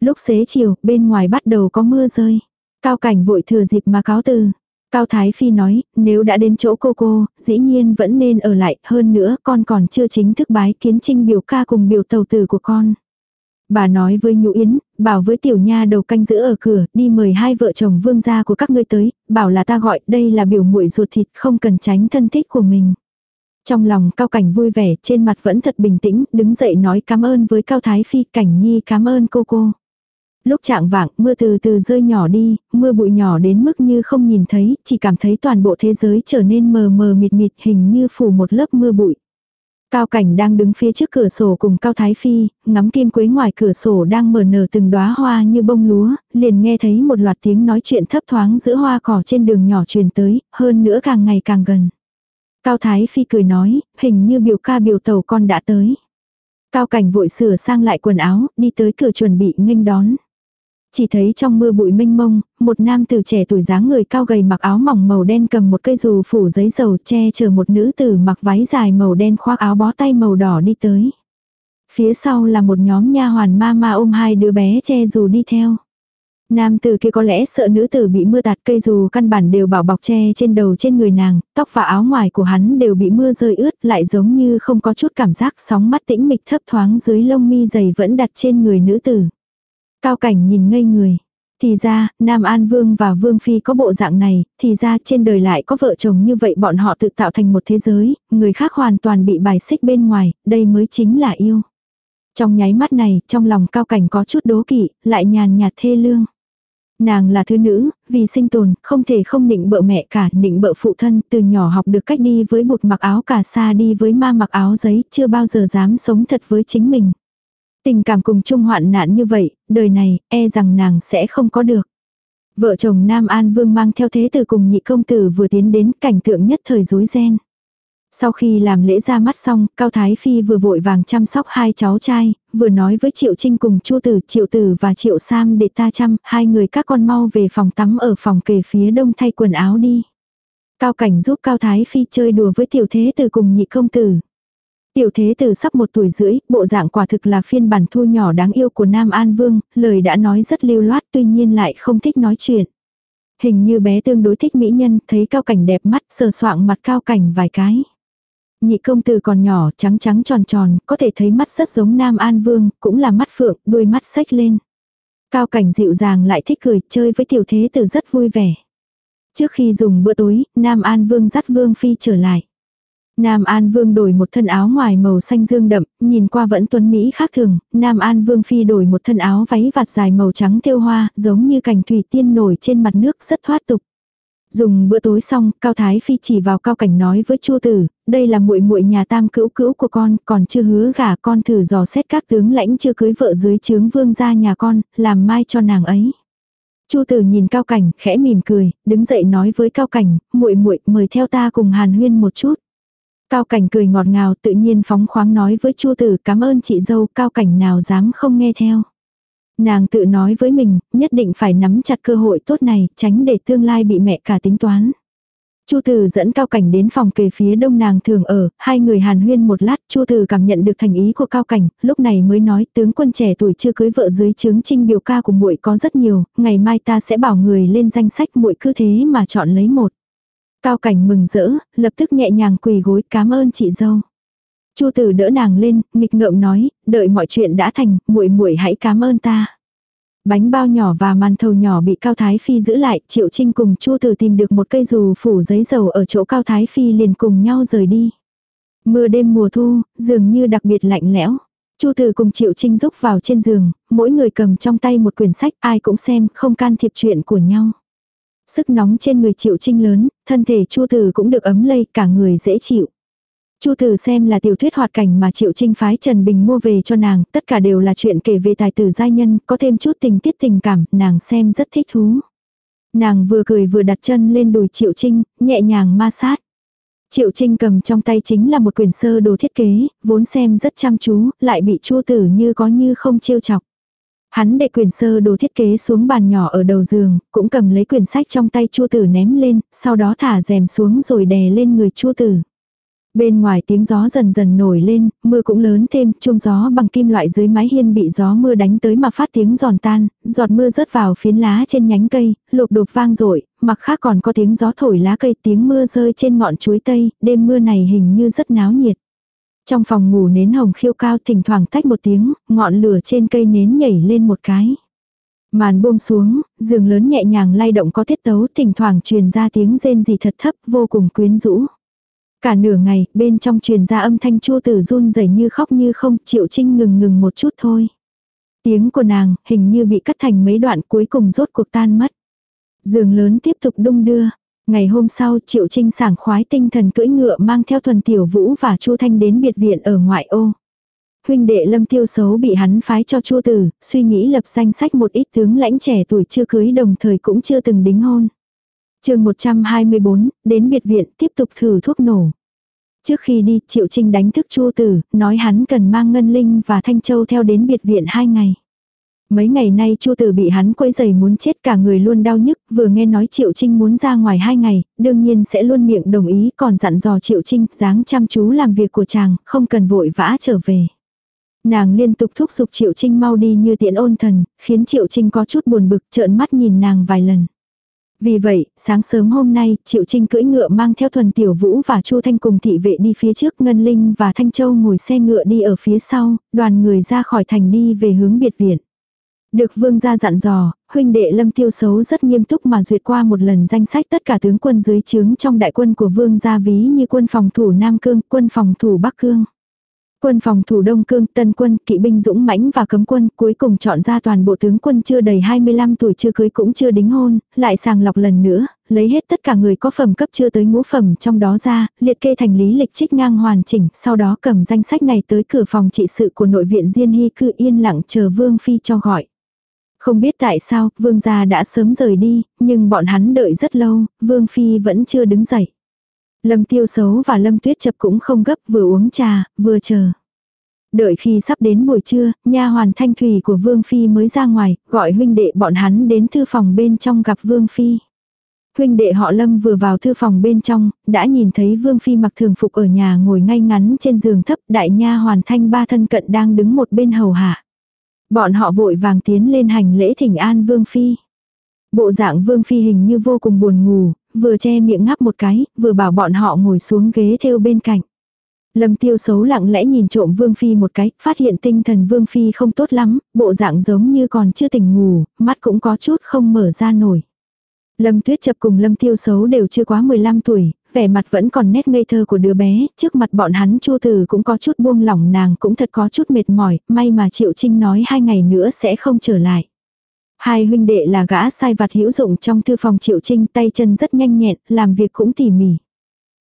[SPEAKER 1] Lúc xế chiều, bên ngoài bắt đầu có mưa rơi. Cao cảnh vội thừa dịp mà cáo từ. Cao Thái Phi nói, nếu đã đến chỗ cô cô, dĩ nhiên vẫn nên ở lại, hơn nữa con còn chưa chính thức bái kiến trinh biểu ca cùng biểu tàu tử của con. Bà nói với Nhũ Yến, bảo với tiểu nha đầu canh giữ ở cửa, đi mời hai vợ chồng vương gia của các ngươi tới, bảo là ta gọi đây là biểu muội ruột thịt không cần tránh thân thích của mình. Trong lòng Cao Cảnh vui vẻ, trên mặt vẫn thật bình tĩnh, đứng dậy nói cảm ơn với Cao Thái Phi, Cảnh Nhi cảm ơn cô cô. Lúc trạng vạng, mưa từ từ rơi nhỏ đi, mưa bụi nhỏ đến mức như không nhìn thấy, chỉ cảm thấy toàn bộ thế giới trở nên mờ mờ mịt mịt hình như phủ một lớp mưa bụi. Cao Cảnh đang đứng phía trước cửa sổ cùng Cao Thái Phi, ngắm kim quế ngoài cửa sổ đang mở nở từng đóa hoa như bông lúa, liền nghe thấy một loạt tiếng nói chuyện thấp thoáng giữa hoa cỏ trên đường nhỏ truyền tới, hơn nữa càng ngày càng gần. Cao Thái Phi cười nói, hình như biểu ca biểu tàu con đã tới. Cao Cảnh vội sửa sang lại quần áo, đi tới cửa chuẩn bị nghênh đón. Chỉ thấy trong mưa bụi mênh mông, một nam tử trẻ tuổi dáng người cao gầy mặc áo mỏng màu đen cầm một cây dù phủ giấy dầu che chở một nữ tử mặc váy dài màu đen khoác áo bó tay màu đỏ đi tới. Phía sau là một nhóm nha hoàn ma ma ôm hai đứa bé che dù đi theo. Nam tử kia có lẽ sợ nữ tử bị mưa tạt cây dù căn bản đều bảo bọc che trên đầu trên người nàng, tóc và áo ngoài của hắn đều bị mưa rơi ướt lại giống như không có chút cảm giác sóng mắt tĩnh mịch thấp thoáng dưới lông mi dày vẫn đặt trên người nữ tử. Cao cảnh nhìn ngây người. Thì ra, Nam An Vương và Vương Phi có bộ dạng này, thì ra trên đời lại có vợ chồng như vậy bọn họ tự tạo thành một thế giới, người khác hoàn toàn bị bài xích bên ngoài, đây mới chính là yêu. Trong nháy mắt này, trong lòng cao cảnh có chút đố kỵ, lại nhàn nhạt thê lương. Nàng là thứ nữ, vì sinh tồn, không thể không nịnh bợ mẹ cả, nịnh bợ phụ thân, từ nhỏ học được cách đi với bụt mặc áo cà sa đi với ma mặc áo giấy, chưa bao giờ dám sống thật với chính mình. Tình cảm cùng chung hoạn nạn như vậy, đời này, e rằng nàng sẽ không có được. Vợ chồng Nam An Vương mang theo thế tử cùng nhị công tử vừa tiến đến cảnh tượng nhất thời rối ren. Sau khi làm lễ ra mắt xong, Cao Thái Phi vừa vội vàng chăm sóc hai cháu trai, vừa nói với Triệu Trinh cùng Chu Tử, Triệu Tử và Triệu Sam để ta chăm, hai người các con mau về phòng tắm ở phòng kề phía đông thay quần áo đi. Cao Cảnh giúp Cao Thái Phi chơi đùa với Tiểu Thế Tử cùng nhị công tử. Tiểu thế từ sắp một tuổi rưỡi, bộ dạng quả thực là phiên bản thu nhỏ đáng yêu của Nam An Vương, lời đã nói rất lưu loát tuy nhiên lại không thích nói chuyện. Hình như bé tương đối thích mỹ nhân, thấy cao cảnh đẹp mắt, sờ soạng mặt cao cảnh vài cái. Nhị công tử còn nhỏ, trắng trắng tròn tròn, có thể thấy mắt rất giống Nam An Vương, cũng là mắt phượng, đuôi mắt sách lên. Cao cảnh dịu dàng lại thích cười, chơi với tiểu thế tử rất vui vẻ. Trước khi dùng bữa tối, Nam An Vương dắt Vương Phi trở lại. Nam An Vương đổi một thân áo ngoài màu xanh dương đậm, nhìn qua vẫn tuấn Mỹ khác thường, Nam An Vương Phi đổi một thân áo váy vạt dài màu trắng thêu hoa, giống như cành thủy tiên nổi trên mặt nước rất thoát tục. Dùng bữa tối xong, Cao Thái Phi chỉ vào Cao Cảnh nói với Chu Tử, đây là muội muội nhà tam cữu cữu của con, còn chưa hứa gả con thử dò xét các tướng lãnh chưa cưới vợ dưới trướng vương gia nhà con, làm mai cho nàng ấy. Chu Tử nhìn Cao Cảnh, khẽ mỉm cười, đứng dậy nói với Cao Cảnh, muội muội mời theo ta cùng Hàn Huyên một chút. Cao cảnh cười ngọt ngào tự nhiên phóng khoáng nói với Chu tử cảm ơn chị dâu cao cảnh nào dám không nghe theo. Nàng tự nói với mình, nhất định phải nắm chặt cơ hội tốt này, tránh để tương lai bị mẹ cả tính toán. Chu Từ dẫn Cao Cảnh đến phòng kề phía đông nàng thường ở, hai người hàn huyên một lát, Chu Từ cảm nhận được thành ý của Cao Cảnh, lúc này mới nói tướng quân trẻ tuổi chưa cưới vợ dưới trướng trinh biểu ca của muội có rất nhiều, ngày mai ta sẽ bảo người lên danh sách muội cứ thế mà chọn lấy một. Cao Cảnh mừng rỡ, lập tức nhẹ nhàng quỳ gối cảm ơn chị dâu. Chu tử đỡ nàng lên, nghịch ngợm nói, đợi mọi chuyện đã thành, muội muội hãy cảm ơn ta. Bánh bao nhỏ và màn thầu nhỏ bị Cao Thái Phi giữ lại, Triệu Trinh cùng Chu tử tìm được một cây dù phủ giấy dầu ở chỗ Cao Thái Phi liền cùng nhau rời đi. Mưa đêm mùa thu, dường như đặc biệt lạnh lẽo. Chu Từ cùng Triệu Trinh rúc vào trên giường, mỗi người cầm trong tay một quyển sách, ai cũng xem, không can thiệp chuyện của nhau. Sức nóng trên người Triệu Trinh lớn, thân thể Chu Từ cũng được ấm lây, cả người dễ chịu. Chu Tử xem là tiểu thuyết hoạt cảnh mà Triệu Trinh phái Trần Bình mua về cho nàng, tất cả đều là chuyện kể về tài tử giai nhân, có thêm chút tình tiết tình cảm, nàng xem rất thích thú. Nàng vừa cười vừa đặt chân lên đùi Triệu Trinh, nhẹ nhàng ma sát. Triệu Trinh cầm trong tay chính là một quyển sơ đồ thiết kế, vốn xem rất chăm chú, lại bị Chu Tử như có như không trêu chọc. Hắn để quyển sơ đồ thiết kế xuống bàn nhỏ ở đầu giường, cũng cầm lấy quyển sách trong tay Chu Tử ném lên, sau đó thả rèm xuống rồi đè lên người Chu Tử. Bên ngoài tiếng gió dần dần nổi lên, mưa cũng lớn thêm, chuông gió bằng kim loại dưới mái hiên bị gió mưa đánh tới mà phát tiếng giòn tan, giọt mưa rớt vào phiến lá trên nhánh cây, lộp đột vang rội, mặc khác còn có tiếng gió thổi lá cây tiếng mưa rơi trên ngọn chuối tây, đêm mưa này hình như rất náo nhiệt. Trong phòng ngủ nến hồng khiêu cao thỉnh thoảng tách một tiếng, ngọn lửa trên cây nến nhảy lên một cái. Màn buông xuống, giường lớn nhẹ nhàng lay động có tiết tấu thỉnh thoảng truyền ra tiếng rên gì thật thấp vô cùng quyến rũ. Cả nửa ngày, bên trong truyền ra âm thanh chua tử run rẩy như khóc như không, triệu trinh ngừng ngừng một chút thôi. Tiếng của nàng, hình như bị cắt thành mấy đoạn cuối cùng rốt cuộc tan mất. Giường lớn tiếp tục đung đưa. Ngày hôm sau, Triệu Trinh sảng khoái tinh thần cưỡi ngựa mang theo thuần tiểu vũ và Chu Thanh đến biệt viện ở ngoại ô. Huynh đệ lâm tiêu xấu bị hắn phái cho Chu Tử, suy nghĩ lập danh sách một ít tướng lãnh trẻ tuổi chưa cưới đồng thời cũng chưa từng đính hôn chương 124, đến biệt viện tiếp tục thử thuốc nổ. Trước khi đi, Triệu Trinh đánh thức Chu Tử, nói hắn cần mang Ngân Linh và Thanh Châu theo đến biệt viện hai ngày. Mấy ngày nay Chu Tử bị hắn quấy giày muốn chết cả người luôn đau nhức, vừa nghe nói Triệu Trinh muốn ra ngoài hai ngày, đương nhiên sẽ luôn miệng đồng ý, còn dặn dò Triệu Trinh dáng chăm chú làm việc của chàng, không cần vội vã trở về. Nàng liên tục thúc giục Triệu Trinh mau đi như tiện ôn thần, khiến Triệu Trinh có chút buồn bực trợn mắt nhìn nàng vài lần. Vì vậy, sáng sớm hôm nay, Triệu Trinh cưỡi ngựa mang theo thuần tiểu vũ và Chu Thanh cùng thị vệ đi phía trước, Ngân Linh và Thanh Châu ngồi xe ngựa đi ở phía sau, đoàn người ra khỏi thành đi về hướng biệt viện. Được vương gia dặn dò, huynh đệ lâm tiêu xấu rất nghiêm túc mà duyệt qua một lần danh sách tất cả tướng quân dưới trướng trong đại quân của vương gia ví như quân phòng thủ Nam Cương, quân phòng thủ Bắc Cương. Quân phòng thủ Đông Cương, Tân quân, kỵ binh dũng mãnh và cấm quân, cuối cùng chọn ra toàn bộ tướng quân chưa đầy 25 tuổi chưa cưới cũng chưa đính hôn, lại sàng lọc lần nữa, lấy hết tất cả người có phẩm cấp chưa tới ngũ phẩm trong đó ra, liệt kê thành lý lịch trích ngang hoàn chỉnh, sau đó cầm danh sách này tới cửa phòng trị sự của nội viện Diên Hy cư yên lặng chờ Vương Phi cho gọi. Không biết tại sao, Vương gia đã sớm rời đi, nhưng bọn hắn đợi rất lâu, Vương Phi vẫn chưa đứng dậy. Lâm tiêu xấu và lâm tuyết chập cũng không gấp vừa uống trà, vừa chờ. Đợi khi sắp đến buổi trưa, nha hoàn thanh thủy của Vương Phi mới ra ngoài, gọi huynh đệ bọn hắn đến thư phòng bên trong gặp Vương Phi. Huynh đệ họ Lâm vừa vào thư phòng bên trong, đã nhìn thấy Vương Phi mặc thường phục ở nhà ngồi ngay ngắn trên giường thấp đại nha hoàn thanh ba thân cận đang đứng một bên hầu hạ. Bọn họ vội vàng tiến lên hành lễ thỉnh an Vương Phi. Bộ dạng Vương Phi hình như vô cùng buồn ngủ, vừa che miệng ngáp một cái, vừa bảo bọn họ ngồi xuống ghế theo bên cạnh. Lâm tiêu xấu lặng lẽ nhìn trộm Vương Phi một cái, phát hiện tinh thần Vương Phi không tốt lắm, bộ dạng giống như còn chưa tỉnh ngủ, mắt cũng có chút không mở ra nổi. Lâm tuyết chập cùng Lâm tiêu xấu đều chưa quá 15 tuổi, vẻ mặt vẫn còn nét ngây thơ của đứa bé, trước mặt bọn hắn chua từ cũng có chút buông lỏng nàng cũng thật có chút mệt mỏi, may mà Triệu Trinh nói hai ngày nữa sẽ không trở lại. Hai huynh đệ là gã sai vặt hữu dụng trong thư phòng triệu trinh tay chân rất nhanh nhẹn, làm việc cũng tỉ mỉ.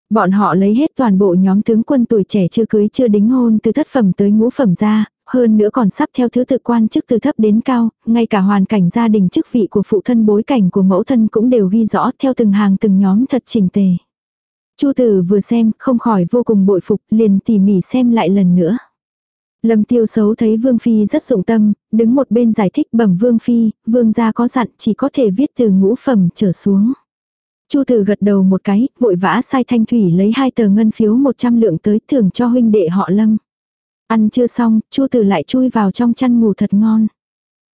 [SPEAKER 1] Bọn họ lấy hết toàn bộ nhóm tướng quân tuổi trẻ chưa cưới chưa đính hôn từ thất phẩm tới ngũ phẩm ra, hơn nữa còn sắp theo thứ tự quan chức từ thấp đến cao, ngay cả hoàn cảnh gia đình chức vị của phụ thân bối cảnh của mẫu thân cũng đều ghi rõ theo từng hàng từng nhóm thật chỉnh tề. Chu tử vừa xem, không khỏi vô cùng bội phục, liền tỉ mỉ xem lại lần nữa. Lâm tiêu xấu thấy Vương Phi rất dụng tâm, đứng một bên giải thích bẩm Vương Phi, Vương gia có dặn chỉ có thể viết từ ngũ phẩm trở xuống. Chu Tử gật đầu một cái, vội vã sai Thanh Thủy lấy hai tờ ngân phiếu 100 lượng tới thưởng cho huynh đệ họ Lâm. Ăn chưa xong, Chu Tử lại chui vào trong chăn ngủ thật ngon.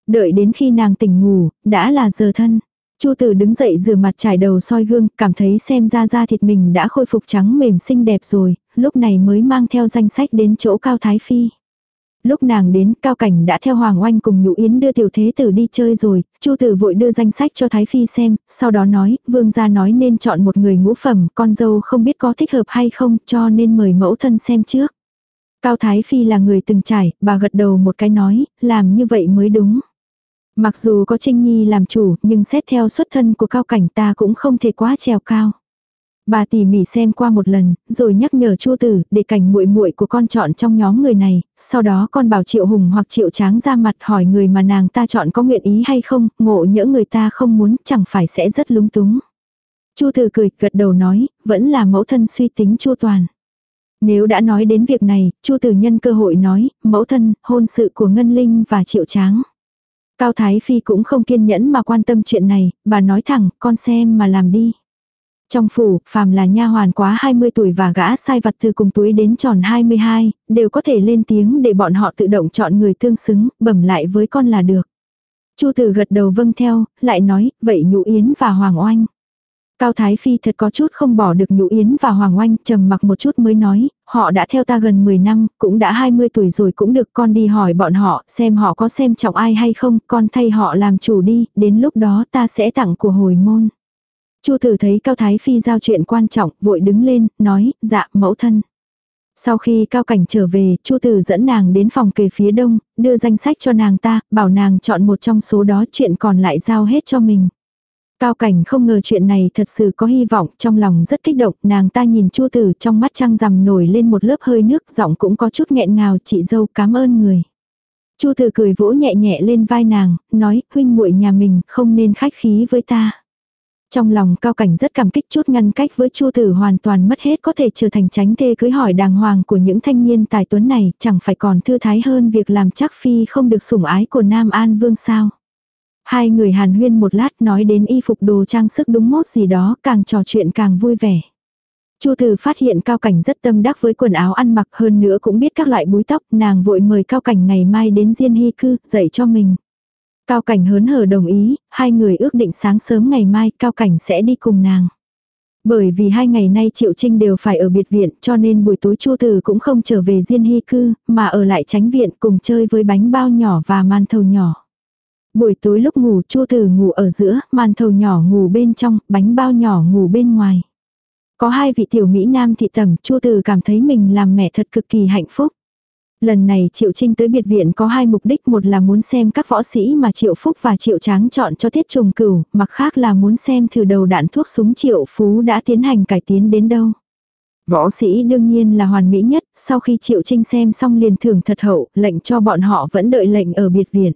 [SPEAKER 1] Đợi đến khi nàng tỉnh ngủ, đã là giờ thân. Chu Tử đứng dậy rửa mặt trải đầu soi gương, cảm thấy xem ra da thịt mình đã khôi phục trắng mềm xinh đẹp rồi, lúc này mới mang theo danh sách đến chỗ Cao Thái Phi. Lúc nàng đến, Cao Cảnh đã theo Hoàng Oanh cùng Nhũ Yến đưa tiểu thế tử đi chơi rồi, Chu Tử vội đưa danh sách cho Thái Phi xem, sau đó nói, vương gia nói nên chọn một người ngũ phẩm, con dâu không biết có thích hợp hay không, cho nên mời mẫu thân xem trước. Cao Thái Phi là người từng trải, bà gật đầu một cái nói, làm như vậy mới đúng. Mặc dù có Trinh Nhi làm chủ, nhưng xét theo xuất thân của cao cảnh ta cũng không thể quá trèo cao. Bà tỉ mỉ xem qua một lần, rồi nhắc nhở Chu Tử, để cảnh muội muội của con chọn trong nhóm người này, sau đó con bảo Triệu Hùng hoặc Triệu Tráng ra mặt hỏi người mà nàng ta chọn có nguyện ý hay không, ngộ nhỡ người ta không muốn, chẳng phải sẽ rất lúng túng. Chu Tử cười, gật đầu nói, vẫn là mẫu thân suy tính chu toàn. Nếu đã nói đến việc này, Chu Tử nhân cơ hội nói, mẫu thân, hôn sự của Ngân Linh và Triệu Tráng. Cao Thái Phi cũng không kiên nhẫn mà quan tâm chuyện này, bà nói thẳng, con xem mà làm đi. Trong phủ, phàm là nha hoàn quá 20 tuổi và gã sai vặt từ cùng túi đến tròn 22, đều có thể lên tiếng để bọn họ tự động chọn người tương xứng, bẩm lại với con là được. Chu Tử gật đầu vâng theo, lại nói, vậy Nhũ Yến và Hoàng Oanh. Cao Thái Phi thật có chút không bỏ được Nhũ Yến và Hoàng Oanh, trầm mặc một chút mới nói, họ đã theo ta gần 10 năm, cũng đã 20 tuổi rồi cũng được con đi hỏi bọn họ, xem họ có xem trọng ai hay không, con thay họ làm chủ đi, đến lúc đó ta sẽ tặng của hồi môn. Chu tử thấy Cao Thái Phi giao chuyện quan trọng, vội đứng lên, nói, dạ mẫu thân. Sau khi Cao Cảnh trở về, Chu Tử dẫn nàng đến phòng kề phía đông, đưa danh sách cho nàng ta, bảo nàng chọn một trong số đó chuyện còn lại giao hết cho mình. Cao Cảnh không ngờ chuyện này thật sự có hy vọng, trong lòng rất kích động, nàng ta nhìn Chu Tử trong mắt trăng rằm nổi lên một lớp hơi nước, giọng cũng có chút nghẹn ngào, chị dâu cảm ơn người. Chu Tử cười vỗ nhẹ nhẹ lên vai nàng, nói, huynh muội nhà mình không nên khách khí với ta. Trong lòng cao cảnh rất cảm kích chút ngăn cách với chu tử hoàn toàn mất hết có thể trở thành tránh thê cưới hỏi đàng hoàng của những thanh niên tài tuấn này, chẳng phải còn thư thái hơn việc làm chắc phi không được sủng ái của Nam An Vương sao. Hai người hàn huyên một lát nói đến y phục đồ trang sức đúng mốt gì đó, càng trò chuyện càng vui vẻ. Chu Từ phát hiện Cao Cảnh rất tâm đắc với quần áo ăn mặc hơn nữa cũng biết các loại búi tóc, nàng vội mời Cao Cảnh ngày mai đến Diên Hy cư, dạy cho mình. Cao Cảnh hớn hở đồng ý, hai người ước định sáng sớm ngày mai Cao Cảnh sẽ đi cùng nàng. Bởi vì hai ngày nay Triệu Trinh đều phải ở biệt viện cho nên buổi tối Chu Từ cũng không trở về Diên Hy cư, mà ở lại tránh viện cùng chơi với bánh bao nhỏ và man thầu nhỏ. Buổi tối lúc ngủ Chu Từ ngủ ở giữa, màn thầu nhỏ ngủ bên trong, bánh bao nhỏ ngủ bên ngoài. Có hai vị tiểu Mỹ Nam thị tẩm, Chu Từ cảm thấy mình làm mẹ thật cực kỳ hạnh phúc. Lần này Triệu Trinh tới biệt viện có hai mục đích, một là muốn xem các võ sĩ mà Triệu Phúc và Triệu Tráng chọn cho tiết trùng cửu, mặt khác là muốn xem thử đầu đạn thuốc súng Triệu Phú đã tiến hành cải tiến đến đâu. Võ sĩ đương nhiên là hoàn mỹ nhất, sau khi Triệu Trinh xem xong liền thưởng thật hậu, lệnh cho bọn họ vẫn đợi lệnh ở biệt viện.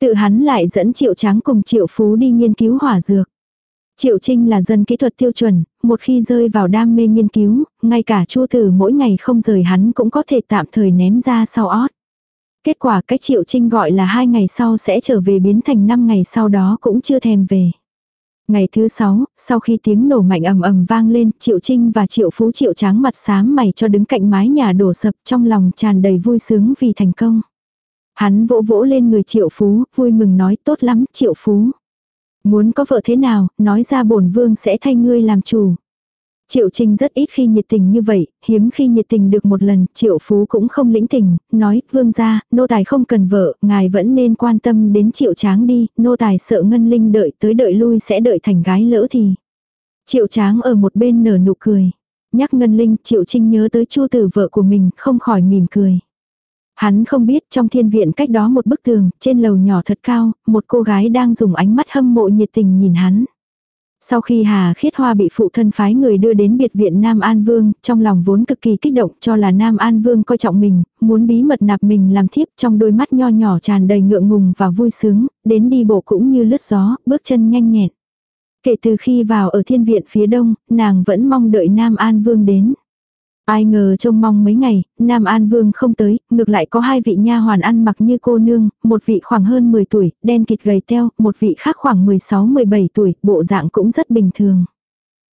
[SPEAKER 1] Tự hắn lại dẫn Triệu Tráng cùng Triệu Phú đi nghiên cứu hỏa dược. Triệu Trinh là dân kỹ thuật tiêu chuẩn, một khi rơi vào đam mê nghiên cứu, ngay cả Chu Tử mỗi ngày không rời hắn cũng có thể tạm thời ném ra sau ót. Kết quả cách Triệu Trinh gọi là hai ngày sau sẽ trở về biến thành năm ngày sau đó cũng chưa thèm về. Ngày thứ sáu, sau khi tiếng nổ mạnh ầm ầm vang lên, Triệu Trinh và Triệu Phú Triệu Tráng mặt xám mày cho đứng cạnh mái nhà đổ sập trong lòng tràn đầy vui sướng vì thành công. Hắn vỗ vỗ lên người Triệu Phú, vui mừng nói tốt lắm Triệu Phú. Muốn có vợ thế nào, nói ra bổn vương sẽ thay ngươi làm chủ. Triệu Trinh rất ít khi nhiệt tình như vậy, hiếm khi nhiệt tình được một lần, Triệu Phú cũng không lĩnh tình, nói, vương gia, nô tài không cần vợ, ngài vẫn nên quan tâm đến Triệu Tráng đi, nô tài sợ Ngân Linh đợi tới đợi lui sẽ đợi thành gái lỡ thì. Triệu Tráng ở một bên nở nụ cười. Nhắc Ngân Linh, Triệu Trinh nhớ tới chu tử vợ của mình, không khỏi mỉm cười. Hắn không biết trong thiên viện cách đó một bức tường, trên lầu nhỏ thật cao, một cô gái đang dùng ánh mắt hâm mộ nhiệt tình nhìn hắn. Sau khi Hà Khiết Hoa bị phụ thân phái người đưa đến biệt viện Nam An Vương, trong lòng vốn cực kỳ kích động cho là Nam An Vương coi trọng mình, muốn bí mật nạp mình làm thiếp trong đôi mắt nho nhỏ tràn đầy ngượng ngùng và vui sướng, đến đi bộ cũng như lướt gió, bước chân nhanh nhẹn. Kể từ khi vào ở thiên viện phía đông, nàng vẫn mong đợi Nam An Vương đến. Ai ngờ trông mong mấy ngày, Nam An Vương không tới, ngược lại có hai vị nha hoàn ăn mặc như cô nương, một vị khoảng hơn 10 tuổi, đen kịt gầy teo, một vị khác khoảng 16-17 tuổi, bộ dạng cũng rất bình thường.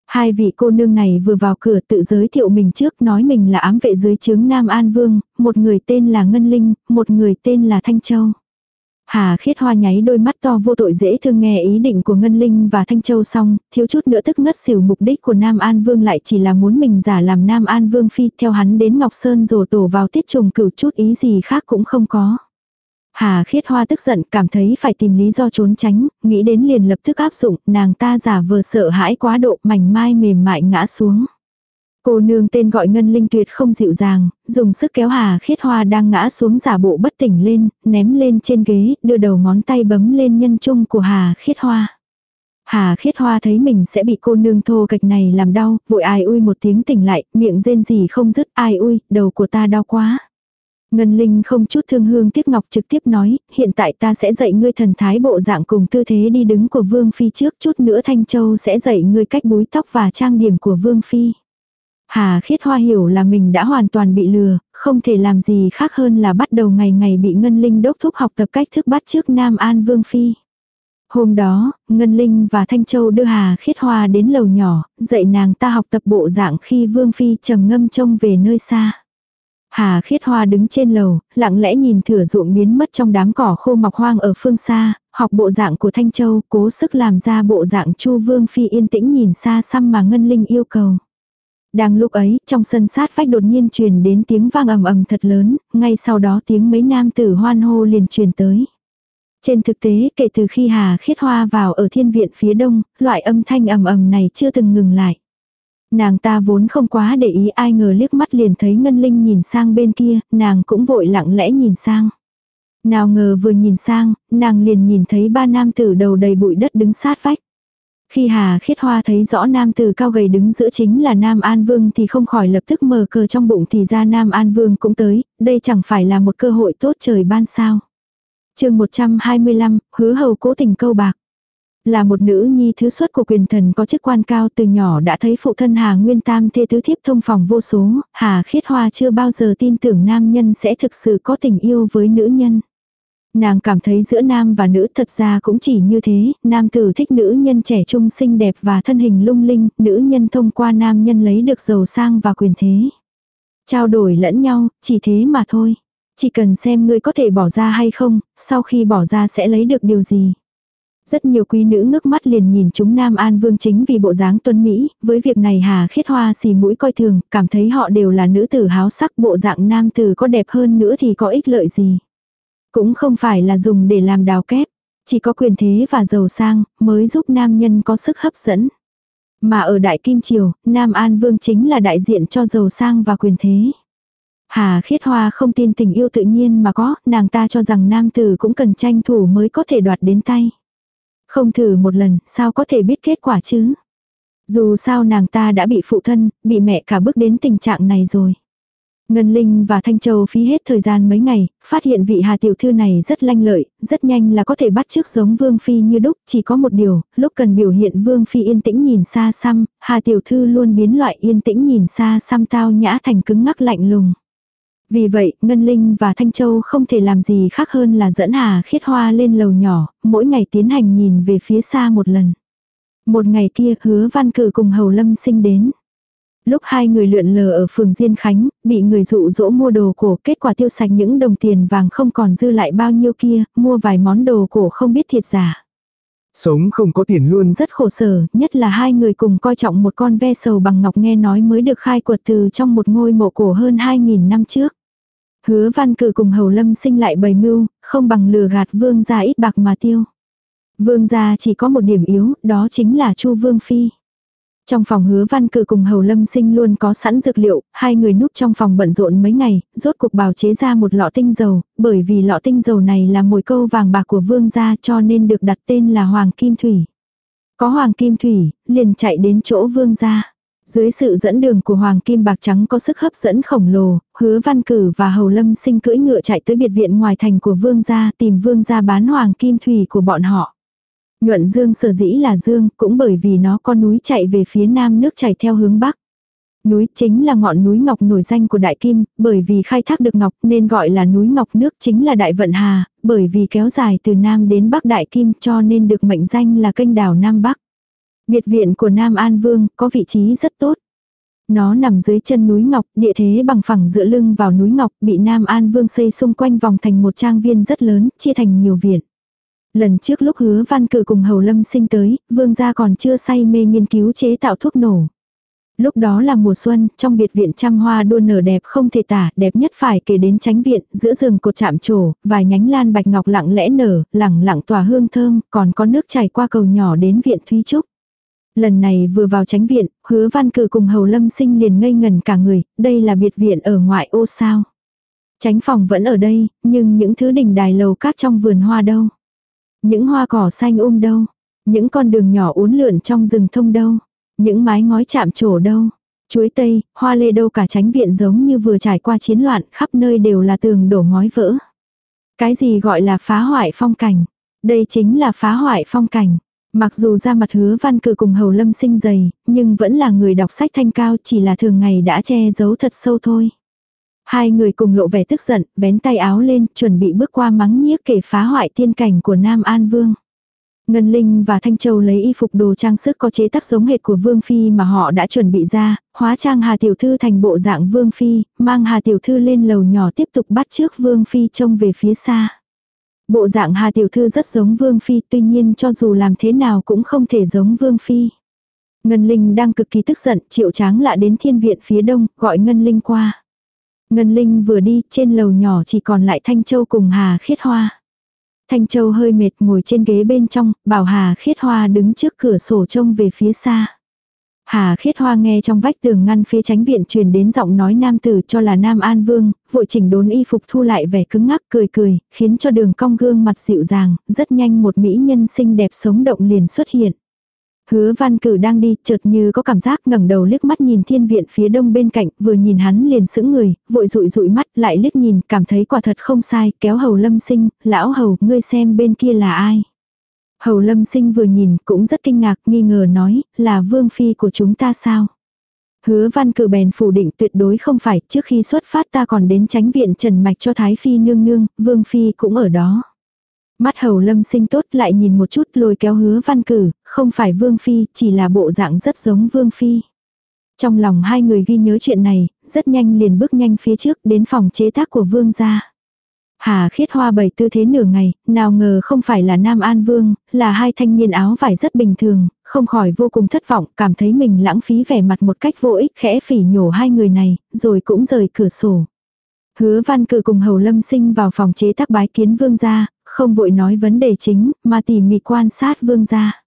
[SPEAKER 1] Hai vị cô nương này vừa vào cửa tự giới thiệu mình trước nói mình là ám vệ dưới trướng Nam An Vương, một người tên là Ngân Linh, một người tên là Thanh Châu. Hà khiết hoa nháy đôi mắt to vô tội dễ thương nghe ý định của Ngân Linh và Thanh Châu xong, thiếu chút nữa tức ngất xỉu mục đích của Nam An Vương lại chỉ là muốn mình giả làm Nam An Vương phi theo hắn đến Ngọc Sơn rồi tổ vào tiết trùng cửu chút ý gì khác cũng không có. Hà khiết hoa tức giận cảm thấy phải tìm lý do trốn tránh, nghĩ đến liền lập tức áp dụng, nàng ta giả vờ sợ hãi quá độ mảnh mai mềm mại ngã xuống. Cô nương tên gọi Ngân Linh tuyệt không dịu dàng, dùng sức kéo Hà Khiết Hoa đang ngã xuống giả bộ bất tỉnh lên, ném lên trên ghế, đưa đầu ngón tay bấm lên nhân trung của Hà Khiết Hoa. Hà Khiết Hoa thấy mình sẽ bị cô nương thô kịch này làm đau, vội ai ui một tiếng tỉnh lại, miệng rên gì không dứt ai ui, đầu của ta đau quá. Ngân Linh không chút thương hương tiếc ngọc trực tiếp nói, hiện tại ta sẽ dạy ngươi thần thái bộ dạng cùng tư thế đi đứng của Vương Phi trước chút nữa Thanh Châu sẽ dạy ngươi cách búi tóc và trang điểm của Vương Phi. Hà khiết hoa hiểu là mình đã hoàn toàn bị lừa, không thể làm gì khác hơn là bắt đầu ngày ngày bị Ngân Linh đốc thúc học tập cách thức bắt trước Nam An Vương Phi. Hôm đó, Ngân Linh và Thanh Châu đưa Hà khiết hoa đến lầu nhỏ, dạy nàng ta học tập bộ dạng khi Vương Phi trầm ngâm trông về nơi xa. Hà khiết hoa đứng trên lầu, lặng lẽ nhìn thửa ruộng biến mất trong đám cỏ khô mọc hoang ở phương xa, học bộ dạng của Thanh Châu, cố sức làm ra bộ dạng Chu Vương Phi yên tĩnh nhìn xa xăm mà Ngân Linh yêu cầu. Đang lúc ấy, trong sân sát vách đột nhiên truyền đến tiếng vang ầm ầm thật lớn, ngay sau đó tiếng mấy nam tử hoan hô liền truyền tới. Trên thực tế, kể từ khi Hà Khiết Hoa vào ở thiên viện phía đông, loại âm thanh ầm ầm này chưa từng ngừng lại. Nàng ta vốn không quá để ý ai ngờ liếc mắt liền thấy Ngân Linh nhìn sang bên kia, nàng cũng vội lặng lẽ nhìn sang. Nào ngờ vừa nhìn sang, nàng liền nhìn thấy ba nam tử đầu đầy bụi đất đứng sát vách. Khi Hà Khiết Hoa thấy rõ nam Từ cao gầy đứng giữa chính là Nam An Vương thì không khỏi lập tức mở cờ trong bụng thì ra Nam An Vương cũng tới, đây chẳng phải là một cơ hội tốt trời ban sao. chương 125, hứa hầu cố tình câu bạc. Là một nữ nhi thứ xuất của quyền thần có chức quan cao từ nhỏ đã thấy phụ thân Hà Nguyên Tam thê tứ thiếp thông phòng vô số, Hà Khiết Hoa chưa bao giờ tin tưởng nam nhân sẽ thực sự có tình yêu với nữ nhân. Nàng cảm thấy giữa nam và nữ thật ra cũng chỉ như thế, nam tử thích nữ nhân trẻ trung xinh đẹp và thân hình lung linh, nữ nhân thông qua nam nhân lấy được giàu sang và quyền thế. Trao đổi lẫn nhau, chỉ thế mà thôi. Chỉ cần xem ngươi có thể bỏ ra hay không, sau khi bỏ ra sẽ lấy được điều gì. Rất nhiều quý nữ ngước mắt liền nhìn chúng Nam An Vương chính vì bộ dáng tuấn Mỹ, với việc này Hà khiết hoa xì mũi coi thường, cảm thấy họ đều là nữ tử háo sắc bộ dạng nam tử có đẹp hơn nữa thì có ích lợi gì. Cũng không phải là dùng để làm đào kép, chỉ có quyền thế và giàu sang mới giúp nam nhân có sức hấp dẫn. Mà ở Đại Kim Triều, Nam An Vương chính là đại diện cho giàu sang và quyền thế. Hà khiết hoa không tin tình yêu tự nhiên mà có, nàng ta cho rằng nam tử cũng cần tranh thủ mới có thể đoạt đến tay. Không thử một lần, sao có thể biết kết quả chứ? Dù sao nàng ta đã bị phụ thân, bị mẹ cả bước đến tình trạng này rồi. Ngân Linh và Thanh Châu phí hết thời gian mấy ngày, phát hiện vị Hà tiểu thư này rất lanh lợi, rất nhanh là có thể bắt chước giống Vương Phi như đúc, chỉ có một điều, lúc cần biểu hiện Vương Phi yên tĩnh nhìn xa xăm, Hà tiểu thư luôn biến loại yên tĩnh nhìn xa xăm tao nhã thành cứng ngắc lạnh lùng. Vì vậy, Ngân Linh và Thanh Châu không thể làm gì khác hơn là dẫn Hà khiết hoa lên lầu nhỏ, mỗi ngày tiến hành nhìn về phía xa một lần. Một ngày kia hứa văn cử cùng Hầu Lâm sinh đến. Lúc hai người lượn lờ ở phường Diên Khánh, bị người dụ dỗ mua đồ cổ, kết quả tiêu sạch những đồng tiền vàng không còn dư lại bao nhiêu kia, mua vài món đồ cổ không biết thiệt giả.
[SPEAKER 2] Sống không có tiền luôn.
[SPEAKER 1] Rất khổ sở, nhất là hai người cùng coi trọng một con ve sầu bằng ngọc nghe nói mới được khai quật từ trong một ngôi mộ cổ hơn 2.000 năm trước. Hứa văn cử cùng hầu lâm sinh lại bày mưu, không bằng lừa gạt vương gia ít bạc mà tiêu. Vương gia chỉ có một điểm yếu, đó chính là chu vương phi. Trong phòng hứa văn cử cùng hầu lâm sinh luôn có sẵn dược liệu, hai người núp trong phòng bận rộn mấy ngày, rốt cuộc bào chế ra một lọ tinh dầu, bởi vì lọ tinh dầu này là mồi câu vàng bạc của vương gia cho nên được đặt tên là Hoàng Kim Thủy. Có Hoàng Kim Thủy, liền chạy đến chỗ vương gia. Dưới sự dẫn đường của Hoàng Kim Bạc Trắng có sức hấp dẫn khổng lồ, hứa văn cử và hầu lâm sinh cưỡi ngựa chạy tới biệt viện ngoài thành của vương gia tìm vương gia bán Hoàng Kim Thủy của bọn họ. Nhuận dương sở dĩ là dương cũng bởi vì nó có núi chạy về phía nam nước chảy theo hướng bắc. Núi chính là ngọn núi ngọc nổi danh của Đại Kim, bởi vì khai thác được ngọc nên gọi là núi ngọc nước chính là Đại Vận Hà, bởi vì kéo dài từ Nam đến Bắc Đại Kim cho nên được mệnh danh là kênh đảo Nam Bắc. Biệt viện của Nam An Vương có vị trí rất tốt. Nó nằm dưới chân núi Ngọc, địa thế bằng phẳng dựa lưng vào núi Ngọc, bị Nam An Vương xây xung quanh vòng thành một trang viên rất lớn, chia thành nhiều viện. Lần trước lúc hứa văn cử cùng Hầu Lâm sinh tới, vương gia còn chưa say mê nghiên cứu chế tạo thuốc nổ. Lúc đó là mùa xuân, trong biệt viện trăm hoa đua nở đẹp không thể tả, đẹp nhất phải kể đến tránh viện, giữa rừng cột chạm trổ, vài nhánh lan bạch ngọc lặng lẽ nở, lẳng lặng tỏa hương thơm, còn có nước chảy qua cầu nhỏ đến viện Thúy Trúc. Lần này vừa vào tránh viện, hứa văn cử cùng hầu lâm sinh liền ngây ngần cả người, đây là biệt viện ở ngoại ô sao. Tránh phòng vẫn ở đây, nhưng những thứ đình đài lầu cát trong vườn hoa đâu. Những hoa cỏ xanh um đâu. Những con đường nhỏ uốn lượn trong rừng thông đâu. Những mái ngói chạm trổ đâu. Chuối tây, hoa lê đâu cả tránh viện giống như vừa trải qua chiến loạn, khắp nơi đều là tường đổ ngói vỡ. Cái gì gọi là phá hoại phong cảnh? Đây chính là phá hoại phong cảnh. Mặc dù ra mặt hứa văn cử cùng hầu lâm sinh dày, nhưng vẫn là người đọc sách thanh cao chỉ là thường ngày đã che giấu thật sâu thôi. Hai người cùng lộ vẻ tức giận, vén tay áo lên, chuẩn bị bước qua mắng nhiếc kể phá hoại tiên cảnh của Nam An Vương. Ngân Linh và Thanh Châu lấy y phục đồ trang sức có chế tác giống hệt của Vương Phi mà họ đã chuẩn bị ra, hóa trang Hà Tiểu Thư thành bộ dạng Vương Phi, mang Hà Tiểu Thư lên lầu nhỏ tiếp tục bắt trước Vương Phi trông về phía xa. Bộ dạng Hà Tiểu Thư rất giống Vương Phi tuy nhiên cho dù làm thế nào cũng không thể giống Vương Phi. Ngân Linh đang cực kỳ tức giận, triệu tráng lạ đến thiên viện phía đông, gọi Ngân Linh qua. Ngân Linh vừa đi, trên lầu nhỏ chỉ còn lại Thanh Châu cùng Hà Khiết Hoa. Thanh Châu hơi mệt ngồi trên ghế bên trong, bảo Hà Khiết Hoa đứng trước cửa sổ trông về phía xa. Hà khiết hoa nghe trong vách tường ngăn phía tránh viện truyền đến giọng nói nam tử cho là nam an vương, vội chỉnh đốn y phục thu lại vẻ cứng ngắc cười cười, khiến cho đường cong gương mặt dịu dàng, rất nhanh một mỹ nhân xinh đẹp sống động liền xuất hiện. Hứa văn cử đang đi, chợt như có cảm giác ngẩng đầu liếc mắt nhìn thiên viện phía đông bên cạnh, vừa nhìn hắn liền sững người, vội rụi rụi mắt, lại liếc nhìn, cảm thấy quả thật không sai, kéo hầu lâm sinh, lão hầu, ngươi xem bên kia là ai. Hầu lâm sinh vừa nhìn cũng rất kinh ngạc nghi ngờ nói là vương phi của chúng ta sao. Hứa văn cử bèn phủ định tuyệt đối không phải trước khi xuất phát ta còn đến tránh viện trần mạch cho thái phi nương nương, vương phi cũng ở đó. Mắt hầu lâm sinh tốt lại nhìn một chút lôi kéo hứa văn cử, không phải vương phi, chỉ là bộ dạng rất giống vương phi. Trong lòng hai người ghi nhớ chuyện này, rất nhanh liền bước nhanh phía trước đến phòng chế tác của vương gia. Hà khiết hoa bày tư thế nửa ngày, nào ngờ không phải là Nam An Vương, là hai thanh niên áo vải rất bình thường, không khỏi vô cùng thất vọng, cảm thấy mình lãng phí vẻ mặt một cách vô ích, khẽ phỉ nhổ hai người này, rồi cũng rời cửa sổ. Hứa văn cử cùng hầu lâm sinh vào phòng chế tác bái kiến vương gia, không vội nói vấn đề chính, mà tỉ mỉ quan sát vương gia.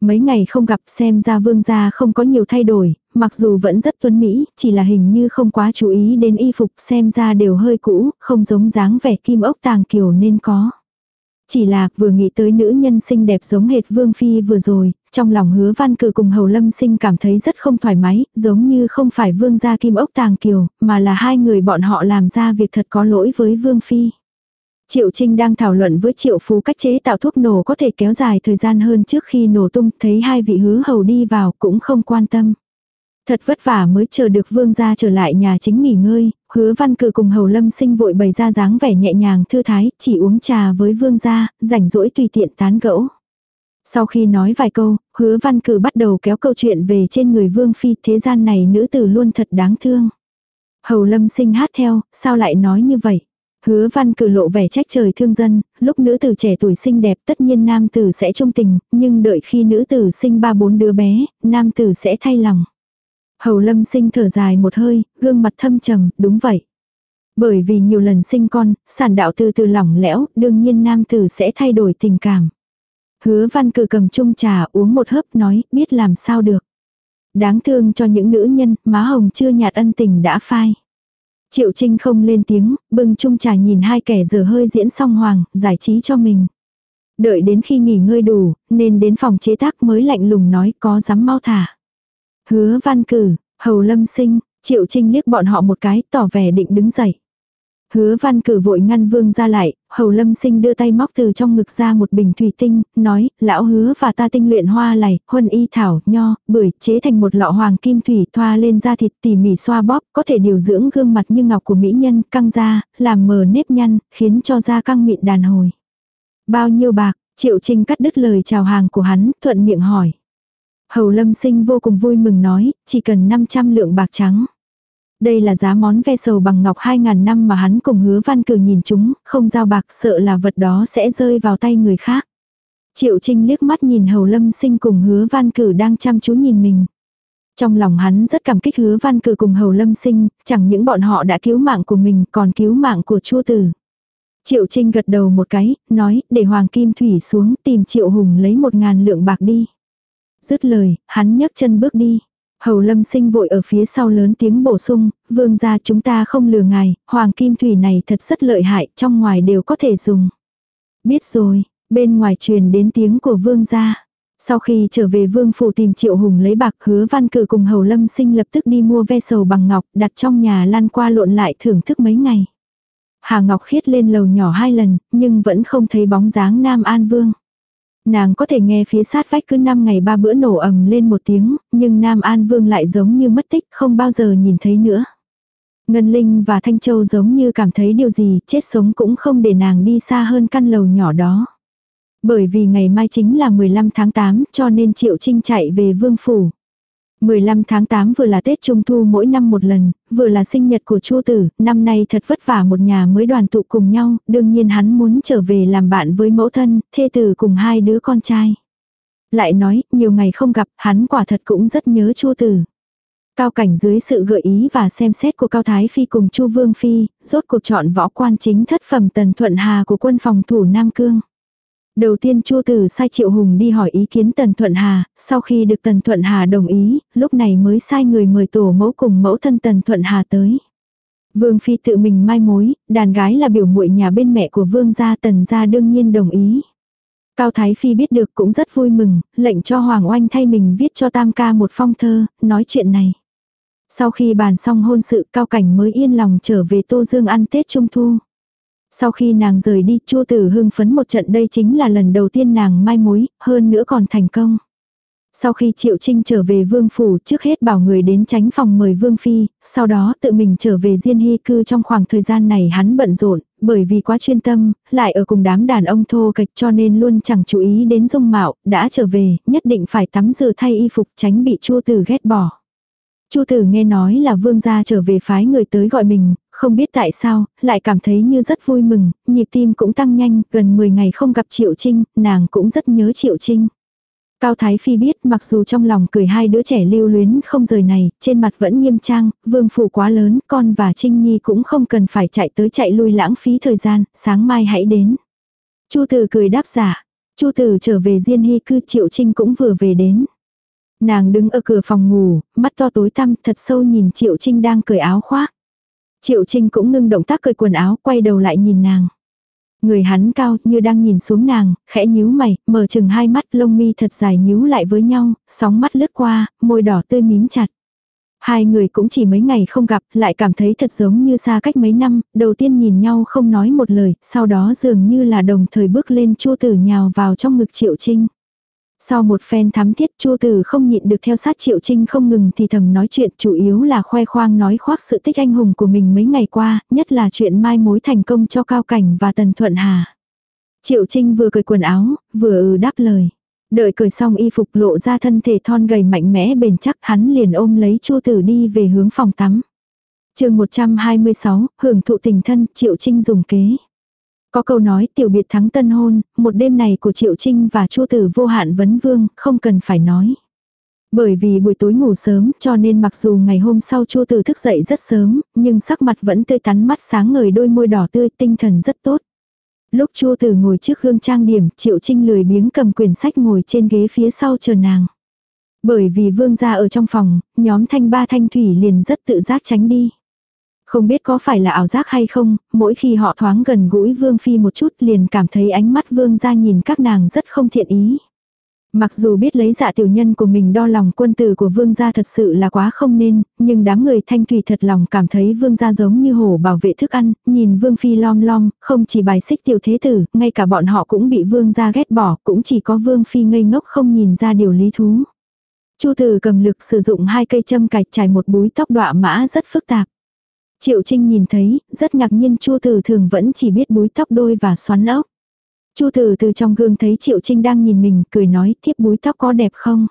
[SPEAKER 1] Mấy ngày không gặp xem ra vương gia không có nhiều thay đổi, mặc dù vẫn rất tuấn mỹ, chỉ là hình như không quá chú ý đến y phục xem ra đều hơi cũ, không giống dáng vẻ kim ốc tàng kiều nên có. Chỉ là vừa nghĩ tới nữ nhân xinh đẹp giống hệt vương phi vừa rồi, trong lòng hứa văn cử cùng hầu lâm sinh cảm thấy rất không thoải mái, giống như không phải vương gia kim ốc tàng kiều, mà là hai người bọn họ làm ra việc thật có lỗi với vương phi. Triệu Trinh đang thảo luận với Triệu Phú cách chế tạo thuốc nổ có thể kéo dài thời gian hơn trước khi nổ tung, thấy hai vị hứa hầu đi vào cũng không quan tâm. Thật vất vả mới chờ được vương gia trở lại nhà chính nghỉ ngơi, hứa văn cử cùng hầu lâm sinh vội bày ra dáng vẻ nhẹ nhàng thư thái, chỉ uống trà với vương gia, rảnh rỗi tùy tiện tán gẫu. Sau khi nói vài câu, hứa văn cử bắt đầu kéo câu chuyện về trên người vương phi, thế gian này nữ tử luôn thật đáng thương. Hầu lâm sinh hát theo, sao lại nói như vậy? Hứa văn cử lộ vẻ trách trời thương dân, lúc nữ tử trẻ tuổi xinh đẹp tất nhiên nam tử sẽ trung tình, nhưng đợi khi nữ tử sinh ba bốn đứa bé, nam tử sẽ thay lòng. Hầu lâm sinh thở dài một hơi, gương mặt thâm trầm, đúng vậy. Bởi vì nhiều lần sinh con, sản đạo từ từ lỏng lẽo, đương nhiên nam tử sẽ thay đổi tình cảm. Hứa văn cử cầm chung trà uống một hớp nói, biết làm sao được. Đáng thương cho những nữ nhân, má hồng chưa nhạt ân tình đã phai. Triệu Trinh không lên tiếng, bưng chung trà nhìn hai kẻ giờ hơi diễn song hoàng, giải trí cho mình. Đợi đến khi nghỉ ngơi đủ, nên đến phòng chế tác mới lạnh lùng nói có dám mau thả. Hứa văn cử, hầu lâm sinh, Triệu Trinh liếc bọn họ một cái, tỏ vẻ định đứng dậy. Hứa văn cử vội ngăn vương ra lại, hầu lâm sinh đưa tay móc từ trong ngực ra một bình thủy tinh, nói, lão hứa và ta tinh luyện hoa lầy, huân y thảo, nho, bưởi, chế thành một lọ hoàng kim thủy thoa lên da thịt tỉ mỉ xoa bóp, có thể điều dưỡng gương mặt như ngọc của mỹ nhân, căng da, làm mờ nếp nhăn, khiến cho da căng mịn đàn hồi. Bao nhiêu bạc, triệu trinh cắt đứt lời chào hàng của hắn, thuận miệng hỏi. Hầu lâm sinh vô cùng vui mừng nói, chỉ cần 500 lượng bạc trắng. Đây là giá món ve sầu bằng ngọc 2.000 năm mà hắn cùng hứa văn cử nhìn chúng, không giao bạc sợ là vật đó sẽ rơi vào tay người khác. Triệu Trinh liếc mắt nhìn Hầu Lâm Sinh cùng hứa văn cử đang chăm chú nhìn mình. Trong lòng hắn rất cảm kích hứa văn cử cùng Hầu Lâm Sinh, chẳng những bọn họ đã cứu mạng của mình còn cứu mạng của Chu Tử. Triệu Trinh gật đầu một cái, nói, để Hoàng Kim Thủy xuống tìm Triệu Hùng lấy một ngàn lượng bạc đi. Dứt lời, hắn nhấc chân bước đi. Hầu lâm sinh vội ở phía sau lớn tiếng bổ sung, vương gia chúng ta không lừa ngài, hoàng kim thủy này thật rất lợi hại, trong ngoài đều có thể dùng. Biết rồi, bên ngoài truyền đến tiếng của vương gia. Sau khi trở về vương phủ tìm triệu hùng lấy bạc hứa văn cử cùng hầu lâm sinh lập tức đi mua ve sầu bằng ngọc đặt trong nhà lan qua lộn lại thưởng thức mấy ngày. Hà Ngọc khiết lên lầu nhỏ hai lần, nhưng vẫn không thấy bóng dáng Nam An Vương. Nàng có thể nghe phía sát vách cứ năm ngày ba bữa nổ ầm lên một tiếng, nhưng Nam An Vương lại giống như mất tích, không bao giờ nhìn thấy nữa. Ngân Linh và Thanh Châu giống như cảm thấy điều gì, chết sống cũng không để nàng đi xa hơn căn lầu nhỏ đó. Bởi vì ngày mai chính là 15 tháng 8 cho nên Triệu Trinh chạy về Vương Phủ. 15 tháng 8 vừa là Tết Trung Thu mỗi năm một lần, vừa là sinh nhật của Chu Tử, năm nay thật vất vả một nhà mới đoàn tụ cùng nhau, đương nhiên hắn muốn trở về làm bạn với mẫu thân, thê tử cùng hai đứa con trai. Lại nói, nhiều ngày không gặp, hắn quả thật cũng rất nhớ Chu Tử. Cao cảnh dưới sự gợi ý và xem xét của Cao Thái Phi cùng Chu Vương Phi, rốt cuộc chọn võ quan chính thất phẩm Tần Thuận Hà của quân phòng thủ Nam Cương. Đầu tiên Chu Tử sai Triệu Hùng đi hỏi ý kiến Tần Thuận Hà, sau khi được Tần Thuận Hà đồng ý, lúc này mới sai người mời tổ mẫu cùng mẫu thân Tần Thuận Hà tới. Vương Phi tự mình mai mối, đàn gái là biểu muội nhà bên mẹ của Vương gia Tần gia đương nhiên đồng ý. Cao Thái Phi biết được cũng rất vui mừng, lệnh cho Hoàng Oanh thay mình viết cho Tam ca một phong thơ, nói chuyện này. Sau khi bàn xong hôn sự Cao Cảnh mới yên lòng trở về Tô Dương ăn Tết Trung Thu. Sau khi nàng rời đi, Chu Tử hưng phấn một trận đây chính là lần đầu tiên nàng mai mối, hơn nữa còn thành công. Sau khi Triệu Trinh trở về Vương Phủ trước hết bảo người đến tránh phòng mời Vương Phi, sau đó tự mình trở về Diên Hy cư trong khoảng thời gian này hắn bận rộn, bởi vì quá chuyên tâm, lại ở cùng đám đàn ông thô kịch cho nên luôn chẳng chú ý đến dung mạo, đã trở về, nhất định phải tắm rửa thay y phục tránh bị Chu Tử ghét bỏ. Chu tử nghe nói là vương gia trở về phái người tới gọi mình, không biết tại sao, lại cảm thấy như rất vui mừng, nhịp tim cũng tăng nhanh, gần 10 ngày không gặp Triệu Trinh, nàng cũng rất nhớ Triệu Trinh. Cao Thái Phi biết mặc dù trong lòng cười hai đứa trẻ lưu luyến không rời này, trên mặt vẫn nghiêm trang, vương phủ quá lớn, con và Trinh Nhi cũng không cần phải chạy tới chạy lui lãng phí thời gian, sáng mai hãy đến. Chu tử cười đáp giả, Chu tử trở về Diên Hy cư Triệu Trinh cũng vừa về đến. Nàng đứng ở cửa phòng ngủ, mắt to tối tăm thật sâu nhìn Triệu Trinh đang cởi áo khoác. Triệu Trinh cũng ngưng động tác cởi quần áo, quay đầu lại nhìn nàng. Người hắn cao như đang nhìn xuống nàng, khẽ nhíu mày, mở chừng hai mắt lông mi thật dài nhíu lại với nhau, sóng mắt lướt qua, môi đỏ tươi mím chặt. Hai người cũng chỉ mấy ngày không gặp, lại cảm thấy thật giống như xa cách mấy năm, đầu tiên nhìn nhau không nói một lời, sau đó dường như là đồng thời bước lên chua tử nhào vào trong ngực Triệu Trinh. Sau một phen thám thiết chua tử không nhịn được theo sát triệu trinh không ngừng thì thầm nói chuyện chủ yếu là khoe khoang nói khoác sự tích anh hùng của mình mấy ngày qua, nhất là chuyện mai mối thành công cho Cao Cảnh và Tần Thuận Hà. Triệu trinh vừa cởi quần áo, vừa ừ đáp lời. Đợi cởi xong y phục lộ ra thân thể thon gầy mạnh mẽ bền chắc hắn liền ôm lấy chua tử đi về hướng phòng tắm. chương 126, hưởng thụ tình thân, Triệu Trinh dùng kế. Có câu nói tiểu biệt thắng tân hôn, một đêm này của Triệu Trinh và Chu Tử vô hạn vấn vương, không cần phải nói. Bởi vì buổi tối ngủ sớm cho nên mặc dù ngày hôm sau Chu Tử thức dậy rất sớm, nhưng sắc mặt vẫn tươi tắn mắt sáng ngời đôi môi đỏ tươi tinh thần rất tốt. Lúc Chu Tử ngồi trước gương trang điểm, Triệu Trinh lười biếng cầm quyển sách ngồi trên ghế phía sau chờ nàng. Bởi vì vương gia ở trong phòng, nhóm thanh ba thanh thủy liền rất tự giác tránh đi. Không biết có phải là ảo giác hay không, mỗi khi họ thoáng gần gũi Vương Phi một chút liền cảm thấy ánh mắt Vương ra nhìn các nàng rất không thiện ý. Mặc dù biết lấy dạ tiểu nhân của mình đo lòng quân tử của vương gia thật sự là quá không nên, nhưng đám người thanh thủy thật lòng cảm thấy vương gia giống như hổ bảo vệ thức ăn, nhìn vương phi lom lom, không chỉ bài xích tiểu thế tử, ngay cả bọn họ cũng bị vương gia ghét bỏ, cũng chỉ có vương phi ngây ngốc không nhìn ra điều lý thú. Chu tử cầm lực sử dụng hai cây châm cạch trải một búi tóc đọa mã rất phức tạp. Triệu Trinh nhìn thấy, rất ngạc nhiên Chu Tử thường vẫn chỉ biết búi tóc đôi và xoắn ốc. Chu Tử từ trong gương thấy Triệu Trinh đang nhìn mình, cười nói, thiếp búi tóc có đẹp không?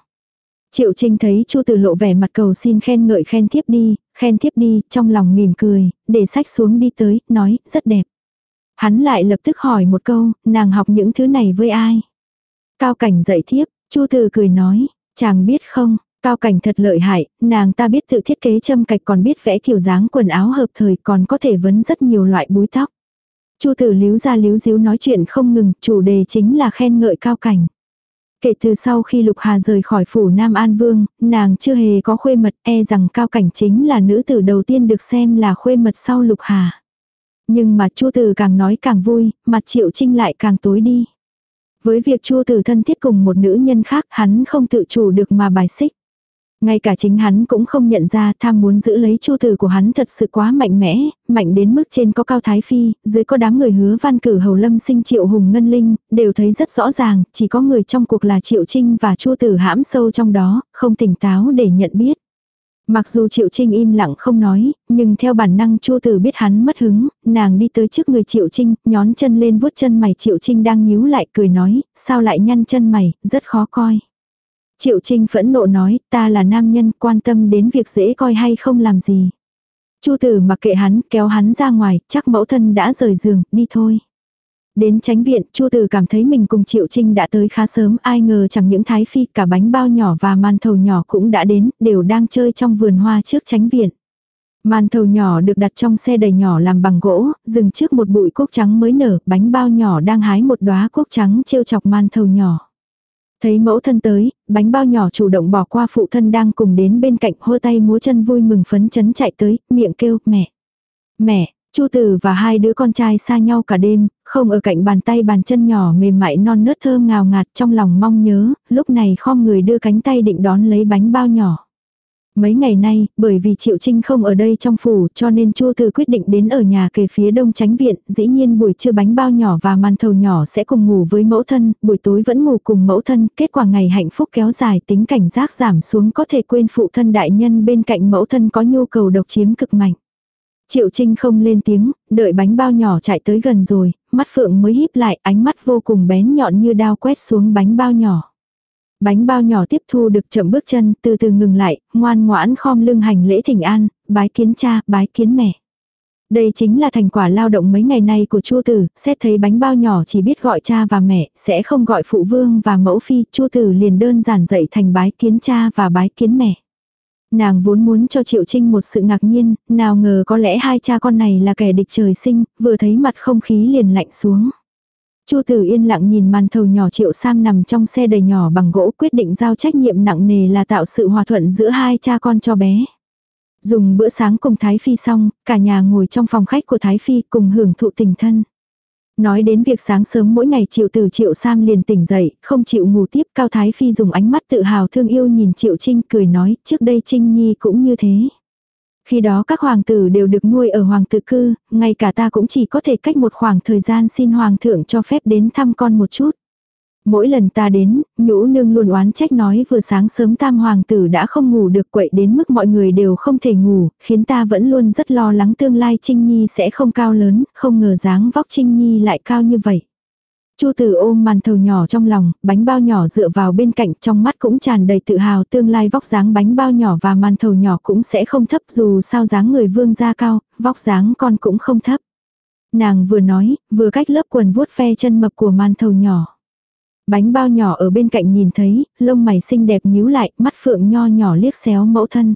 [SPEAKER 1] Triệu Trinh thấy Chu Tử lộ vẻ mặt cầu xin khen ngợi khen thiếp đi, khen thiếp đi, trong lòng mỉm cười, để sách xuống đi tới, nói, rất đẹp. Hắn lại lập tức hỏi một câu, nàng học những thứ này với ai? Cao cảnh dạy thiếp, Chu Tử cười nói, chàng biết không, Cao cảnh thật lợi hại, nàng ta biết tự thiết kế châm cạch còn biết vẽ kiểu dáng quần áo hợp thời còn có thể vấn rất nhiều loại búi tóc. Chu tử líu ra líu díu nói chuyện không ngừng, chủ đề chính là khen ngợi cao cảnh. Kể từ sau khi Lục Hà rời khỏi phủ Nam An Vương, nàng chưa hề có khuê mật, e rằng cao cảnh chính là nữ tử đầu tiên được xem là khuê mật sau Lục Hà. Nhưng mà Chu Tử càng nói càng vui, mặt Triệu Trinh lại càng tối đi. Với việc Chu Tử thân thiết cùng một nữ nhân khác, hắn không tự chủ được mà bài xích. Ngay cả chính hắn cũng không nhận ra tham muốn giữ lấy chu tử của hắn thật sự quá mạnh mẽ, mạnh đến mức trên có cao thái phi, dưới có đám người hứa văn cử hầu lâm sinh triệu hùng ngân linh, đều thấy rất rõ ràng, chỉ có người trong cuộc là triệu trinh và chu tử hãm sâu trong đó, không tỉnh táo để nhận biết. Mặc dù Triệu Trinh im lặng không nói, nhưng theo bản năng Chu Tử biết hắn mất hứng, nàng đi tới trước người Triệu Trinh, nhón chân lên vuốt chân mày Triệu Trinh đang nhíu lại cười nói, sao lại nhăn chân mày, rất khó coi. Triệu Trinh phẫn nộ nói, ta là nam nhân quan tâm đến việc dễ coi hay không làm gì. Chu tử mặc kệ hắn, kéo hắn ra ngoài, chắc mẫu thân đã rời giường, đi thôi. Đến tránh viện, Chu Tử cảm thấy mình cùng Triệu Trinh đã tới khá sớm, ai ngờ chẳng những thái phi, cả bánh bao nhỏ và màn thầu nhỏ cũng đã đến, đều đang chơi trong vườn hoa trước tránh viện. Màn thầu nhỏ được đặt trong xe đầy nhỏ làm bằng gỗ, dừng trước một bụi cúc trắng mới nở, bánh bao nhỏ đang hái một đóa cúc trắng trêu chọc màn thầu nhỏ. Thấy mẫu thân tới, bánh bao nhỏ chủ động bỏ qua phụ thân đang cùng đến bên cạnh hô tay múa chân vui mừng phấn chấn chạy tới, miệng kêu, mẹ. Mẹ, Chu Tử và hai đứa con trai xa nhau cả đêm, không ở cạnh bàn tay bàn chân nhỏ mềm mại non nớt thơm ngào ngạt trong lòng mong nhớ, lúc này khom người đưa cánh tay định đón lấy bánh bao nhỏ. Mấy ngày nay, bởi vì Triệu Trinh không ở đây trong phủ cho nên Chu Từ quyết định đến ở nhà kề phía đông tránh viện, dĩ nhiên buổi trưa bánh bao nhỏ và màn thầu nhỏ sẽ cùng ngủ với mẫu thân, buổi tối vẫn ngủ cùng mẫu thân, kết quả ngày hạnh phúc kéo dài tính cảnh giác giảm xuống có thể quên phụ thân đại nhân bên cạnh mẫu thân có nhu cầu độc chiếm cực mạnh. Triệu Trinh không lên tiếng, đợi bánh bao nhỏ chạy tới gần rồi, mắt phượng mới híp lại ánh mắt vô cùng bén nhọn như đao quét xuống bánh bao nhỏ. Bánh bao nhỏ tiếp thu được chậm bước chân, từ từ ngừng lại, ngoan ngoãn khom lưng hành lễ thỉnh an, bái kiến cha, bái kiến mẹ. Đây chính là thành quả lao động mấy ngày nay của Chu Tử, xét thấy bánh bao nhỏ chỉ biết gọi cha và mẹ, sẽ không gọi phụ vương và mẫu phi, Chu Tử liền đơn giản dạy thành bái kiến cha và bái kiến mẹ. Nàng vốn muốn cho Triệu Trinh một sự ngạc nhiên, nào ngờ có lẽ hai cha con này là kẻ địch trời sinh, vừa thấy mặt không khí liền lạnh xuống. Chu Tử yên lặng nhìn màn thầu nhỏ Triệu Sam nằm trong xe đầy nhỏ bằng gỗ quyết định giao trách nhiệm nặng nề là tạo sự hòa thuận giữa hai cha con cho bé. Dùng bữa sáng cùng Thái Phi xong, cả nhà ngồi trong phòng khách của Thái Phi cùng hưởng thụ tình thân. Nói đến việc sáng sớm mỗi ngày Triệu Tử Triệu Sam liền tỉnh dậy, không chịu ngủ tiếp Cao Thái Phi dùng ánh mắt tự hào thương yêu nhìn Triệu Trinh cười nói trước đây Trinh Nhi cũng như thế. Khi đó các hoàng tử đều được nuôi ở hoàng tử cư, ngay cả ta cũng chỉ có thể cách một khoảng thời gian xin hoàng thượng cho phép đến thăm con một chút. Mỗi lần ta đến, nhũ nương luôn oán trách nói vừa sáng sớm tam hoàng tử đã không ngủ được quậy đến mức mọi người đều không thể ngủ, khiến ta vẫn luôn rất lo lắng tương lai Trinh Nhi sẽ không cao lớn, không ngờ dáng vóc Trinh Nhi lại cao như vậy. Chu Tử ôm màn thầu nhỏ trong lòng, bánh bao nhỏ dựa vào bên cạnh trong mắt cũng tràn đầy tự hào tương lai vóc dáng bánh bao nhỏ và màn thầu nhỏ cũng sẽ không thấp dù sao dáng người vương gia cao, vóc dáng con cũng không thấp. Nàng vừa nói, vừa cách lớp quần vuốt ve chân mập của màn thầu nhỏ. Bánh bao nhỏ ở bên cạnh nhìn thấy, lông mày xinh đẹp nhíu lại, mắt phượng nho nhỏ liếc xéo mẫu thân.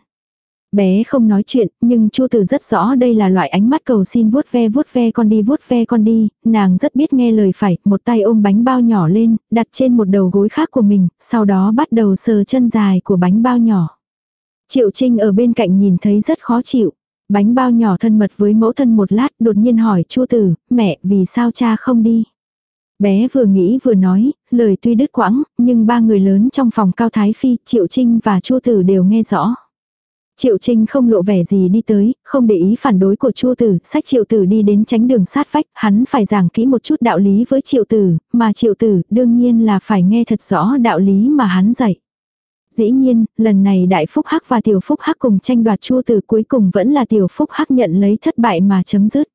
[SPEAKER 1] Bé không nói chuyện, nhưng Chu Tử rất rõ đây là loại ánh mắt cầu xin vuốt ve vuốt ve con đi vuốt ve con đi, nàng rất biết nghe lời phải, một tay ôm bánh bao nhỏ lên, đặt trên một đầu gối khác của mình, sau đó bắt đầu sờ chân dài của bánh bao nhỏ. Triệu Trinh ở bên cạnh nhìn thấy rất khó chịu. Bánh bao nhỏ thân mật với mẫu thân một lát đột nhiên hỏi Chu Tử, mẹ vì sao cha không đi? Bé vừa nghĩ vừa nói, lời tuy đứt quãng, nhưng ba người lớn trong phòng Cao Thái Phi, Triệu Trinh và Chu Tử đều nghe rõ. Triệu Trinh không lộ vẻ gì đi tới, không để ý phản đối của Chu Tử, sách Triệu Tử đi đến tránh đường sát vách, hắn phải giảng kỹ một chút đạo lý với Triệu Tử, mà Triệu Tử đương nhiên là phải nghe thật rõ đạo lý mà hắn dạy. Dĩ nhiên, lần này Đại Phúc Hắc và Tiểu Phúc Hắc cùng tranh đoạt Chu Tử cuối cùng vẫn là Tiểu Phúc Hắc nhận lấy thất bại mà chấm dứt.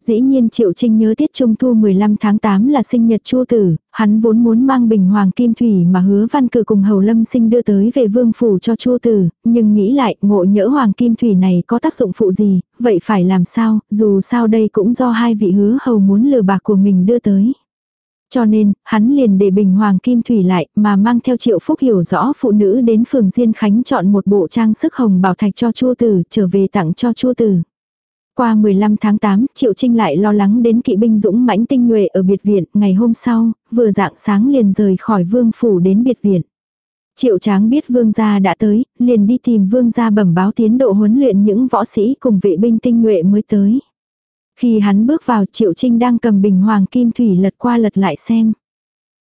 [SPEAKER 1] Dĩ nhiên Triệu Trinh nhớ tiết trung thu 15 tháng 8 là sinh nhật Chu Tử, hắn vốn muốn mang bình hoàng kim thủy mà hứa văn cử cùng Hầu Lâm sinh đưa tới về vương phủ cho Chu Tử, nhưng nghĩ lại ngộ nhỡ hoàng kim thủy này có tác dụng phụ gì, vậy phải làm sao, dù sao đây cũng do hai vị hứa hầu muốn lừa bạc của mình đưa tới. Cho nên, hắn liền để bình hoàng kim thủy lại mà mang theo triệu phúc hiểu rõ phụ nữ đến phường Diên Khánh chọn một bộ trang sức hồng bảo thạch cho Chu Tử trở về tặng cho Chu Tử. Qua 15 tháng 8, Triệu Trinh lại lo lắng đến kỵ binh dũng mãnh tinh nhuệ ở biệt viện, ngày hôm sau, vừa dạng sáng liền rời khỏi vương phủ đến biệt viện. Triệu Tráng biết vương gia đã tới, liền đi tìm vương gia bẩm báo tiến độ huấn luyện những võ sĩ cùng vệ binh tinh nhuệ mới tới. Khi hắn bước vào Triệu Trinh đang cầm bình hoàng kim thủy lật qua lật lại xem.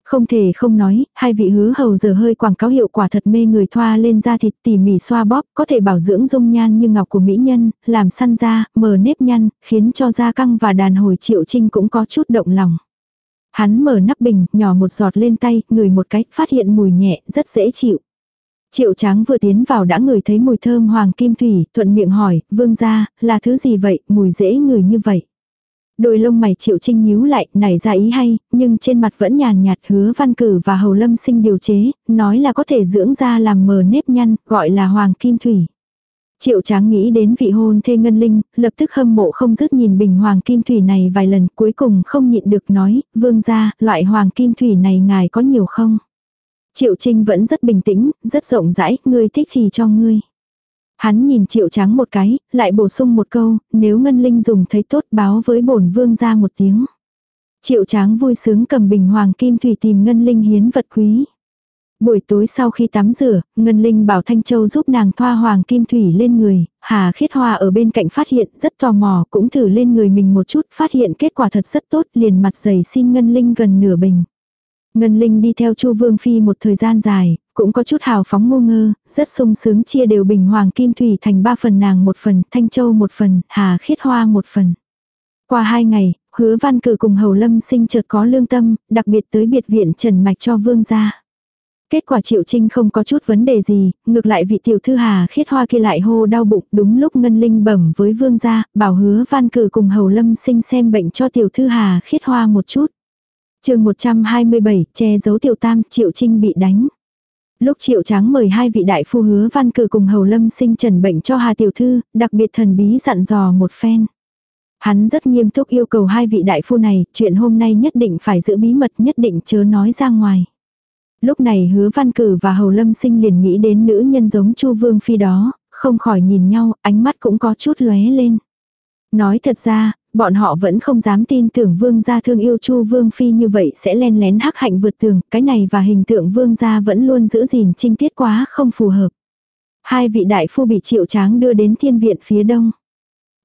[SPEAKER 1] Không thể không nói, hai vị hứa hầu giờ hơi quảng cáo hiệu quả thật mê người thoa lên da thịt tỉ mỉ xoa bóp, có thể bảo dưỡng dung nhan như ngọc của mỹ nhân, làm săn da, mờ nếp nhăn, khiến cho da căng và đàn hồi triệu trinh cũng có chút động lòng. Hắn mở nắp bình, nhỏ một giọt lên tay, ngửi một cái, phát hiện mùi nhẹ, rất dễ chịu. Triệu tráng vừa tiến vào đã ngửi thấy mùi thơm hoàng kim thủy, thuận miệng hỏi, vương gia, là thứ gì vậy, mùi dễ ngửi như vậy. Đôi lông mày triệu trinh nhíu lại, nảy ra ý hay, nhưng trên mặt vẫn nhàn nhạt hứa văn cử và hầu lâm sinh điều chế, nói là có thể dưỡng da làm mờ nếp nhăn, gọi là hoàng kim thủy. Triệu tráng nghĩ đến vị hôn thê ngân linh, lập tức hâm mộ không dứt nhìn bình hoàng kim thủy này vài lần cuối cùng không nhịn được nói, vương gia, loại hoàng kim thủy này ngài có nhiều không? Triệu trinh vẫn rất bình tĩnh, rất rộng rãi, ngươi thích thì cho ngươi. Hắn nhìn triệu trắng một cái, lại bổ sung một câu, nếu ngân linh dùng thấy tốt báo với bổn vương ra một tiếng. Triệu tráng vui sướng cầm bình hoàng kim thủy tìm ngân linh hiến vật quý. Buổi tối sau khi tắm rửa, Ngân Linh bảo Thanh Châu giúp nàng thoa hoàng kim thủy lên người, Hà Khiết Hoa ở bên cạnh phát hiện rất tò mò cũng thử lên người mình một chút, phát hiện kết quả thật rất tốt, liền mặt dày xin Ngân Linh gần nửa bình. Ngân Linh đi theo Chu Vương Phi một thời gian dài, cũng có chút hào phóng ngu ngơ, rất sung sướng chia đều bình hoàng kim thủy thành ba phần nàng một phần, Thanh Châu một phần, Hà Khiết Hoa một phần. Qua hai ngày, hứa văn cử cùng Hầu Lâm sinh chợt có lương tâm, đặc biệt tới biệt viện trần mạch cho vương gia. Kết quả Triệu Trinh không có chút vấn đề gì, ngược lại vị tiểu thư Hà Khiết Hoa kia lại hô đau bụng, đúng lúc Ngân Linh bẩm với vương gia, bảo hứa văn cử cùng Hầu Lâm sinh xem bệnh cho tiểu thư Hà Khiết Hoa một chút. chương 127, che giấu tiểu tam, Triệu Trinh bị đánh. Lúc triệu tráng mời hai vị đại phu hứa văn cử cùng hầu lâm sinh trần bệnh cho Hà Tiểu Thư, đặc biệt thần bí dặn dò một phen. Hắn rất nghiêm túc yêu cầu hai vị đại phu này, chuyện hôm nay nhất định phải giữ bí mật nhất định chớ nói ra ngoài. Lúc này hứa văn cử và hầu lâm sinh liền nghĩ đến nữ nhân giống chu vương phi đó, không khỏi nhìn nhau, ánh mắt cũng có chút lóe lên. Nói thật ra, bọn họ vẫn không dám tin tưởng vương gia thương yêu chu vương phi như vậy sẽ len lén hắc hạnh vượt tường, cái này và hình tượng vương gia vẫn luôn giữ gìn trinh tiết quá không phù hợp. Hai vị đại phu bị triệu tráng đưa đến thiên viện phía đông.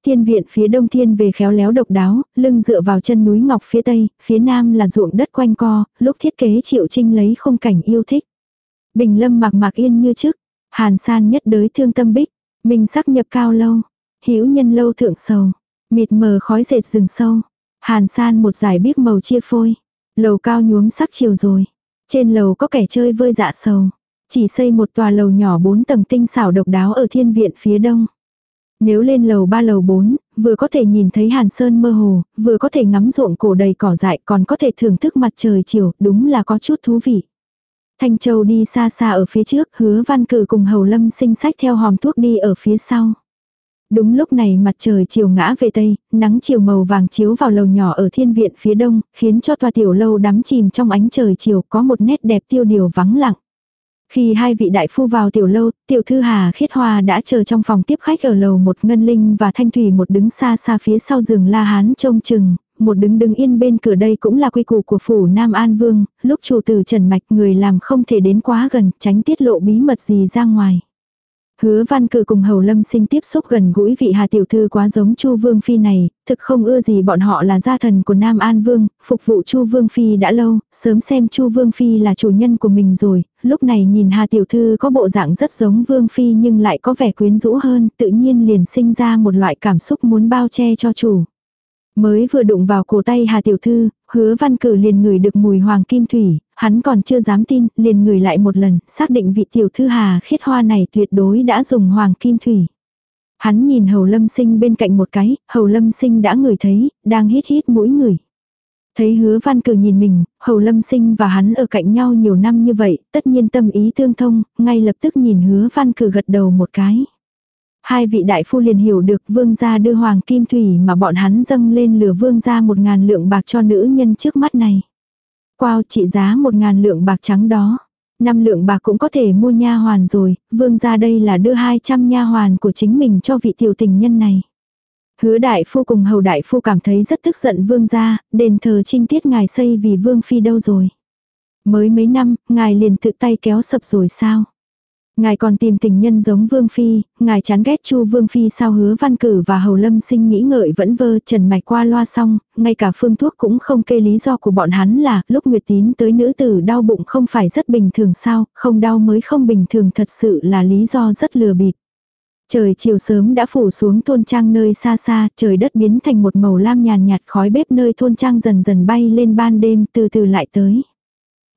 [SPEAKER 1] Thiên viện phía đông thiên về khéo léo độc đáo, lưng dựa vào chân núi ngọc phía tây, phía nam là ruộng đất quanh co, lúc thiết kế triệu trinh lấy không cảnh yêu thích. Bình lâm mạc mạc yên như trước, hàn san nhất đới thương tâm bích, minh sắc nhập cao lâu, hữu nhân lâu thượng sầu. Mịt mờ khói dệt rừng sâu. Hàn san một giải biếc màu chia phôi. Lầu cao nhuốm sắc chiều rồi. Trên lầu có kẻ chơi vơi dạ sầu. Chỉ xây một tòa lầu nhỏ bốn tầng tinh xảo độc đáo ở thiên viện phía đông. Nếu lên lầu ba lầu bốn, vừa có thể nhìn thấy hàn sơn mơ hồ, vừa có thể ngắm ruộng cổ đầy cỏ dại còn có thể thưởng thức mặt trời chiều, đúng là có chút thú vị. Thanh Châu đi xa xa ở phía trước, hứa văn cử cùng hầu lâm sinh sách theo hòm thuốc đi ở phía sau. Đúng lúc này mặt trời chiều ngã về tây, nắng chiều màu vàng chiếu vào lầu nhỏ ở thiên viện phía đông, khiến cho tòa tiểu lâu đắm chìm trong ánh trời chiều có một nét đẹp tiêu điều vắng lặng. Khi hai vị đại phu vào tiểu lâu, tiểu thư Hà Khiết Hoa đã chờ trong phòng tiếp khách ở lầu một Ngân Linh và Thanh Thủy một đứng xa xa phía sau giường La Hán trông chừng, một đứng đứng yên bên cửa đây cũng là quy củ của phủ Nam An Vương, lúc chủ tử Trần Mạch người làm không thể đến quá gần, tránh tiết lộ bí mật gì ra ngoài. Hứa văn cử cùng hầu lâm sinh tiếp xúc gần gũi vị hà tiểu thư quá giống chu vương phi này, thực không ưa gì bọn họ là gia thần của Nam An Vương, phục vụ chu vương phi đã lâu, sớm xem chu vương phi là chủ nhân của mình rồi, lúc này nhìn hà tiểu thư có bộ dạng rất giống vương phi nhưng lại có vẻ quyến rũ hơn, tự nhiên liền sinh ra một loại cảm xúc muốn bao che cho chủ. Mới vừa đụng vào cổ tay Hà Tiểu Thư, hứa văn cử liền ngửi được mùi hoàng kim thủy, hắn còn chưa dám tin, liền ngửi lại một lần, xác định vị Tiểu Thư Hà khiết hoa này tuyệt đối đã dùng hoàng kim thủy. Hắn nhìn hầu lâm sinh bên cạnh một cái, hầu lâm sinh đã ngửi thấy, đang hít hít mũi ngửi. Thấy hứa văn cử nhìn mình, hầu lâm sinh và hắn ở cạnh nhau nhiều năm như vậy, tất nhiên tâm ý tương thông, ngay lập tức nhìn hứa văn cử gật đầu một cái. Hai vị đại phu liền hiểu được vương gia đưa hoàng kim thủy mà bọn hắn dâng lên lửa vương gia một ngàn lượng bạc cho nữ nhân trước mắt này. Quao trị giá một ngàn lượng bạc trắng đó. Năm lượng bạc cũng có thể mua nha hoàn rồi, vương gia đây là đưa 200 nha hoàn của chính mình cho vị tiểu tình nhân này. Hứa đại phu cùng hầu đại phu cảm thấy rất tức giận vương gia, đền thờ trinh tiết ngài xây vì vương phi đâu rồi. Mới mấy năm, ngài liền tự tay kéo sập rồi sao? Ngài còn tìm tình nhân giống Vương Phi, ngài chán ghét Chu Vương Phi sao hứa văn cử và hầu lâm sinh nghĩ ngợi vẫn vơ trần mạch qua loa xong, ngay cả phương thuốc cũng không kê lý do của bọn hắn là lúc Nguyệt Tín tới nữ tử đau bụng không phải rất bình thường sao, không đau mới không bình thường thật sự là lý do rất lừa bịp. Trời chiều sớm đã phủ xuống thôn trang nơi xa xa, trời đất biến thành một màu lam nhàn nhạt khói bếp nơi thôn trang dần dần bay lên ban đêm từ từ lại tới.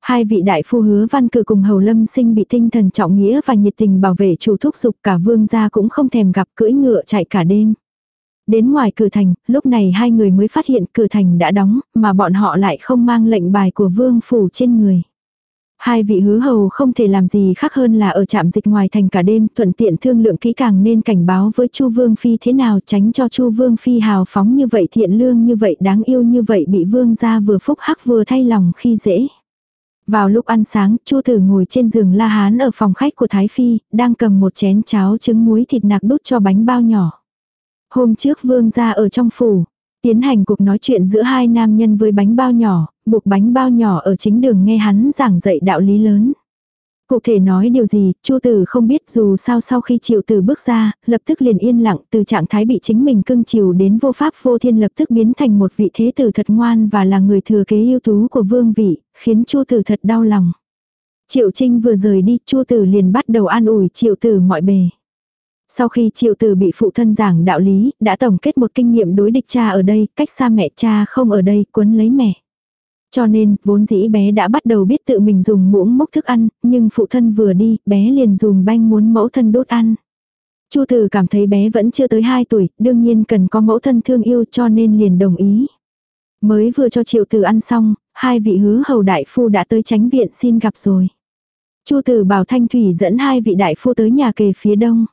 [SPEAKER 1] Hai vị đại phu hứa văn cử cùng hầu lâm sinh bị tinh thần trọng nghĩa và nhiệt tình bảo vệ chủ thúc dục cả vương gia cũng không thèm gặp cưỡi ngựa chạy cả đêm. Đến ngoài cửa thành, lúc này hai người mới phát hiện cửa thành đã đóng, mà bọn họ lại không mang lệnh bài của vương phủ trên người. Hai vị hứa hầu không thể làm gì khác hơn là ở trạm dịch ngoài thành cả đêm, thuận tiện thương lượng kỹ càng nên cảnh báo với Chu Vương Phi thế nào tránh cho Chu Vương Phi hào phóng như vậy thiện lương như vậy đáng yêu như vậy bị vương gia vừa phúc hắc vừa thay lòng khi dễ. Vào lúc ăn sáng, Chu Tử ngồi trên giường La Hán ở phòng khách của Thái Phi, đang cầm một chén cháo trứng muối thịt nạc đút cho bánh bao nhỏ. Hôm trước vương ra ở trong phủ, tiến hành cuộc nói chuyện giữa hai nam nhân với bánh bao nhỏ, buộc bánh bao nhỏ ở chính đường nghe hắn giảng dạy đạo lý lớn. Cụ thể nói điều gì, Chu Tử không biết dù sao sau khi Triệu Tử bước ra, lập tức liền yên lặng, từ trạng thái bị chính mình cưng chiều đến vô pháp vô thiên lập tức biến thành một vị thế tử thật ngoan và là người thừa kế ưu tú của vương vị, khiến Chu Tử thật đau lòng. Triệu Trinh vừa rời đi, Chu Tử liền bắt đầu an ủi Triệu Tử mọi bề. Sau khi Triệu Tử bị phụ thân giảng đạo lý, đã tổng kết một kinh nghiệm đối địch cha ở đây, cách xa mẹ cha không ở đây, cuốn lấy mẹ. Cho nên, vốn dĩ bé đã bắt đầu biết tự mình dùng muỗng mốc thức ăn, nhưng phụ thân vừa đi, bé liền dùng banh muốn mẫu thân đốt ăn. Chu Từ cảm thấy bé vẫn chưa tới 2 tuổi, đương nhiên cần có mẫu thân thương yêu cho nên liền đồng ý. Mới vừa cho Triệu Từ ăn xong, hai vị hứa hầu đại phu đã tới tránh viện xin gặp rồi. Chu Từ bảo Thanh Thủy dẫn hai vị đại phu tới nhà kề phía đông.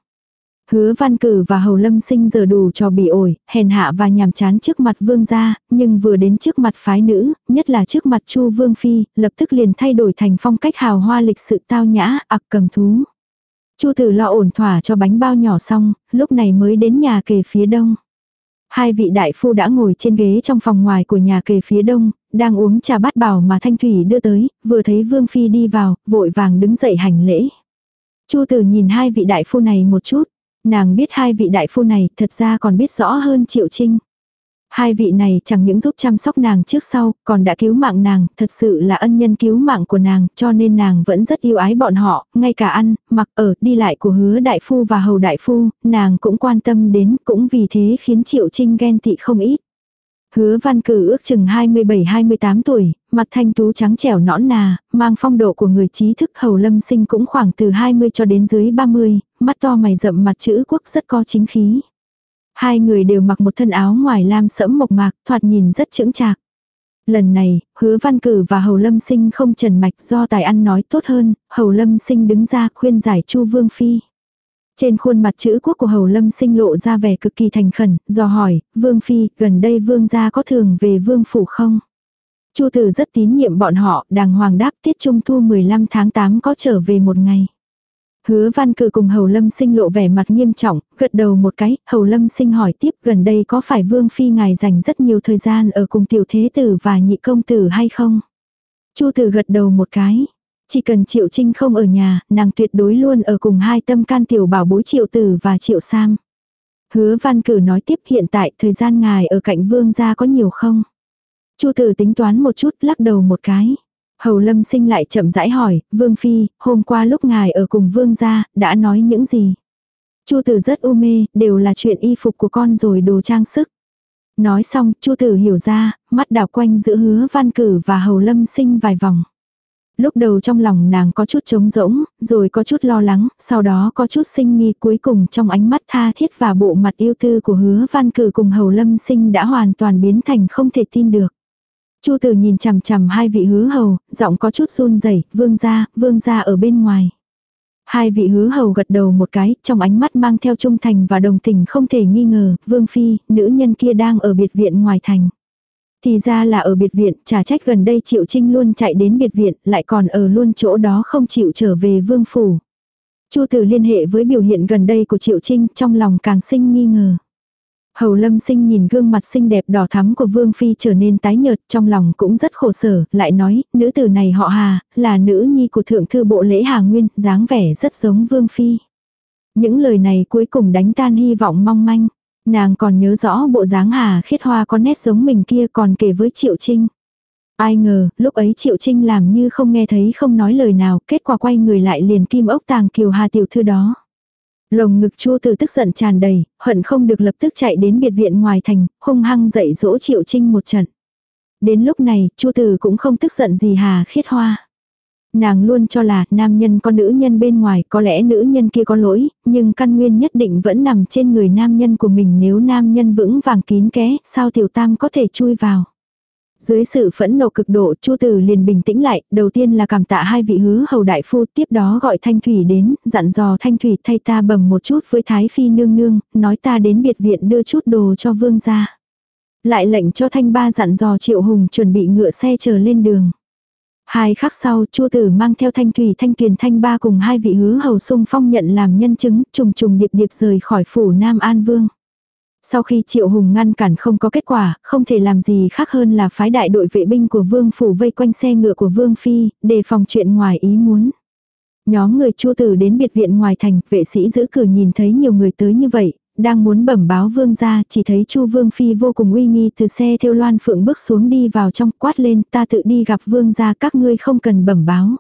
[SPEAKER 1] Hứa văn cử và hầu lâm sinh giờ đủ cho bị ổi, hèn hạ và nhàm chán trước mặt vương gia, nhưng vừa đến trước mặt phái nữ, nhất là trước mặt chu vương phi, lập tức liền thay đổi thành phong cách hào hoa lịch sự tao nhã, ặc cầm thú. chu tử lo ổn thỏa cho bánh bao nhỏ xong, lúc này mới đến nhà kề phía đông. Hai vị đại phu đã ngồi trên ghế trong phòng ngoài của nhà kề phía đông, đang uống trà bát bảo mà Thanh Thủy đưa tới, vừa thấy Vương Phi đi vào, vội vàng đứng dậy hành lễ. Chu tử nhìn hai vị đại phu này một chút, Nàng biết hai vị đại phu này thật ra còn biết rõ hơn Triệu Trinh. Hai vị này chẳng những giúp chăm sóc nàng trước sau, còn đã cứu mạng nàng, thật sự là ân nhân cứu mạng của nàng, cho nên nàng vẫn rất yêu ái bọn họ, ngay cả ăn, mặc ở, đi lại của hứa đại phu và hầu đại phu, nàng cũng quan tâm đến, cũng vì thế khiến Triệu Trinh ghen tị không ít. Hứa văn cử ước chừng 27-28 tuổi, mặt thanh tú trắng trẻo nõn nà, mang phong độ của người trí thức hầu lâm sinh cũng khoảng từ 20 cho đến dưới 30, mắt to mày rậm mặt chữ quốc rất có chính khí. Hai người đều mặc một thân áo ngoài lam sẫm mộc mạc, thoạt nhìn rất chững chạc. Lần này, hứa văn cử và hầu lâm sinh không trần mạch do tài ăn nói tốt hơn, hầu lâm sinh đứng ra khuyên giải chu vương phi. Trên khuôn mặt chữ quốc của Hầu Lâm sinh lộ ra vẻ cực kỳ thành khẩn, do hỏi, Vương Phi, gần đây Vương gia có thường về Vương Phủ không? Chu Tử rất tín nhiệm bọn họ, đàng hoàng đáp tiết trung thu 15 tháng 8 có trở về một ngày. Hứa văn cử cùng Hầu Lâm sinh lộ vẻ mặt nghiêm trọng, gật đầu một cái, Hầu Lâm sinh hỏi tiếp gần đây có phải Vương Phi ngài dành rất nhiều thời gian ở cùng tiểu thế tử và nhị công tử hay không? Chu Tử gật đầu một cái. Chỉ cần Triệu Trinh không ở nhà, nàng tuyệt đối luôn ở cùng hai tâm can tiểu bảo bối Triệu Tử và Triệu Sam. Hứa văn cử nói tiếp hiện tại thời gian ngài ở cạnh vương gia có nhiều không? Chu tử tính toán một chút lắc đầu một cái. Hầu lâm sinh lại chậm rãi hỏi, vương phi, hôm qua lúc ngài ở cùng vương gia, đã nói những gì? Chu tử rất u mê, đều là chuyện y phục của con rồi đồ trang sức. Nói xong, Chu tử hiểu ra, mắt đảo quanh giữa hứa văn cử và hầu lâm sinh vài vòng. Lúc đầu trong lòng nàng có chút trống rỗng, rồi có chút lo lắng, sau đó có chút sinh nghi cuối cùng trong ánh mắt tha thiết và bộ mặt yêu tư của hứa văn cử cùng hầu lâm sinh đã hoàn toàn biến thành không thể tin được. Chu tử nhìn chằm chằm hai vị hứa hầu, giọng có chút run rẩy vương gia, vương gia ở bên ngoài. Hai vị hứa hầu gật đầu một cái, trong ánh mắt mang theo trung thành và đồng tình không thể nghi ngờ, vương phi, nữ nhân kia đang ở biệt viện ngoài thành. Thì ra là ở biệt viện, trả trách gần đây Triệu Trinh luôn chạy đến biệt viện, lại còn ở luôn chỗ đó không chịu trở về vương phủ. Chu tử liên hệ với biểu hiện gần đây của Triệu Trinh, trong lòng càng sinh nghi ngờ. Hầu lâm sinh nhìn gương mặt xinh đẹp đỏ thắm của Vương Phi trở nên tái nhợt trong lòng cũng rất khổ sở, lại nói, nữ tử này họ Hà, là nữ nhi của thượng thư bộ lễ Hà Nguyên, dáng vẻ rất giống Vương Phi. Những lời này cuối cùng đánh tan hy vọng mong manh. Nàng còn nhớ rõ bộ dáng Hà khiết hoa có nét giống mình kia còn kể với Triệu Trinh. Ai ngờ, lúc ấy Triệu Trinh làm như không nghe thấy không nói lời nào, kết quả quay người lại liền kim ốc tàng kiều Hà tiểu thư đó. Lồng ngực Chu từ tức giận tràn đầy, hận không được lập tức chạy đến biệt viện ngoài thành, hung hăng dạy dỗ Triệu Trinh một trận. Đến lúc này, Chu Từ cũng không tức giận gì Hà Khiết Hoa. Nàng luôn cho là nam nhân có nữ nhân bên ngoài, có lẽ nữ nhân kia có lỗi, nhưng căn nguyên nhất định vẫn nằm trên người nam nhân của mình nếu nam nhân vững vàng kín ké, sao tiểu tam có thể chui vào. Dưới sự phẫn nộ cực độ, Chu Tử liền bình tĩnh lại, đầu tiên là cảm tạ hai vị hứa hầu đại phu, tiếp đó gọi Thanh Thủy đến, dặn dò Thanh Thủy thay ta bầm một chút với Thái Phi nương nương, nói ta đến biệt viện đưa chút đồ cho vương gia. Lại lệnh cho Thanh Ba dặn dò Triệu Hùng chuẩn bị ngựa xe chờ lên đường. Hai khắc sau, Chu Tử mang theo Thanh Thủy Thanh Tuyền Thanh Ba cùng hai vị hứa hầu sung phong nhận làm nhân chứng, trùng trùng điệp điệp rời khỏi phủ Nam An Vương. Sau khi Triệu Hùng ngăn cản không có kết quả, không thể làm gì khác hơn là phái đại đội vệ binh của Vương Phủ vây quanh xe ngựa của Vương Phi, để phòng chuyện ngoài ý muốn. Nhóm người chua tử đến biệt viện ngoài thành, vệ sĩ giữ cửa nhìn thấy nhiều người tới như vậy, đang muốn bẩm báo vương ra, chỉ thấy chu vương phi vô cùng uy nghi từ xe theo loan phượng bước xuống đi vào trong quát lên ta tự đi gặp vương ra các ngươi không cần bẩm báo.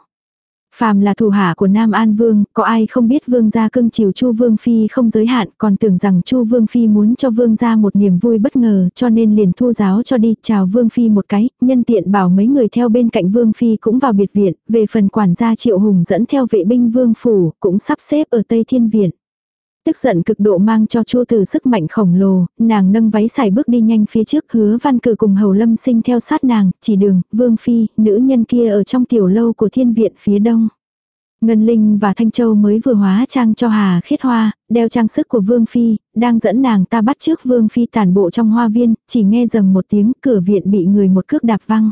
[SPEAKER 1] Phàm là thủ hạ của Nam An Vương, có ai không biết Vương gia cưng chiều Chu Vương Phi không giới hạn, còn tưởng rằng Chu Vương Phi muốn cho Vương gia một niềm vui bất ngờ, cho nên liền thu giáo cho đi, chào Vương Phi một cái, nhân tiện bảo mấy người theo bên cạnh Vương Phi cũng vào biệt viện, về phần quản gia Triệu Hùng dẫn theo vệ binh Vương Phủ, cũng sắp xếp ở Tây Thiên Viện. Tức giận cực độ mang cho Chu Từ sức mạnh khổng lồ, nàng nâng váy xài bước đi nhanh phía trước, Hứa Văn Cử cùng Hầu Lâm Sinh theo sát nàng, chỉ đường, Vương phi, nữ nhân kia ở trong tiểu lâu của Thiên viện phía đông. Ngân Linh và Thanh Châu mới vừa hóa trang cho Hà Khiết Hoa, đeo trang sức của Vương Phi, đang dẫn nàng ta bắt trước Vương Phi tàn bộ trong hoa viên, chỉ nghe dầm một tiếng cửa viện bị người một cước đạp văng.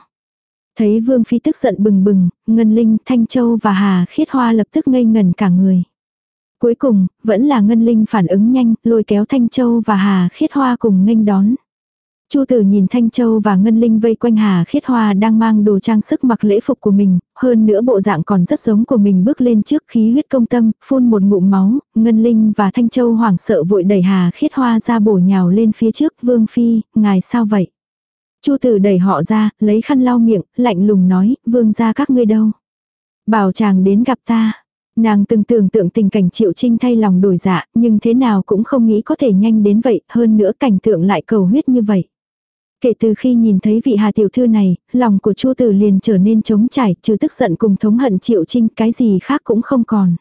[SPEAKER 1] Thấy Vương Phi tức giận bừng bừng, Ngân Linh, Thanh Châu và Hà Khiết Hoa lập tức ngây ngần cả người. Cuối cùng, vẫn là Ngân Linh phản ứng nhanh, lôi kéo Thanh Châu và Hà Khiết Hoa cùng nghênh đón. Chu Tử nhìn Thanh Châu và Ngân Linh vây quanh Hà Khiết Hoa đang mang đồ trang sức mặc lễ phục của mình, hơn nữa bộ dạng còn rất giống của mình bước lên trước khí huyết công tâm, phun một ngụm máu, Ngân Linh và Thanh Châu hoảng sợ vội đẩy Hà Khiết Hoa ra bổ nhào lên phía trước, Vương Phi, ngài sao vậy? Chu Tử đẩy họ ra, lấy khăn lau miệng, lạnh lùng nói, Vương ra các ngươi đâu? Bảo chàng đến gặp ta. Nàng từng tưởng tượng tình cảnh Triệu Trinh thay lòng đổi dạ, nhưng thế nào cũng không nghĩ có thể nhanh đến vậy, hơn nữa cảnh tượng lại cầu huyết như vậy. Kể từ khi nhìn thấy vị Hà tiểu thư này, lòng của Chu Tử liền trở nên trống trải, trừ tức giận cùng thống hận Triệu Trinh, cái gì khác cũng không còn.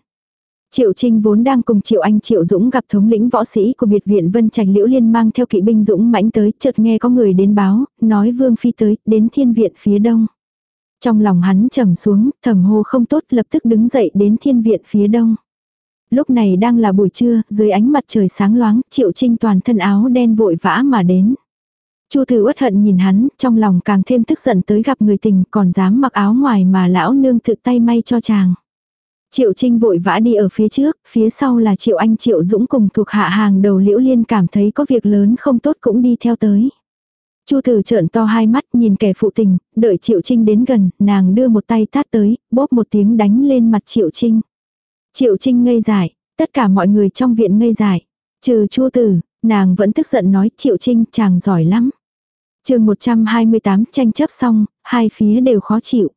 [SPEAKER 1] Triệu Trinh vốn đang cùng Triệu Anh Triệu Dũng gặp thống lĩnh võ sĩ của biệt viện Vân Trạch Liễu Liên mang theo kỵ binh Dũng mãnh tới, chợt nghe có người đến báo, nói Vương Phi tới, đến thiên viện phía đông. Trong lòng hắn trầm xuống, thầm hô không tốt lập tức đứng dậy đến thiên viện phía đông. Lúc này đang là buổi trưa, dưới ánh mặt trời sáng loáng, Triệu Trinh toàn thân áo đen vội vã mà đến. Chu Thư uất hận nhìn hắn, trong lòng càng thêm tức giận tới gặp người tình, còn dám mặc áo ngoài mà lão nương tự tay may cho chàng. Triệu Trinh vội vã đi ở phía trước, phía sau là Triệu Anh Triệu Dũng cùng thuộc hạ hàng đầu Liễu Liên cảm thấy có việc lớn không tốt cũng đi theo tới. Chu Tử trợn to hai mắt nhìn kẻ phụ tình, đợi Triệu Trinh đến gần, nàng đưa một tay tát tới, bóp một tiếng đánh lên mặt Triệu Trinh. Triệu Trinh ngây dại, tất cả mọi người trong viện ngây dại. Trừ Chu Tử, nàng vẫn tức giận nói Triệu Trinh chàng giỏi lắm. chương 128 tranh chấp xong, hai phía đều khó chịu.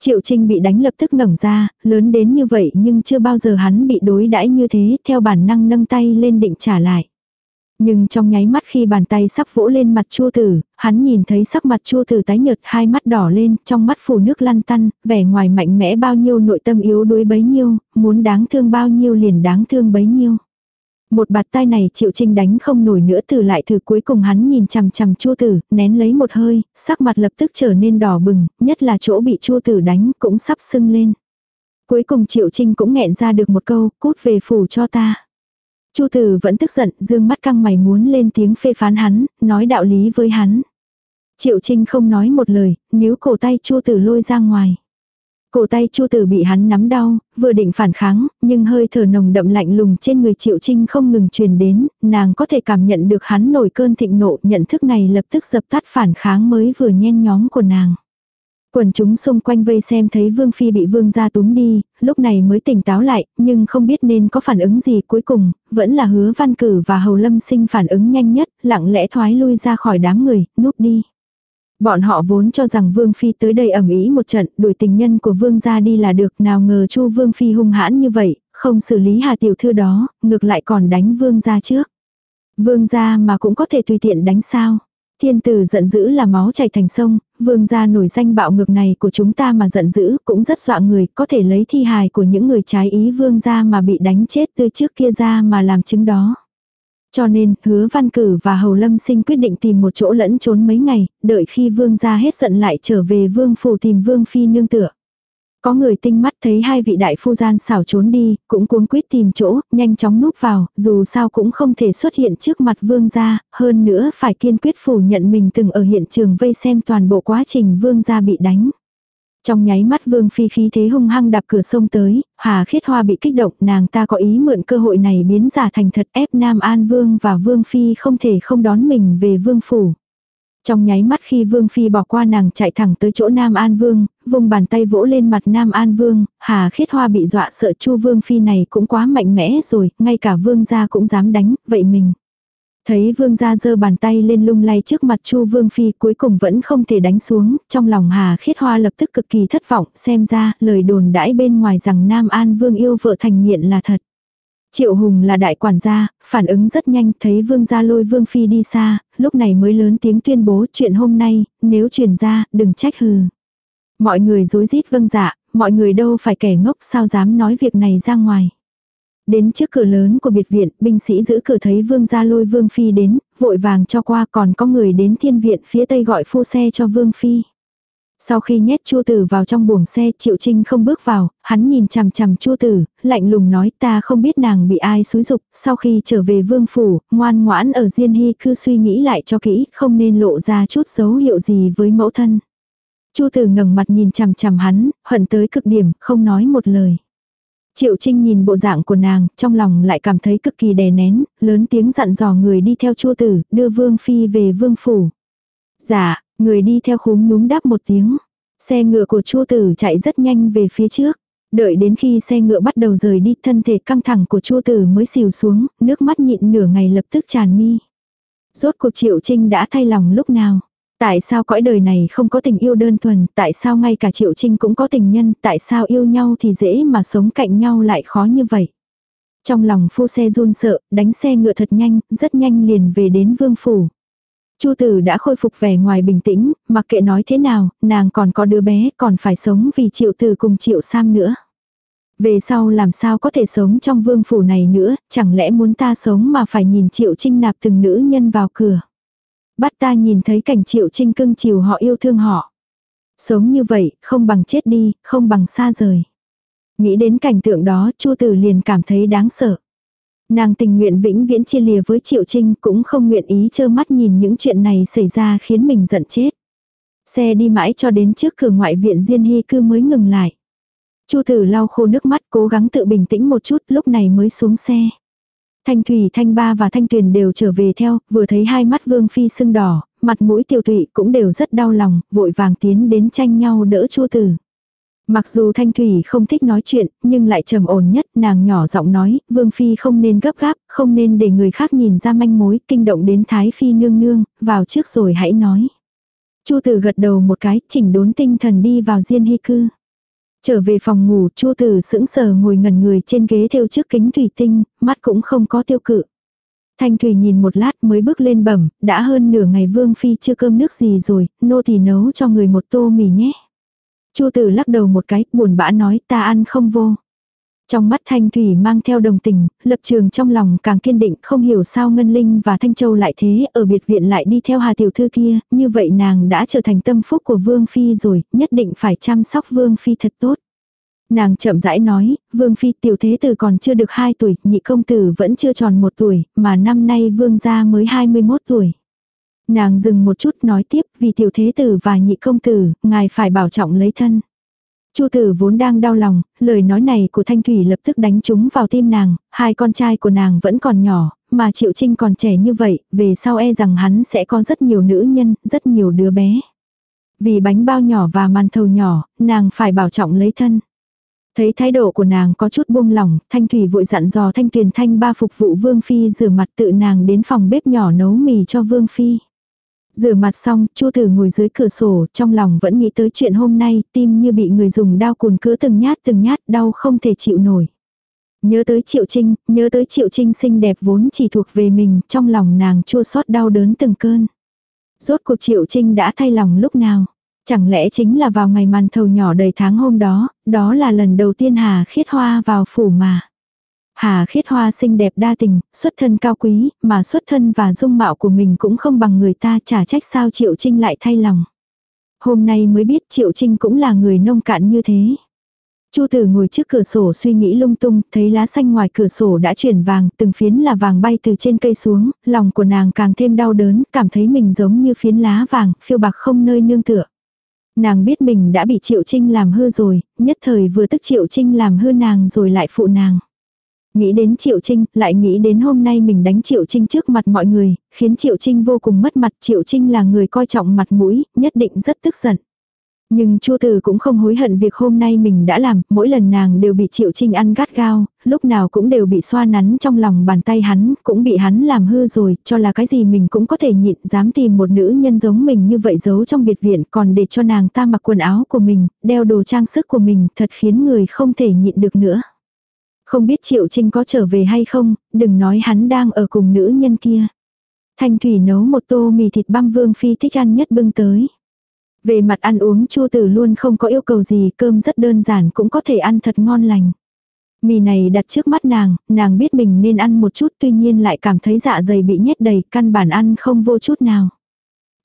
[SPEAKER 1] Triệu Trinh bị đánh lập tức ngẩng ra, lớn đến như vậy nhưng chưa bao giờ hắn bị đối đãi như thế, theo bản năng nâng tay lên định trả lại. Nhưng trong nháy mắt khi bàn tay sắp vỗ lên mặt chua tử, hắn nhìn thấy sắc mặt chua tử tái nhợt hai mắt đỏ lên, trong mắt phủ nước lăn tăn, vẻ ngoài mạnh mẽ bao nhiêu nội tâm yếu đuối bấy nhiêu, muốn đáng thương bao nhiêu liền đáng thương bấy nhiêu. Một bạt tay này triệu trinh đánh không nổi nữa từ lại thử cuối cùng hắn nhìn chằm chằm chua tử, nén lấy một hơi, sắc mặt lập tức trở nên đỏ bừng, nhất là chỗ bị chua tử đánh cũng sắp sưng lên. Cuối cùng triệu trinh cũng nghẹn ra được một câu, cút về phủ cho ta. Chu tử vẫn tức giận, dương mắt căng mày muốn lên tiếng phê phán hắn, nói đạo lý với hắn. Triệu Trinh không nói một lời, níu cổ tay Chu tử lôi ra ngoài. Cổ tay Chu tử bị hắn nắm đau, vừa định phản kháng, nhưng hơi thở nồng đậm lạnh lùng trên người Triệu Trinh không ngừng truyền đến, nàng có thể cảm nhận được hắn nổi cơn thịnh nộ, nhận thức này lập tức dập tắt phản kháng mới vừa nhen nhóm của nàng. Quần chúng xung quanh vây xem thấy Vương Phi bị Vương gia túm đi, lúc này mới tỉnh táo lại, nhưng không biết nên có phản ứng gì cuối cùng, vẫn là hứa văn cử và hầu lâm sinh phản ứng nhanh nhất, lặng lẽ thoái lui ra khỏi đám người, núp đi. Bọn họ vốn cho rằng Vương Phi tới đây ẩm ý một trận, đuổi tình nhân của Vương gia đi là được, nào ngờ Chu Vương Phi hung hãn như vậy, không xử lý Hà Tiểu Thư đó, ngược lại còn đánh Vương gia trước. Vương gia mà cũng có thể tùy tiện đánh sao. Thiên tử giận dữ là máu chảy thành sông, vương gia nổi danh bạo ngược này của chúng ta mà giận dữ cũng rất dọa người, có thể lấy thi hài của những người trái ý vương gia mà bị đánh chết từ trước kia ra mà làm chứng đó. Cho nên, hứa văn cử và hầu lâm sinh quyết định tìm một chỗ lẫn trốn mấy ngày, đợi khi vương gia hết giận lại trở về vương phủ tìm vương phi nương tựa. Có người tinh mắt thấy hai vị đại phu gian xảo trốn đi, cũng cuống quyết tìm chỗ, nhanh chóng núp vào, dù sao cũng không thể xuất hiện trước mặt vương gia, hơn nữa phải kiên quyết phủ nhận mình từng ở hiện trường vây xem toàn bộ quá trình vương gia bị đánh. Trong nháy mắt vương phi khí thế hung hăng đạp cửa sông tới, hà khiết hoa bị kích động nàng ta có ý mượn cơ hội này biến giả thành thật ép Nam An Vương và vương phi không thể không đón mình về vương phủ. Trong nháy mắt khi Vương Phi bỏ qua nàng chạy thẳng tới chỗ Nam An Vương, vùng bàn tay vỗ lên mặt Nam An Vương, Hà Khiết Hoa bị dọa sợ Chu Vương Phi này cũng quá mạnh mẽ rồi, ngay cả Vương gia cũng dám đánh, vậy mình. Thấy Vương gia giơ bàn tay lên lung lay trước mặt Chu Vương Phi cuối cùng vẫn không thể đánh xuống, trong lòng Hà Khiết Hoa lập tức cực kỳ thất vọng, xem ra lời đồn đãi bên ngoài rằng Nam An Vương yêu vợ thành nghiện là thật. Triệu Hùng là đại quản gia, phản ứng rất nhanh, thấy vương gia lôi vương phi đi xa, lúc này mới lớn tiếng tuyên bố chuyện hôm nay, nếu truyền ra, đừng trách hừ. Mọi người dối rít vâng dạ, mọi người đâu phải kẻ ngốc sao dám nói việc này ra ngoài. Đến trước cửa lớn của biệt viện, binh sĩ giữ cửa thấy vương gia lôi vương phi đến, vội vàng cho qua còn có người đến thiên viện phía tây gọi phu xe cho vương phi. Sau khi nhét chua tử vào trong buồng xe, Triệu Trinh không bước vào, hắn nhìn chằm chằm chua tử, lạnh lùng nói ta không biết nàng bị ai xúi dục, sau khi trở về vương phủ, ngoan ngoãn ở Diên Hy cứ suy nghĩ lại cho kỹ, không nên lộ ra chút dấu hiệu gì với mẫu thân. Chu tử ngẩng mặt nhìn chằm chằm hắn, hận tới cực điểm, không nói một lời. Triệu Trinh nhìn bộ dạng của nàng, trong lòng lại cảm thấy cực kỳ đè nén, lớn tiếng dặn dò người đi theo chua tử, đưa vương phi về vương phủ. Dạ, Người đi theo khúm núm đáp một tiếng. Xe ngựa của Chu Tử chạy rất nhanh về phía trước. Đợi đến khi xe ngựa bắt đầu rời đi thân thể căng thẳng của Chu Tử mới xìu xuống, nước mắt nhịn nửa ngày lập tức tràn mi. Rốt cuộc Triệu Trinh đã thay lòng lúc nào? Tại sao cõi đời này không có tình yêu đơn thuần, tại sao ngay cả Triệu Trinh cũng có tình nhân, tại sao yêu nhau thì dễ mà sống cạnh nhau lại khó như vậy? Trong lòng phu xe run sợ, đánh xe ngựa thật nhanh, rất nhanh liền về đến vương phủ. Chu tử đã khôi phục vẻ ngoài bình tĩnh, mặc kệ nói thế nào, nàng còn có đứa bé, còn phải sống vì triệu tử cùng triệu sam nữa. Về sau làm sao có thể sống trong vương phủ này nữa, chẳng lẽ muốn ta sống mà phải nhìn triệu trinh nạp từng nữ nhân vào cửa. Bắt ta nhìn thấy cảnh triệu trinh cưng chiều họ yêu thương họ. Sống như vậy, không bằng chết đi, không bằng xa rời. Nghĩ đến cảnh tượng đó, chu tử liền cảm thấy đáng sợ. Nàng tình nguyện vĩnh viễn chia lìa với Triệu Trinh cũng không nguyện ý trơ mắt nhìn những chuyện này xảy ra khiến mình giận chết. Xe đi mãi cho đến trước cửa ngoại viện Diên Hy cư mới ngừng lại. Chu tử lau khô nước mắt cố gắng tự bình tĩnh một chút lúc này mới xuống xe. Thanh Thủy, Thanh Ba và Thanh Tuyền đều trở về theo, vừa thấy hai mắt Vương Phi sưng đỏ, mặt mũi tiêu tụy cũng đều rất đau lòng, vội vàng tiến đến tranh nhau đỡ Chu Tử. Mặc dù Thanh Thủy không thích nói chuyện, nhưng lại trầm ổn nhất, nàng nhỏ giọng nói, Vương Phi không nên gấp gáp, không nên để người khác nhìn ra manh mối, kinh động đến Thái Phi nương nương, vào trước rồi hãy nói. Chu Tử gật đầu một cái, chỉnh đốn tinh thần đi vào diên hy cư. Trở về phòng ngủ, Chu Tử sững sờ ngồi ngẩn người trên ghế theo trước kính thủy tinh, mắt cũng không có tiêu cự. Thanh Thủy nhìn một lát mới bước lên bẩm, đã hơn nửa ngày Vương Phi chưa cơm nước gì rồi, nô thì nấu cho người một tô mì nhé. Chu tử lắc đầu một cái, buồn bã nói ta ăn không vô. Trong mắt Thanh Thủy mang theo đồng tình, lập trường trong lòng càng kiên định không hiểu sao Ngân Linh và Thanh Châu lại thế, ở biệt viện lại đi theo Hà Tiểu Thư kia, như vậy nàng đã trở thành tâm phúc của Vương Phi rồi, nhất định phải chăm sóc Vương Phi thật tốt. Nàng chậm rãi nói, Vương Phi tiểu thế tử còn chưa được 2 tuổi, nhị công tử vẫn chưa tròn 1 tuổi, mà năm nay Vương gia mới 21 tuổi. Nàng dừng một chút nói tiếp vì tiểu thế tử và nhị công tử, ngài phải bảo trọng lấy thân. Chu tử vốn đang đau lòng, lời nói này của Thanh Thủy lập tức đánh trúng vào tim nàng, hai con trai của nàng vẫn còn nhỏ, mà Triệu Trinh còn trẻ như vậy, về sau e rằng hắn sẽ có rất nhiều nữ nhân, rất nhiều đứa bé. Vì bánh bao nhỏ và màn thầu nhỏ, nàng phải bảo trọng lấy thân. Thấy thái độ của nàng có chút buông lỏng, Thanh Thủy vội dặn dò Thanh Tuyền Thanh ba phục vụ Vương Phi rửa mặt tự nàng đến phòng bếp nhỏ nấu mì cho Vương Phi. Rửa mặt xong, Chu Tử ngồi dưới cửa sổ, trong lòng vẫn nghĩ tới chuyện hôm nay, tim như bị người dùng đao cùn cứa từng nhát từng nhát, đau không thể chịu nổi. Nhớ tới Triệu Trinh, nhớ tới Triệu Trinh xinh đẹp vốn chỉ thuộc về mình, trong lòng nàng chua xót đau đớn từng cơn. Rốt cuộc Triệu Trinh đã thay lòng lúc nào? Chẳng lẽ chính là vào ngày màn thầu nhỏ đầy tháng hôm đó, đó là lần đầu tiên Hà Khiết Hoa vào phủ mà. Hà khiết hoa xinh đẹp đa tình, xuất thân cao quý, mà xuất thân và dung mạo của mình cũng không bằng người ta trả trách sao Triệu Trinh lại thay lòng. Hôm nay mới biết Triệu Trinh cũng là người nông cạn như thế. Chu tử ngồi trước cửa sổ suy nghĩ lung tung, thấy lá xanh ngoài cửa sổ đã chuyển vàng, từng phiến là vàng bay từ trên cây xuống, lòng của nàng càng thêm đau đớn, cảm thấy mình giống như phiến lá vàng, phiêu bạc không nơi nương tựa. Nàng biết mình đã bị Triệu Trinh làm hư rồi, nhất thời vừa tức Triệu Trinh làm hư nàng rồi lại phụ nàng. Nghĩ đến Triệu Trinh, lại nghĩ đến hôm nay mình đánh Triệu Trinh trước mặt mọi người, khiến Triệu Trinh vô cùng mất mặt. Triệu Trinh là người coi trọng mặt mũi, nhất định rất tức giận. Nhưng Chu Từ cũng không hối hận việc hôm nay mình đã làm, mỗi lần nàng đều bị Triệu Trinh ăn gắt gao, lúc nào cũng đều bị xoa nắn trong lòng bàn tay hắn, cũng bị hắn làm hư rồi, cho là cái gì mình cũng có thể nhịn, dám tìm một nữ nhân giống mình như vậy giấu trong biệt viện, còn để cho nàng ta mặc quần áo của mình, đeo đồ trang sức của mình, thật khiến người không thể nhịn được nữa. Không biết Triệu Trinh có trở về hay không, đừng nói hắn đang ở cùng nữ nhân kia. Thanh Thủy nấu một tô mì thịt băm vương phi thích ăn nhất bưng tới. Về mặt ăn uống Chu Tử luôn không có yêu cầu gì, cơm rất đơn giản cũng có thể ăn thật ngon lành. Mì này đặt trước mắt nàng, nàng biết mình nên ăn một chút tuy nhiên lại cảm thấy dạ dày bị nhét đầy, căn bản ăn không vô chút nào.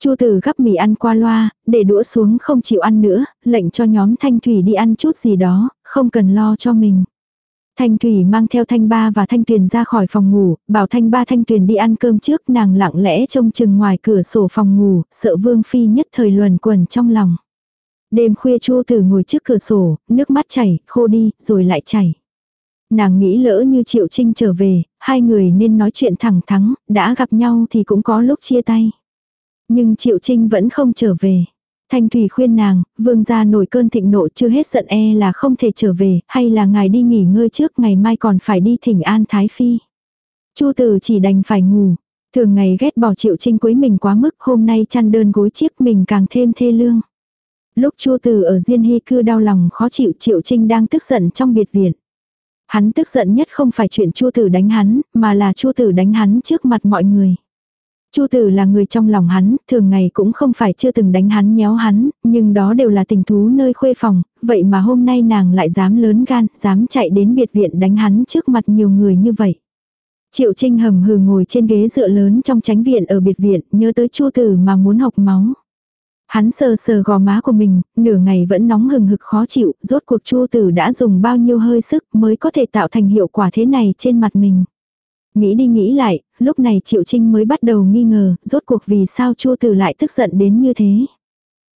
[SPEAKER 1] Chu Tử gắp mì ăn qua loa, để đũa xuống không chịu ăn nữa, lệnh cho nhóm Thanh Thủy đi ăn chút gì đó, không cần lo cho mình. Thanh Thủy mang theo Thanh Ba và Thanh Tuyền ra khỏi phòng ngủ, bảo Thanh Ba Thanh Tuyền đi ăn cơm trước, nàng lặng lẽ trông chừng ngoài cửa sổ phòng ngủ, sợ Vương Phi nhất thời luồn quẩn trong lòng. Đêm khuya Chu Tử ngồi trước cửa sổ, nước mắt chảy, khô đi, rồi lại chảy. Nàng nghĩ lỡ như Triệu Trinh trở về, hai người nên nói chuyện thẳng thắn, đã gặp nhau thì cũng có lúc chia tay. Nhưng Triệu Trinh vẫn không trở về. Thanh Thủy khuyên nàng, vương gia nổi cơn thịnh nộ chưa hết giận e là không thể trở về, hay là ngài đi nghỉ ngơi trước ngày mai còn phải đi thỉnh an Thái Phi. Chu tử chỉ đành phải ngủ. Thường ngày ghét bỏ triệu trinh quấy mình quá mức hôm nay chăn đơn gối chiếc mình càng thêm thê lương. Lúc chu tử ở Diên Hy cư đau lòng khó chịu triệu trinh đang tức giận trong biệt viện. Hắn tức giận nhất không phải chuyện chu tử đánh hắn, mà là chu tử đánh hắn trước mặt mọi người. Chu tử là người trong lòng hắn, thường ngày cũng không phải chưa từng đánh hắn nhéo hắn, nhưng đó đều là tình thú nơi khuê phòng, vậy mà hôm nay nàng lại dám lớn gan, dám chạy đến biệt viện đánh hắn trước mặt nhiều người như vậy. Triệu Trinh hầm hừ ngồi trên ghế dựa lớn trong tránh viện ở biệt viện, nhớ tới Chu tử mà muốn học máu. Hắn sờ sờ gò má của mình, nửa ngày vẫn nóng hừng hực khó chịu, rốt cuộc Chu tử đã dùng bao nhiêu hơi sức mới có thể tạo thành hiệu quả thế này trên mặt mình. Nghĩ đi nghĩ lại, lúc này Triệu Trinh mới bắt đầu nghi ngờ, rốt cuộc vì sao Chu Tử lại tức giận đến như thế.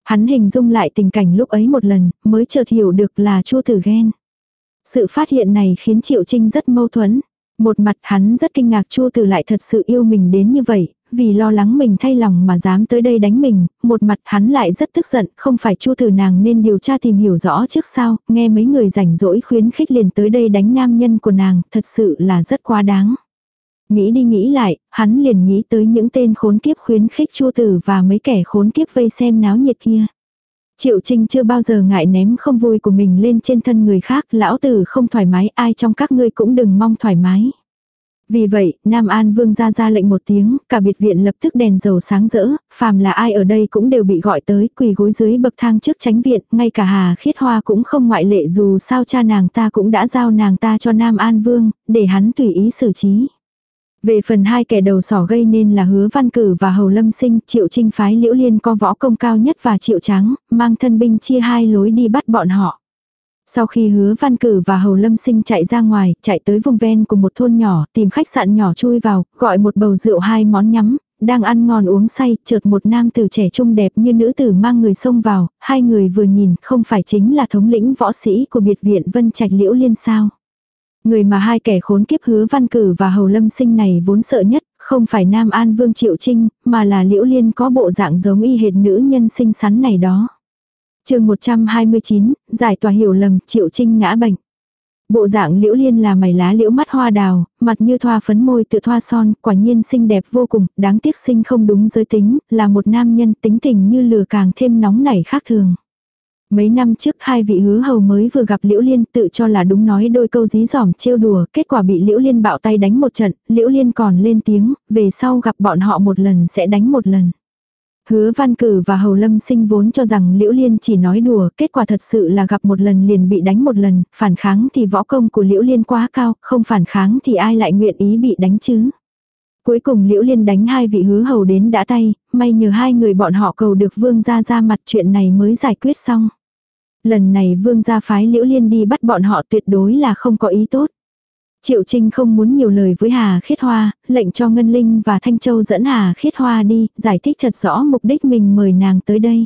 [SPEAKER 1] Hắn hình dung lại tình cảnh lúc ấy một lần, mới chợt hiểu được là Chu Tử ghen. Sự phát hiện này khiến Triệu Trinh rất mâu thuẫn. Một mặt hắn rất kinh ngạc Chu Tử lại thật sự yêu mình đến như vậy, vì lo lắng mình thay lòng mà dám tới đây đánh mình, một mặt hắn lại rất tức giận, không phải chu tử nàng nên điều tra tìm hiểu rõ trước sao, nghe mấy người rảnh rỗi khuyến khích liền tới đây đánh nam nhân của nàng, thật sự là rất quá đáng. Nghĩ đi nghĩ lại, hắn liền nghĩ tới những tên khốn kiếp khuyến khích chua tử và mấy kẻ khốn kiếp vây xem náo nhiệt kia. Triệu Trinh chưa bao giờ ngại ném không vui của mình lên trên thân người khác, lão tử không thoải mái, ai trong các ngươi cũng đừng mong thoải mái. Vì vậy, Nam An Vương ra ra lệnh một tiếng, cả biệt viện lập tức đèn dầu sáng rỡ, phàm là ai ở đây cũng đều bị gọi tới, quỳ gối dưới bậc thang trước tránh viện, ngay cả Hà Khiết Hoa cũng không ngoại lệ dù sao cha nàng ta cũng đã giao nàng ta cho Nam An Vương, để hắn tùy ý xử trí. Về phần hai kẻ đầu sỏ gây nên là hứa văn cử và hầu lâm sinh, triệu trinh phái liễu liên có võ công cao nhất và triệu trắng, mang thân binh chia hai lối đi bắt bọn họ. Sau khi hứa văn cử và hầu lâm sinh chạy ra ngoài, chạy tới vùng ven của một thôn nhỏ, tìm khách sạn nhỏ chui vào, gọi một bầu rượu hai món nhắm, đang ăn ngon uống say, chợt một nam tử trẻ trung đẹp như nữ tử mang người xông vào, hai người vừa nhìn, không phải chính là thống lĩnh võ sĩ của biệt viện Vân Trạch Liễu Liên sao. Người mà hai kẻ khốn kiếp hứa văn cử và hầu lâm sinh này vốn sợ nhất, không phải Nam An Vương Triệu Trinh, mà là Liễu Liên có bộ dạng giống y hệt nữ nhân xinh xắn này đó. chương 129, giải tỏa hiểu lầm, Triệu Trinh ngã bệnh. Bộ dạng liễu liên là mày lá liễu mắt hoa đào, mặt như thoa phấn môi tự thoa son, quả nhiên xinh đẹp vô cùng, đáng tiếc sinh không đúng giới tính, là một nam nhân tính tình như lửa càng thêm nóng nảy khác thường. Mấy năm trước hai vị hứa hầu mới vừa gặp Liễu Liên tự cho là đúng nói đôi câu dí dỏm trêu đùa, kết quả bị Liễu Liên bạo tay đánh một trận, Liễu Liên còn lên tiếng, về sau gặp bọn họ một lần sẽ đánh một lần. Hứa văn cử và hầu lâm sinh vốn cho rằng Liễu Liên chỉ nói đùa, kết quả thật sự là gặp một lần liền bị đánh một lần, phản kháng thì võ công của Liễu Liên quá cao, không phản kháng thì ai lại nguyện ý bị đánh chứ. Cuối cùng Liễu Liên đánh hai vị hứa hầu đến đã tay, may nhờ hai người bọn họ cầu được vương gia ra mặt chuyện này mới giải quyết xong. Lần này vương gia phái Liễu Liên đi bắt bọn họ tuyệt đối là không có ý tốt. Triệu Trinh không muốn nhiều lời với Hà Khiết Hoa, lệnh cho Ngân Linh và Thanh Châu dẫn Hà Khiết Hoa đi, giải thích thật rõ mục đích mình mời nàng tới đây.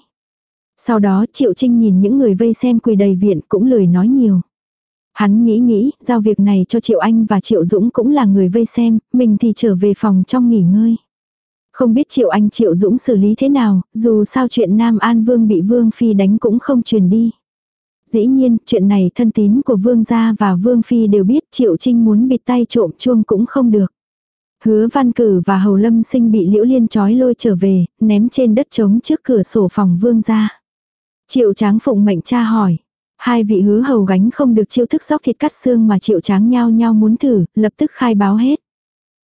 [SPEAKER 1] Sau đó Triệu Trinh nhìn những người vây xem quỳ đầy viện cũng lười nói nhiều. Hắn nghĩ nghĩ, giao việc này cho Triệu Anh và Triệu Dũng cũng là người vây xem, mình thì trở về phòng trong nghỉ ngơi. Không biết Triệu Anh Triệu Dũng xử lý thế nào, dù sao chuyện Nam An Vương bị Vương Phi đánh cũng không truyền đi. Dĩ nhiên, chuyện này thân tín của Vương gia và Vương Phi đều biết Triệu Trinh muốn bịt tay trộm chuông cũng không được. Hứa văn cử và hầu lâm sinh bị liễu liên trói lôi trở về, ném trên đất trống trước cửa sổ phòng vương gia. Triệu tráng phụng mệnh cha hỏi. Hai vị hứa hầu gánh không được chiêu thức sóc thịt cắt xương mà triệu tráng nhau nhau muốn thử, lập tức khai báo hết.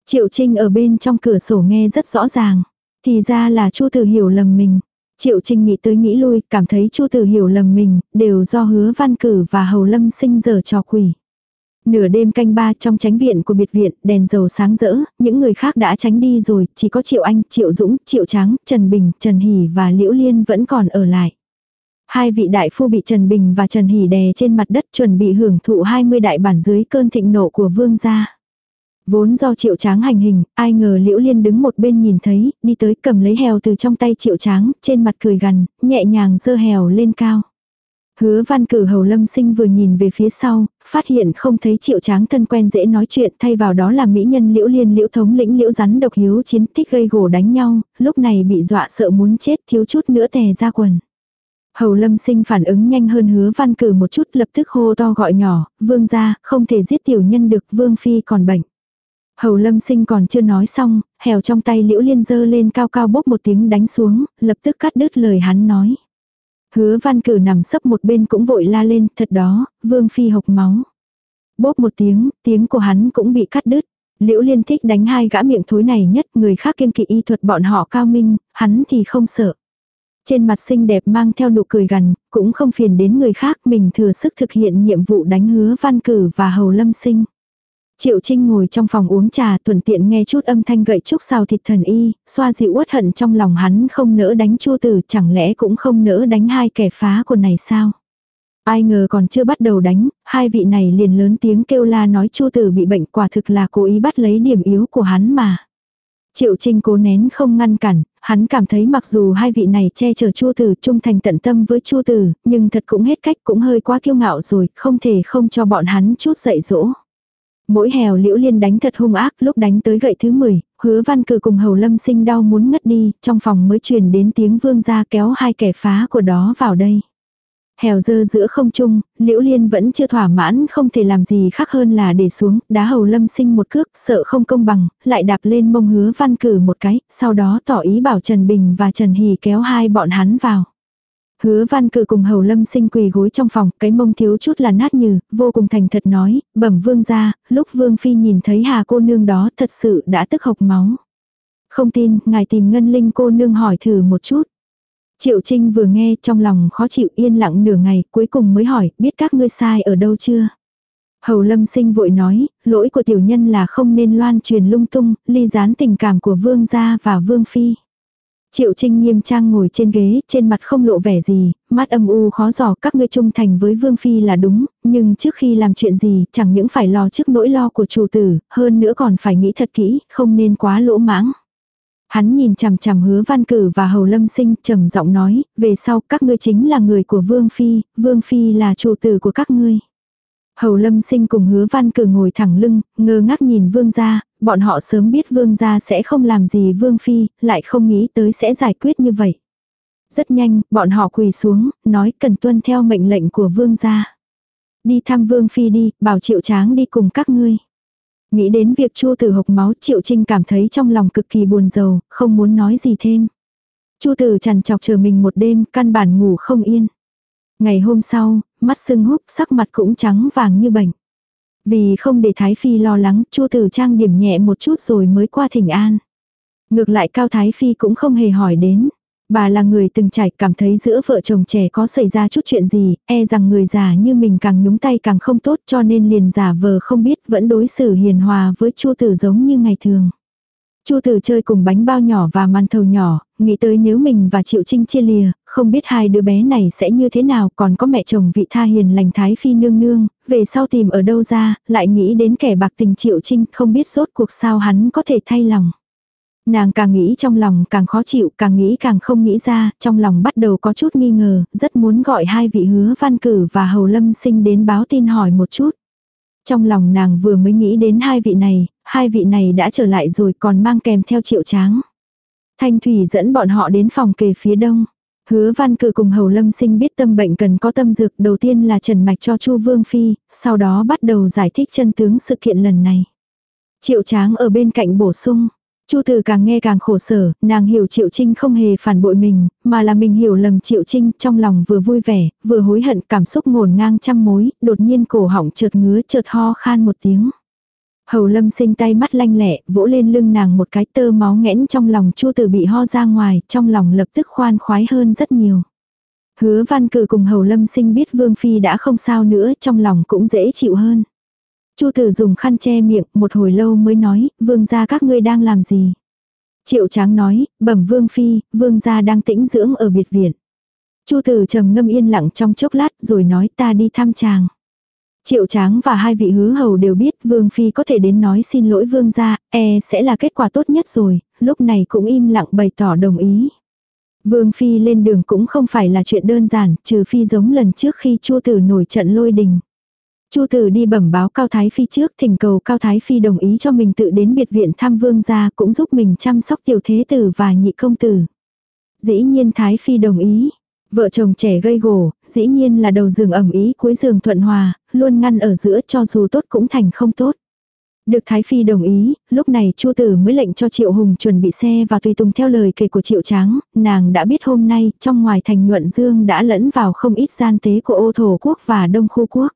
[SPEAKER 1] Triệu trinh ở bên trong cửa sổ nghe rất rõ ràng. Thì ra là chu tử hiểu lầm mình. Triệu Trinh nghĩ tới nghĩ lui, cảm thấy Chu Tử hiểu lầm mình, đều do hứa văn cử và hầu lâm sinh giờ trò quỷ. Nửa đêm canh ba trong tránh viện của biệt viện, đèn dầu sáng rỡ, những người khác đã tránh đi rồi, chỉ có Triệu Anh, Triệu Dũng, Triệu Tráng, Trần Bình, Trần Hỷ và Liễu Liên vẫn còn ở lại. Hai vị đại phu bị Trần Bình và Trần Hỷ đè trên mặt đất chuẩn bị hưởng thụ 20 đại bản dưới cơn thịnh nộ của vương gia. Vốn do triệu tráng hành hình, ai ngờ liễu liên đứng một bên nhìn thấy, đi tới cầm lấy hèo từ trong tay triệu tráng, trên mặt cười gằn, nhẹ nhàng dơ hèo lên cao. Hứa văn cử hầu lâm sinh vừa nhìn về phía sau, phát hiện không thấy triệu tráng thân quen dễ nói chuyện thay vào đó là mỹ nhân liễu liên liễu thống lĩnh liễu rắn độc hiếu chiến thích gây gổ đánh nhau, lúc này bị dọa sợ muốn chết thiếu chút nữa tè ra quần. Hầu lâm sinh phản ứng nhanh hơn hứa văn cử một chút lập tức hô to gọi nhỏ, vương ra, không thể giết tiểu nhân được vương phi còn bệnh. Hầu lâm sinh còn chưa nói xong, hèo trong tay liễu liên dơ lên cao cao bốc một tiếng đánh xuống, lập tức cắt đứt lời hắn nói. Hứa văn cử nằm sấp một bên cũng vội la lên, thật đó, vương phi hộc máu. Bốp một tiếng, tiếng của hắn cũng bị cắt đứt. Liễu liên thích đánh hai gã miệng thối này nhất, người khác kiên kỵ y thuật bọn họ cao minh, hắn thì không sợ. Trên mặt xinh đẹp mang theo nụ cười gằn, cũng không phiền đến người khác, mình thừa sức thực hiện nhiệm vụ đánh hứa văn cử và hầu lâm sinh. Triệu Trinh ngồi trong phòng uống trà thuận tiện nghe chút âm thanh gậy trúc xào thịt thần y, xoa dịu uất hận trong lòng hắn không nỡ đánh chua tử chẳng lẽ cũng không nỡ đánh hai kẻ phá của này sao. Ai ngờ còn chưa bắt đầu đánh, hai vị này liền lớn tiếng kêu la nói chua tử bị bệnh quả thực là cố ý bắt lấy điểm yếu của hắn mà. Triệu Trinh cố nén không ngăn cản, hắn cảm thấy mặc dù hai vị này che chở chua tử trung thành tận tâm với chua tử, nhưng thật cũng hết cách cũng hơi quá kiêu ngạo rồi, không thể không cho bọn hắn chút dạy dỗ. Mỗi hèo liễu liên đánh thật hung ác lúc đánh tới gậy thứ 10, hứa văn cử cùng hầu lâm sinh đau muốn ngất đi, trong phòng mới truyền đến tiếng vương gia kéo hai kẻ phá của đó vào đây. Hèo dơ giữa không trung, liễu liên vẫn chưa thỏa mãn không thể làm gì khác hơn là để xuống, đá hầu lâm sinh một cước, sợ không công bằng, lại đạp lên mông hứa văn cử một cái, sau đó tỏ ý bảo Trần Bình và Trần Hì kéo hai bọn hắn vào. Hứa văn cử cùng hầu lâm sinh quỳ gối trong phòng, cái mông thiếu chút là nát nhừ vô cùng thành thật nói, bẩm vương ra, lúc vương phi nhìn thấy hà cô nương đó thật sự đã tức hộc máu. Không tin, ngài tìm ngân linh cô nương hỏi thử một chút. Triệu Trinh vừa nghe trong lòng khó chịu yên lặng nửa ngày, cuối cùng mới hỏi, biết các ngươi sai ở đâu chưa? Hầu lâm sinh vội nói, lỗi của tiểu nhân là không nên loan truyền lung tung, ly gián tình cảm của vương gia và vương phi. Triệu Trinh nghiêm trang ngồi trên ghế, trên mặt không lộ vẻ gì, mắt âm u khó giỏ các ngươi trung thành với Vương Phi là đúng, nhưng trước khi làm chuyện gì chẳng những phải lo trước nỗi lo của chủ tử, hơn nữa còn phải nghĩ thật kỹ, không nên quá lỗ mãng. Hắn nhìn chằm chằm hứa văn cử và hầu lâm sinh trầm giọng nói, về sau các ngươi chính là người của Vương Phi, Vương Phi là chủ tử của các ngươi. Hầu lâm sinh cùng hứa văn cử ngồi thẳng lưng, ngơ ngác nhìn vương gia, bọn họ sớm biết vương gia sẽ không làm gì vương phi, lại không nghĩ tới sẽ giải quyết như vậy. Rất nhanh, bọn họ quỳ xuống, nói cần tuân theo mệnh lệnh của vương gia. Đi thăm vương phi đi, bảo triệu tráng đi cùng các ngươi. Nghĩ đến việc Chu tử hộc máu triệu trinh cảm thấy trong lòng cực kỳ buồn rầu, không muốn nói gì thêm. Chu tử chằn chọc chờ mình một đêm, căn bản ngủ không yên. Ngày hôm sau, mắt sưng húp, sắc mặt cũng trắng vàng như bệnh. Vì không để Thái Phi lo lắng, Chu Tử trang điểm nhẹ một chút rồi mới qua thỉnh an. Ngược lại Cao Thái Phi cũng không hề hỏi đến. Bà là người từng trải cảm thấy giữa vợ chồng trẻ có xảy ra chút chuyện gì, e rằng người già như mình càng nhúng tay càng không tốt cho nên liền giả vờ không biết vẫn đối xử hiền hòa với Chu Tử giống như ngày thường. Chu Tử chơi cùng bánh bao nhỏ và màn thầu nhỏ, nghĩ tới nếu mình và Triệu Trinh chia lìa, không biết hai đứa bé này sẽ như thế nào, còn có mẹ chồng vị tha hiền lành thái phi nương nương, về sau tìm ở đâu ra, lại nghĩ đến kẻ bạc tình Triệu Trinh, không biết rốt cuộc sao hắn có thể thay lòng. Nàng càng nghĩ trong lòng càng khó chịu, càng nghĩ càng không nghĩ ra, trong lòng bắt đầu có chút nghi ngờ, rất muốn gọi hai vị hứa văn cử và hầu lâm sinh đến báo tin hỏi một chút. Trong lòng nàng vừa mới nghĩ đến hai vị này, hai vị này đã trở lại rồi còn mang kèm theo triệu tráng. Thanh Thủy dẫn bọn họ đến phòng kề phía đông. Hứa văn cử cùng hầu lâm sinh biết tâm bệnh cần có tâm dược đầu tiên là trần mạch cho chu vương phi, sau đó bắt đầu giải thích chân tướng sự kiện lần này. Triệu tráng ở bên cạnh bổ sung. Chu Từ càng nghe càng khổ sở, nàng hiểu Triệu Trinh không hề phản bội mình, mà là mình hiểu lầm Triệu Trinh, trong lòng vừa vui vẻ, vừa hối hận, cảm xúc ngổn ngang trăm mối, đột nhiên cổ họng chợt ngứa chợt ho khan một tiếng. Hầu lâm sinh tay mắt lanh lẹ, vỗ lên lưng nàng một cái tơ máu nghẽn trong lòng Chu Từ bị ho ra ngoài, trong lòng lập tức khoan khoái hơn rất nhiều. Hứa văn cử cùng hầu lâm sinh biết Vương Phi đã không sao nữa, trong lòng cũng dễ chịu hơn. Chu tử dùng khăn che miệng, một hồi lâu mới nói, vương gia các ngươi đang làm gì? Triệu tráng nói, bẩm vương phi, vương gia đang tĩnh dưỡng ở biệt viện. Chu tử trầm ngâm yên lặng trong chốc lát rồi nói ta đi thăm chàng. Triệu tráng và hai vị hứa hầu đều biết vương phi có thể đến nói xin lỗi vương gia, e sẽ là kết quả tốt nhất rồi, lúc này cũng im lặng bày tỏ đồng ý. Vương phi lên đường cũng không phải là chuyện đơn giản, trừ phi giống lần trước khi chua tử nổi trận lôi đình. Chu tử đi bẩm báo Cao Thái Phi trước thỉnh cầu Cao Thái Phi đồng ý cho mình tự đến biệt viện thăm vương gia cũng giúp mình chăm sóc tiểu thế tử và nhị công tử. Dĩ nhiên Thái Phi đồng ý. Vợ chồng trẻ gây gổ, dĩ nhiên là đầu giường ẩm ý cuối giường thuận hòa, luôn ngăn ở giữa cho dù tốt cũng thành không tốt. Được Thái Phi đồng ý, lúc này Chu Tử mới lệnh cho Triệu Hùng chuẩn bị xe và tùy tùng theo lời kể của Triệu Tráng, nàng đã biết hôm nay trong ngoài thành nhuận dương đã lẫn vào không ít gian tế của ô thổ quốc và đông khu quốc.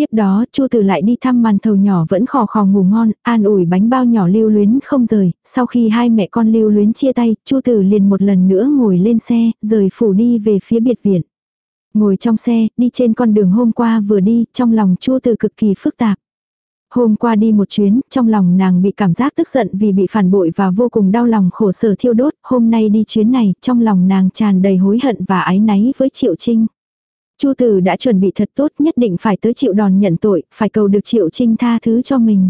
[SPEAKER 1] Tiếp đó, Chu Tử lại đi thăm màn thầu nhỏ vẫn khò khò ngủ ngon, an ủi bánh bao nhỏ lưu luyến không rời, sau khi hai mẹ con lưu luyến chia tay, Chu Tử liền một lần nữa ngồi lên xe, rời phủ đi về phía biệt viện. Ngồi trong xe, đi trên con đường hôm qua vừa đi, trong lòng Chu Tử cực kỳ phức tạp. Hôm qua đi một chuyến, trong lòng nàng bị cảm giác tức giận vì bị phản bội và vô cùng đau lòng khổ sở thiêu đốt, hôm nay đi chuyến này, trong lòng nàng tràn đầy hối hận và ái náy với Triệu Trinh. Chu Tử đã chuẩn bị thật tốt nhất định phải tới chịu đòn nhận tội, phải cầu được Triệu Trinh tha thứ cho mình.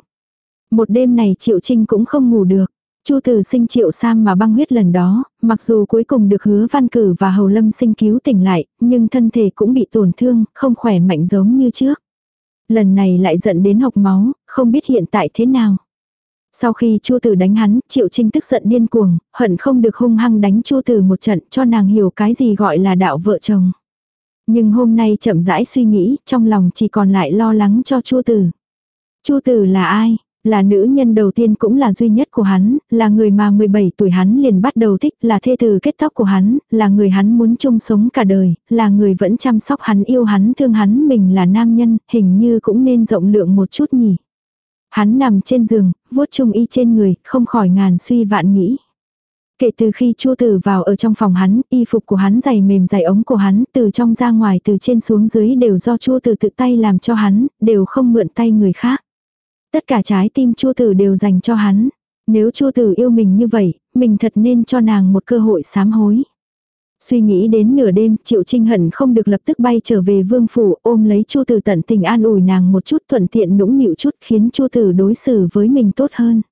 [SPEAKER 1] Một đêm này Triệu Trinh cũng không ngủ được. Chu Tử sinh Triệu Sam mà băng huyết lần đó, mặc dù cuối cùng được hứa văn cử và hầu lâm sinh cứu tỉnh lại, nhưng thân thể cũng bị tổn thương, không khỏe mạnh giống như trước. Lần này lại giận đến hộc máu, không biết hiện tại thế nào. Sau khi Chu Tử đánh hắn, Triệu Trinh tức giận điên cuồng, hận không được hung hăng đánh Chu Tử một trận cho nàng hiểu cái gì gọi là đạo vợ chồng. Nhưng hôm nay chậm rãi suy nghĩ, trong lòng chỉ còn lại lo lắng cho Chu Tử. Chu Tử là ai? Là nữ nhân đầu tiên cũng là duy nhất của hắn, là người mà 17 tuổi hắn liền bắt đầu thích, là thê tử kết tóc của hắn, là người hắn muốn chung sống cả đời, là người vẫn chăm sóc hắn yêu hắn thương hắn mình là nam nhân, hình như cũng nên rộng lượng một chút nhỉ. Hắn nằm trên giường, vuốt chung y trên người, không khỏi ngàn suy vạn nghĩ. Kể từ khi Chu Tử vào ở trong phòng hắn, y phục của hắn dày mềm dày ống của hắn, từ trong ra ngoài từ trên xuống dưới đều do Chu Tử tự tay làm cho hắn, đều không mượn tay người khác. Tất cả trái tim Chu Tử đều dành cho hắn. Nếu Chu Tử yêu mình như vậy, mình thật nên cho nàng một cơ hội sám hối. Suy nghĩ đến nửa đêm, Triệu Trinh hận không được lập tức bay trở về vương phủ, ôm lấy Chu Tử tận tình an ủi nàng một chút thuận tiện nũng nịu chút khiến Chu Tử đối xử với mình tốt hơn.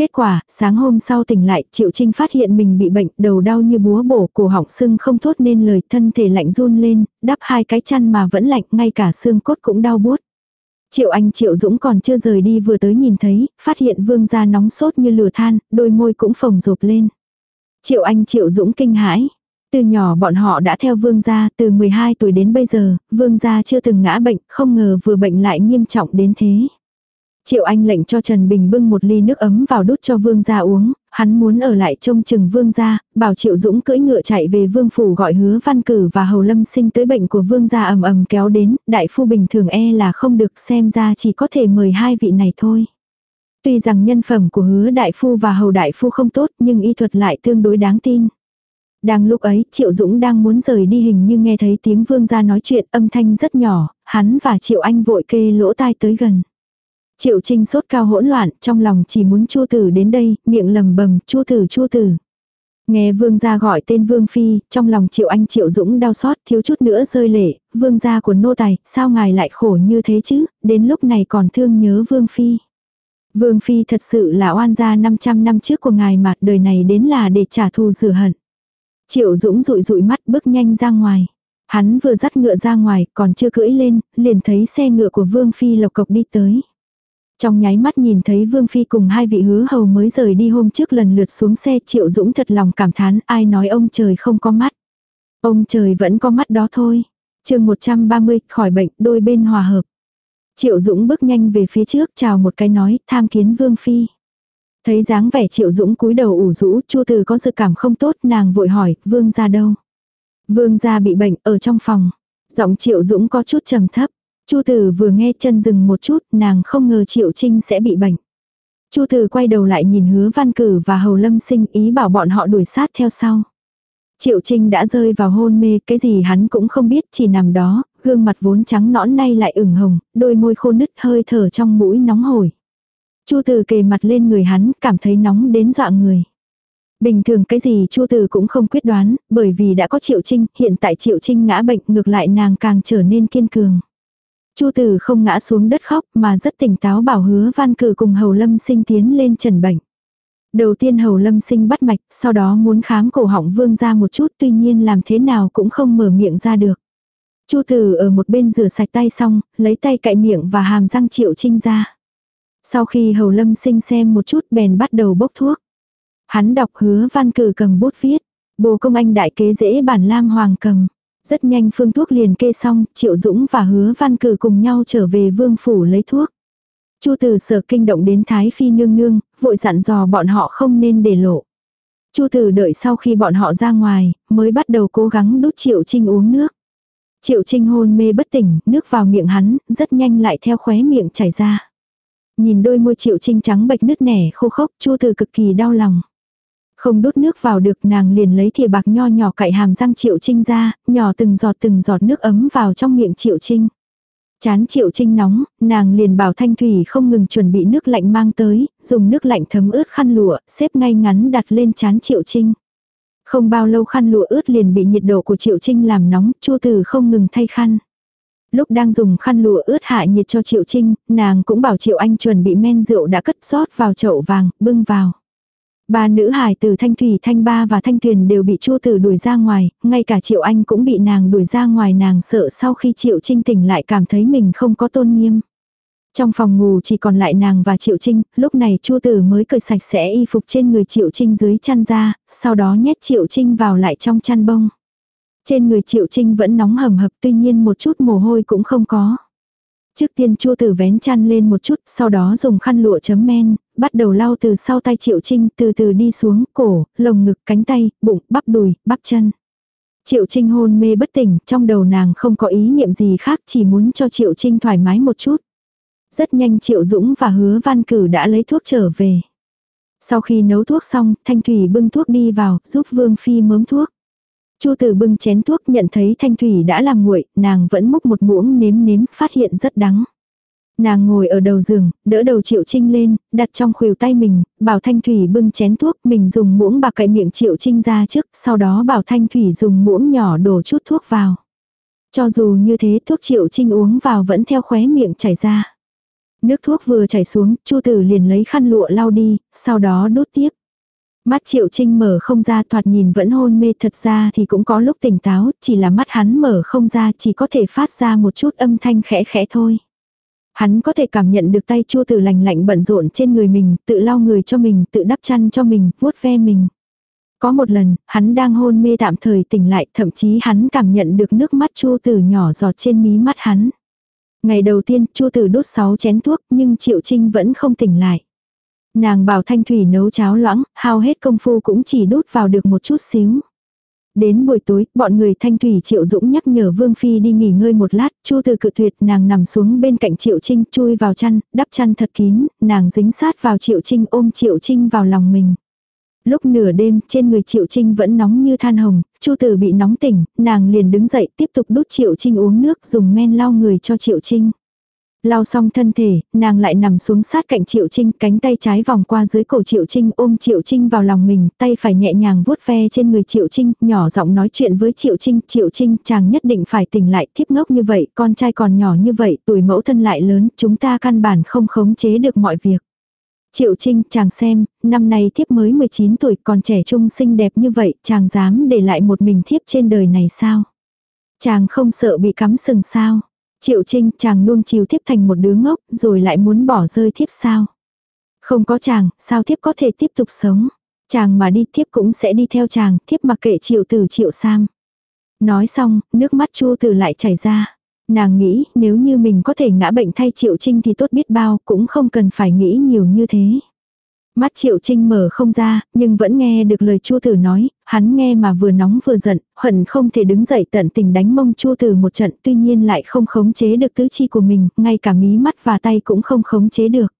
[SPEAKER 1] Kết quả, sáng hôm sau tỉnh lại, Triệu Trinh phát hiện mình bị bệnh, đầu đau như búa bổ, cổ họng sưng không thốt nên lời, thân thể lạnh run lên, đắp hai cái chăn mà vẫn lạnh, ngay cả xương cốt cũng đau buốt. Triệu Anh Triệu Dũng còn chưa rời đi vừa tới nhìn thấy, phát hiện vương gia nóng sốt như lửa than, đôi môi cũng phồng rộp lên. Triệu Anh Triệu Dũng kinh hãi. Từ nhỏ bọn họ đã theo vương gia, từ 12 tuổi đến bây giờ, vương gia chưa từng ngã bệnh, không ngờ vừa bệnh lại nghiêm trọng đến thế. Triệu Anh lệnh cho Trần Bình bưng một ly nước ấm vào đút cho vương gia uống, hắn muốn ở lại trông chừng vương gia, bảo Triệu Dũng cưỡi ngựa chạy về vương phủ gọi hứa văn cử và hầu lâm sinh tới bệnh của vương gia ầm ầm kéo đến, đại phu bình thường e là không được xem ra chỉ có thể mời hai vị này thôi. Tuy rằng nhân phẩm của hứa đại phu và hầu đại phu không tốt nhưng y thuật lại tương đối đáng tin. Đang lúc ấy, Triệu Dũng đang muốn rời đi hình như nghe thấy tiếng vương gia nói chuyện âm thanh rất nhỏ, hắn và Triệu Anh vội kê lỗ tai tới gần. Triệu Trinh sốt cao hỗn loạn, trong lòng chỉ muốn Chu Tử đến đây, miệng lầm bầm, Chu Tử Chu Tử. Nghe vương gia gọi tên vương phi, trong lòng Triệu Anh Triệu Dũng đau xót, thiếu chút nữa rơi lệ, vương gia của nô tài, sao ngài lại khổ như thế chứ, đến lúc này còn thương nhớ vương phi. Vương phi thật sự là oan gia 500 năm trước của ngài mà đời này đến là để trả thù rửa hận. Triệu Dũng rụi rụi mắt bước nhanh ra ngoài. Hắn vừa dắt ngựa ra ngoài, còn chưa cưỡi lên, liền thấy xe ngựa của Vương Phi lộc cộc đi tới. Trong nháy mắt nhìn thấy Vương Phi cùng hai vị hứa hầu mới rời đi hôm trước lần lượt xuống xe, Triệu Dũng thật lòng cảm thán, ai nói ông trời không có mắt. Ông trời vẫn có mắt đó thôi. chương 130 khỏi bệnh, đôi bên hòa hợp. Triệu Dũng bước nhanh về phía trước, chào một cái nói, tham kiến Vương Phi. Thấy dáng vẻ Triệu Dũng cúi đầu ủ rũ, Chu Từ có dự cảm không tốt, nàng vội hỏi, Vương ra đâu. Vương gia bị bệnh, ở trong phòng. Giọng Triệu Dũng có chút trầm thấp. Chu Tử vừa nghe chân dừng một chút, nàng không ngờ Triệu Trinh sẽ bị bệnh. Chu Tử quay đầu lại nhìn Hứa Văn Cử và Hầu Lâm Sinh ý bảo bọn họ đuổi sát theo sau. Triệu Trinh đã rơi vào hôn mê, cái gì hắn cũng không biết, chỉ nằm đó, gương mặt vốn trắng nõn nay lại ửng hồng, đôi môi khô nứt hơi thở trong mũi nóng hổi. Chu Tử kề mặt lên người hắn, cảm thấy nóng đến dọa người. Bình thường cái gì Chu Tử cũng không quyết đoán, bởi vì đã có Triệu Trinh, hiện tại Triệu Trinh ngã bệnh, ngược lại nàng càng trở nên kiên cường. Chu Tử không ngã xuống đất khóc mà rất tỉnh táo bảo hứa văn cử cùng Hầu Lâm sinh tiến lên trần bệnh. Đầu tiên Hầu Lâm sinh bắt mạch, sau đó muốn khám cổ họng vương ra một chút tuy nhiên làm thế nào cũng không mở miệng ra được. Chu Tử ở một bên rửa sạch tay xong, lấy tay cạy miệng và hàm răng triệu trinh ra. Sau khi Hầu Lâm sinh xem một chút bèn bắt đầu bốc thuốc. Hắn đọc hứa văn cử cầm bút viết. Bồ công anh đại kế dễ bản lam hoàng cầm. Rất nhanh phương thuốc liền kê xong, Triệu Dũng và Hứa Văn Cử cùng nhau trở về vương phủ lấy thuốc. Chu Từ sở kinh động đến Thái Phi nương nương, vội dặn dò bọn họ không nên để lộ. Chu Từ đợi sau khi bọn họ ra ngoài, mới bắt đầu cố gắng đút Triệu Trinh uống nước. Triệu Trinh hôn mê bất tỉnh, nước vào miệng hắn, rất nhanh lại theo khóe miệng chảy ra. Nhìn đôi môi Triệu Trinh trắng bệch nứt nẻ khô khốc, Chu Từ cực kỳ đau lòng. Không đút nước vào được nàng liền lấy thìa bạc nho nhỏ cạy hàm răng Triệu Trinh ra, nhỏ từng giọt từng giọt nước ấm vào trong miệng Triệu Trinh. Chán Triệu Trinh nóng, nàng liền bảo Thanh Thủy không ngừng chuẩn bị nước lạnh mang tới, dùng nước lạnh thấm ướt khăn lụa, xếp ngay ngắn đặt lên chán Triệu Trinh. Không bao lâu khăn lụa ướt liền bị nhiệt độ của Triệu Trinh làm nóng, Chu Từ không ngừng thay khăn. Lúc đang dùng khăn lụa ướt hạ nhiệt cho Triệu Trinh, nàng cũng bảo Triệu Anh chuẩn bị men rượu đã cất rót vào chậu vàng, bưng vào. Ba nữ hài từ Thanh Thủy Thanh Ba và Thanh Tuyền đều bị Chu Tử đuổi ra ngoài, ngay cả Triệu Anh cũng bị nàng đuổi ra ngoài nàng sợ sau khi Triệu Trinh tỉnh lại cảm thấy mình không có tôn nghiêm. Trong phòng ngủ chỉ còn lại nàng và Triệu Trinh, lúc này Chu Tử mới cởi sạch sẽ y phục trên người Triệu Trinh dưới chăn ra, sau đó nhét Triệu Trinh vào lại trong chăn bông. Trên người Triệu Trinh vẫn nóng hầm hập tuy nhiên một chút mồ hôi cũng không có. Trước tiên Chu Tử vén chăn lên một chút, sau đó dùng khăn lụa chấm men, bắt đầu lau từ sau tay Triệu Trinh, từ từ đi xuống, cổ, lồng ngực, cánh tay, bụng, bắp đùi, bắp chân. Triệu Trinh hôn mê bất tỉnh, trong đầu nàng không có ý niệm gì khác, chỉ muốn cho Triệu Trinh thoải mái một chút. Rất nhanh Triệu Dũng và Hứa Văn Cử đã lấy thuốc trở về. Sau khi nấu thuốc xong, Thanh Thủy bưng thuốc đi vào, giúp Vương Phi mớm thuốc. Chu tử bưng chén thuốc nhận thấy thanh thủy đã làm nguội, nàng vẫn múc một muỗng nếm nếm, phát hiện rất đắng. Nàng ngồi ở đầu giường, đỡ đầu Triệu Trinh lên, đặt trong khuỷu tay mình, bảo Thanh Thủy bưng chén thuốc, mình dùng muỗng bạc cậy miệng Triệu Trinh ra trước, sau đó bảo Thanh Thủy dùng muỗng nhỏ đổ chút thuốc vào. Cho dù như thế thuốc Triệu Trinh uống vào vẫn theo khóe miệng chảy ra. Nước thuốc vừa chảy xuống, Chu Tử liền lấy khăn lụa lau đi, sau đó đốt tiếp. Mắt Triệu Trinh mở không ra thoạt nhìn vẫn hôn mê thật ra thì cũng có lúc tỉnh táo, chỉ là mắt hắn mở không ra chỉ có thể phát ra một chút âm thanh khẽ khẽ thôi. Hắn có thể cảm nhận được tay chua từ lành lạnh bận rộn trên người mình, tự lau người cho mình, tự đắp chăn cho mình, vuốt ve mình. Có một lần, hắn đang hôn mê tạm thời tỉnh lại, thậm chí hắn cảm nhận được nước mắt chua tử nhỏ giọt trên mí mắt hắn. Ngày đầu tiên, chua tử đốt 6 chén thuốc, nhưng Triệu Trinh vẫn không tỉnh lại. Nàng bảo Thanh Thủy nấu cháo loãng, hao hết công phu cũng chỉ đút vào được một chút xíu. Đến buổi tối, bọn người Thanh Thủy Triệu Dũng nhắc nhở Vương Phi đi nghỉ ngơi một lát, Chu Từ cự tuyệt, nàng nằm xuống bên cạnh Triệu Trinh, chui vào chăn, đắp chăn thật kín, nàng dính sát vào Triệu Trinh ôm Triệu Trinh vào lòng mình. Lúc nửa đêm, trên người Triệu Trinh vẫn nóng như than hồng, Chu Từ bị nóng tỉnh, nàng liền đứng dậy, tiếp tục đút Triệu Trinh uống nước, dùng men lau người cho Triệu Trinh. Lau xong thân thể, nàng lại nằm xuống sát cạnh Triệu Trinh, cánh tay trái vòng qua dưới cổ Triệu Trinh ôm Triệu Trinh vào lòng mình, tay phải nhẹ nhàng vuốt ve trên người Triệu Trinh, nhỏ giọng nói chuyện với Triệu Trinh, Triệu Trinh chàng nhất định phải tỉnh lại, thiếp ngốc như vậy, con trai còn nhỏ như vậy, tuổi mẫu thân lại lớn, chúng ta căn bản không khống chế được mọi việc. Triệu Trinh, chàng xem, năm nay thiếp mới 19 tuổi, còn trẻ trung xinh đẹp như vậy, chàng dám để lại một mình thiếp trên đời này sao? Chàng không sợ bị cắm sừng sao? Triệu Trinh chàng nuông chiều thiếp thành một đứa ngốc rồi lại muốn bỏ rơi thiếp sao. Không có chàng, sao thiếp có thể tiếp tục sống. Chàng mà đi thiếp cũng sẽ đi theo chàng, thiếp mặc kệ triệu tử triệu sam. Nói xong, nước mắt chua tử lại chảy ra. Nàng nghĩ nếu như mình có thể ngã bệnh thay triệu trinh thì tốt biết bao cũng không cần phải nghĩ nhiều như thế. Mắt Triệu Trinh mở không ra, nhưng vẫn nghe được lời Chu Tử nói, hắn nghe mà vừa nóng vừa giận, hận không thể đứng dậy tận tình đánh mông Chu Tử một trận, tuy nhiên lại không khống chế được tứ chi của mình, ngay cả mí mắt và tay cũng không khống chế được.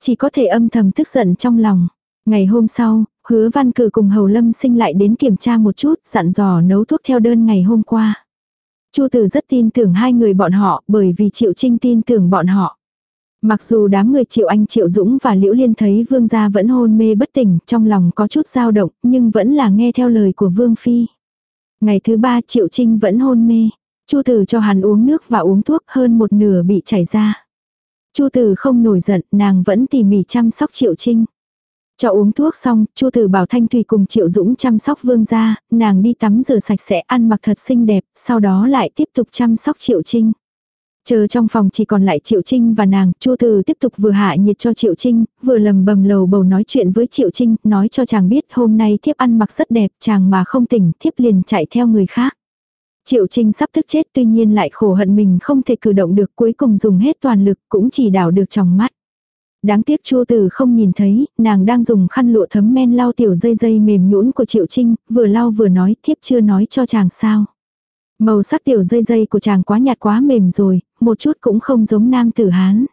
[SPEAKER 1] Chỉ có thể âm thầm tức giận trong lòng. Ngày hôm sau, hứa văn cử cùng Hầu Lâm sinh lại đến kiểm tra một chút, dặn dò nấu thuốc theo đơn ngày hôm qua. Chu Tử rất tin tưởng hai người bọn họ, bởi vì Triệu Trinh tin tưởng bọn họ. Mặc dù đám người Triệu Anh Triệu Dũng và Liễu Liên thấy Vương gia vẫn hôn mê bất tỉnh, trong lòng có chút dao động, nhưng vẫn là nghe theo lời của Vương Phi. Ngày thứ ba Triệu Trinh vẫn hôn mê. Chu Tử cho hắn uống nước và uống thuốc hơn một nửa bị chảy ra. Chu Tử không nổi giận, nàng vẫn tỉ mỉ chăm sóc Triệu Trinh. Cho uống thuốc xong, Chu Tử bảo Thanh Thùy cùng Triệu Dũng chăm sóc Vương gia, nàng đi tắm rửa sạch sẽ ăn mặc thật xinh đẹp, sau đó lại tiếp tục chăm sóc Triệu Trinh. Chờ trong phòng chỉ còn lại Triệu Trinh và nàng, Chu Từ tiếp tục vừa hạ nhiệt cho Triệu Trinh, vừa lầm bầm lầu bầu nói chuyện với Triệu Trinh, nói cho chàng biết hôm nay thiếp ăn mặc rất đẹp, chàng mà không tỉnh, thiếp liền chạy theo người khác. Triệu Trinh sắp thức chết tuy nhiên lại khổ hận mình không thể cử động được cuối cùng dùng hết toàn lực cũng chỉ đảo được trong mắt. Đáng tiếc Chu Từ không nhìn thấy, nàng đang dùng khăn lụa thấm men lau tiểu dây dây mềm nhũn của Triệu Trinh, vừa lau vừa nói, thiếp chưa nói cho chàng sao. Màu sắc tiểu dây dây của chàng quá nhạt quá mềm rồi, một chút cũng không giống nam tử Hán.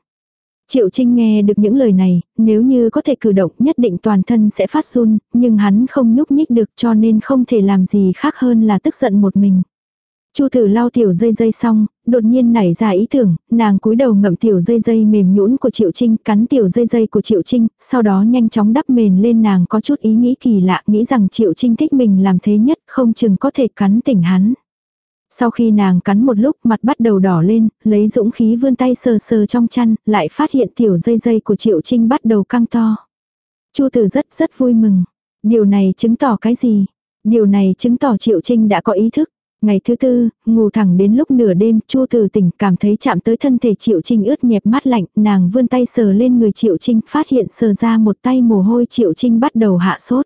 [SPEAKER 1] Triệu Trinh nghe được những lời này, nếu như có thể cử động nhất định toàn thân sẽ phát run, nhưng hắn không nhúc nhích được cho nên không thể làm gì khác hơn là tức giận một mình. Chu tử lau tiểu dây dây xong, đột nhiên nảy ra ý tưởng, nàng cúi đầu ngậm tiểu dây dây mềm nhũn của Triệu Trinh, cắn tiểu dây dây của Triệu Trinh, sau đó nhanh chóng đắp mền lên nàng có chút ý nghĩ kỳ lạ, nghĩ rằng Triệu Trinh thích mình làm thế nhất, không chừng có thể cắn tỉnh hắn. Sau khi nàng cắn một lúc mặt bắt đầu đỏ lên, lấy dũng khí vươn tay sờ sờ trong chăn, lại phát hiện tiểu dây dây của Triệu Trinh bắt đầu căng to. Chu Tử rất rất vui mừng. Điều này chứng tỏ cái gì? Điều này chứng tỏ Triệu Trinh đã có ý thức. Ngày thứ tư, ngủ thẳng đến lúc nửa đêm, Chu Tử tỉnh cảm thấy chạm tới thân thể Triệu Trinh ướt nhẹp mát lạnh, nàng vươn tay sờ lên người Triệu Trinh, phát hiện sờ ra một tay mồ hôi Triệu Trinh bắt đầu hạ sốt.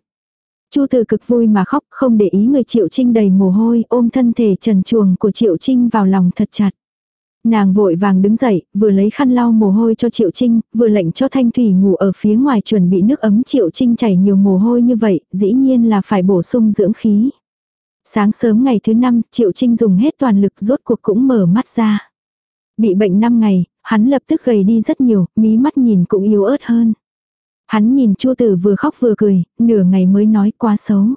[SPEAKER 1] Chu từ cực vui mà khóc, không để ý người Triệu Trinh đầy mồ hôi, ôm thân thể trần chuồng của Triệu Trinh vào lòng thật chặt. Nàng vội vàng đứng dậy, vừa lấy khăn lau mồ hôi cho Triệu Trinh, vừa lệnh cho Thanh Thủy ngủ ở phía ngoài chuẩn bị nước ấm Triệu Trinh chảy nhiều mồ hôi như vậy, dĩ nhiên là phải bổ sung dưỡng khí. Sáng sớm ngày thứ năm, Triệu Trinh dùng hết toàn lực rốt cuộc cũng mở mắt ra. Bị bệnh 5 ngày, hắn lập tức gầy đi rất nhiều, mí mắt nhìn cũng yếu ớt hơn. Hắn nhìn Chu Tử vừa khóc vừa cười, nửa ngày mới nói quá xấu.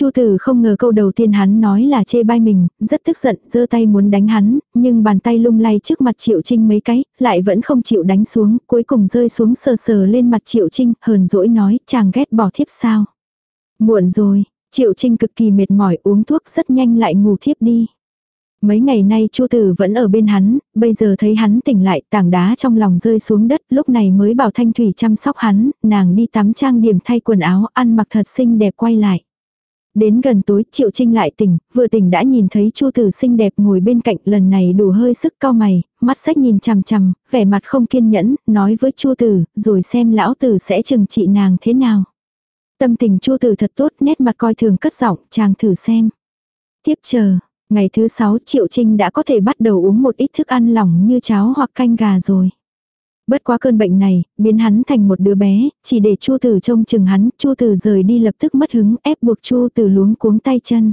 [SPEAKER 1] Chu Tử không ngờ câu đầu tiên hắn nói là chê bai mình, rất tức giận, giơ tay muốn đánh hắn, nhưng bàn tay lung lay trước mặt Triệu Trinh mấy cái, lại vẫn không chịu đánh xuống, cuối cùng rơi xuống sờ sờ lên mặt Triệu Trinh, hờn dỗi nói, chàng ghét bỏ thiếp sao. Muộn rồi, Triệu Trinh cực kỳ mệt mỏi uống thuốc rất nhanh lại ngủ thiếp đi. Mấy ngày nay Chu Tử vẫn ở bên hắn, bây giờ thấy hắn tỉnh lại tảng đá trong lòng rơi xuống đất lúc này mới bảo Thanh Thủy chăm sóc hắn, nàng đi tắm trang điểm thay quần áo ăn mặc thật xinh đẹp quay lại. Đến gần tối Triệu Trinh lại tỉnh, vừa tỉnh đã nhìn thấy Chu Tử xinh đẹp ngồi bên cạnh lần này đủ hơi sức cao mày, mắt sách nhìn chằm chằm, vẻ mặt không kiên nhẫn, nói với Chu Tử, rồi xem lão tử sẽ chừng trị nàng thế nào. Tâm tình Chu Tử thật tốt, nét mặt coi thường cất giọng, chàng thử xem. Tiếp chờ, ngày thứ sáu Triệu Trinh đã có thể bắt đầu uống một ít thức ăn lỏng như cháo hoặc canh gà rồi. Bất quá cơn bệnh này, biến hắn thành một đứa bé, chỉ để Chu Tử trông chừng hắn, Chu Tử rời đi lập tức mất hứng, ép buộc Chu Tử luống cuống tay chân.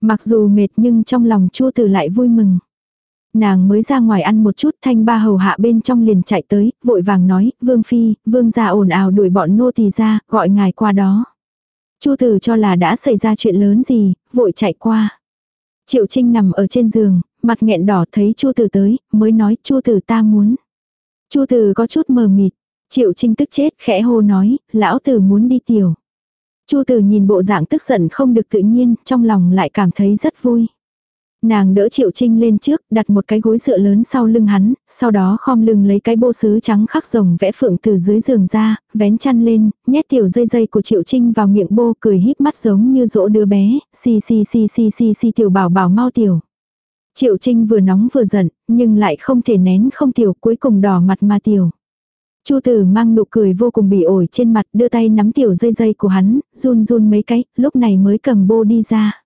[SPEAKER 1] Mặc dù mệt nhưng trong lòng Chu Tử lại vui mừng. Nàng mới ra ngoài ăn một chút thanh ba hầu hạ bên trong liền chạy tới, vội vàng nói, vương phi, vương gia ồn ào đuổi bọn nô tỳ ra, gọi ngài qua đó. Chu tử cho là đã xảy ra chuyện lớn gì, vội chạy qua. Triệu Trinh nằm ở trên giường, mặt nghẹn đỏ thấy Chu tử tới, mới nói Chu tử ta muốn. Chu tử có chút mờ mịt, Triệu Trinh tức chết, khẽ hô nói, lão tử muốn đi tiểu. Chu tử nhìn bộ dạng tức giận không được tự nhiên, trong lòng lại cảm thấy rất vui. Nàng đỡ Triệu Trinh lên trước, đặt một cái gối dựa lớn sau lưng hắn, sau đó khom lưng lấy cái bô sứ trắng khắc rồng vẽ phượng từ dưới giường ra, vén chăn lên, nhét tiểu dây dây của Triệu Trinh vào miệng bô cười híp mắt giống như dỗ đứa bé, xì xì xì xì xì xì tiểu bảo bảo mau tiểu. Triệu Trinh vừa nóng vừa giận, nhưng lại không thể nén không tiểu cuối cùng đỏ mặt mà tiểu. Chu tử mang nụ cười vô cùng bỉ ổi trên mặt đưa tay nắm tiểu dây dây của hắn, run run mấy cái, lúc này mới cầm bô đi ra.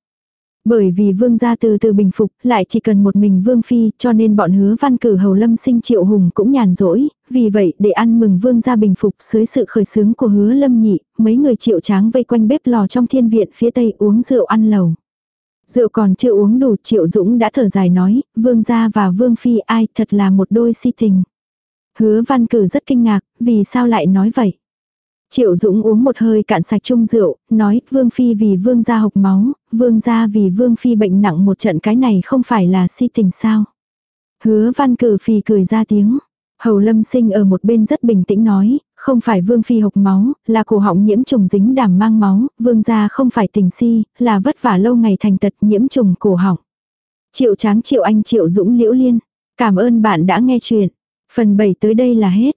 [SPEAKER 1] Bởi vì vương gia từ từ bình phục, lại chỉ cần một mình vương phi, cho nên bọn hứa văn cử hầu lâm sinh triệu hùng cũng nhàn rỗi, vì vậy để ăn mừng vương gia bình phục dưới sự khởi sướng của hứa lâm nhị, mấy người triệu tráng vây quanh bếp lò trong thiên viện phía tây uống rượu ăn lầu. Rượu còn chưa uống đủ triệu dũng đã thở dài nói, vương gia và vương phi ai thật là một đôi si tình. Hứa văn cử rất kinh ngạc, vì sao lại nói vậy? Triệu Dũng uống một hơi cạn sạch chung rượu, nói Vương Phi vì Vương gia hộc máu, Vương gia vì Vương Phi bệnh nặng một trận cái này không phải là si tình sao. Hứa văn cử phì cười ra tiếng. Hầu lâm sinh ở một bên rất bình tĩnh nói, không phải vương phi hộc máu, là cổ họng nhiễm trùng dính đảm mang máu, vương gia không phải tình si, là vất vả lâu ngày thành tật nhiễm trùng cổ họng. Triệu tráng triệu anh triệu dũng liễu liên. Cảm ơn bạn đã nghe chuyện. Phần 7 tới đây là hết.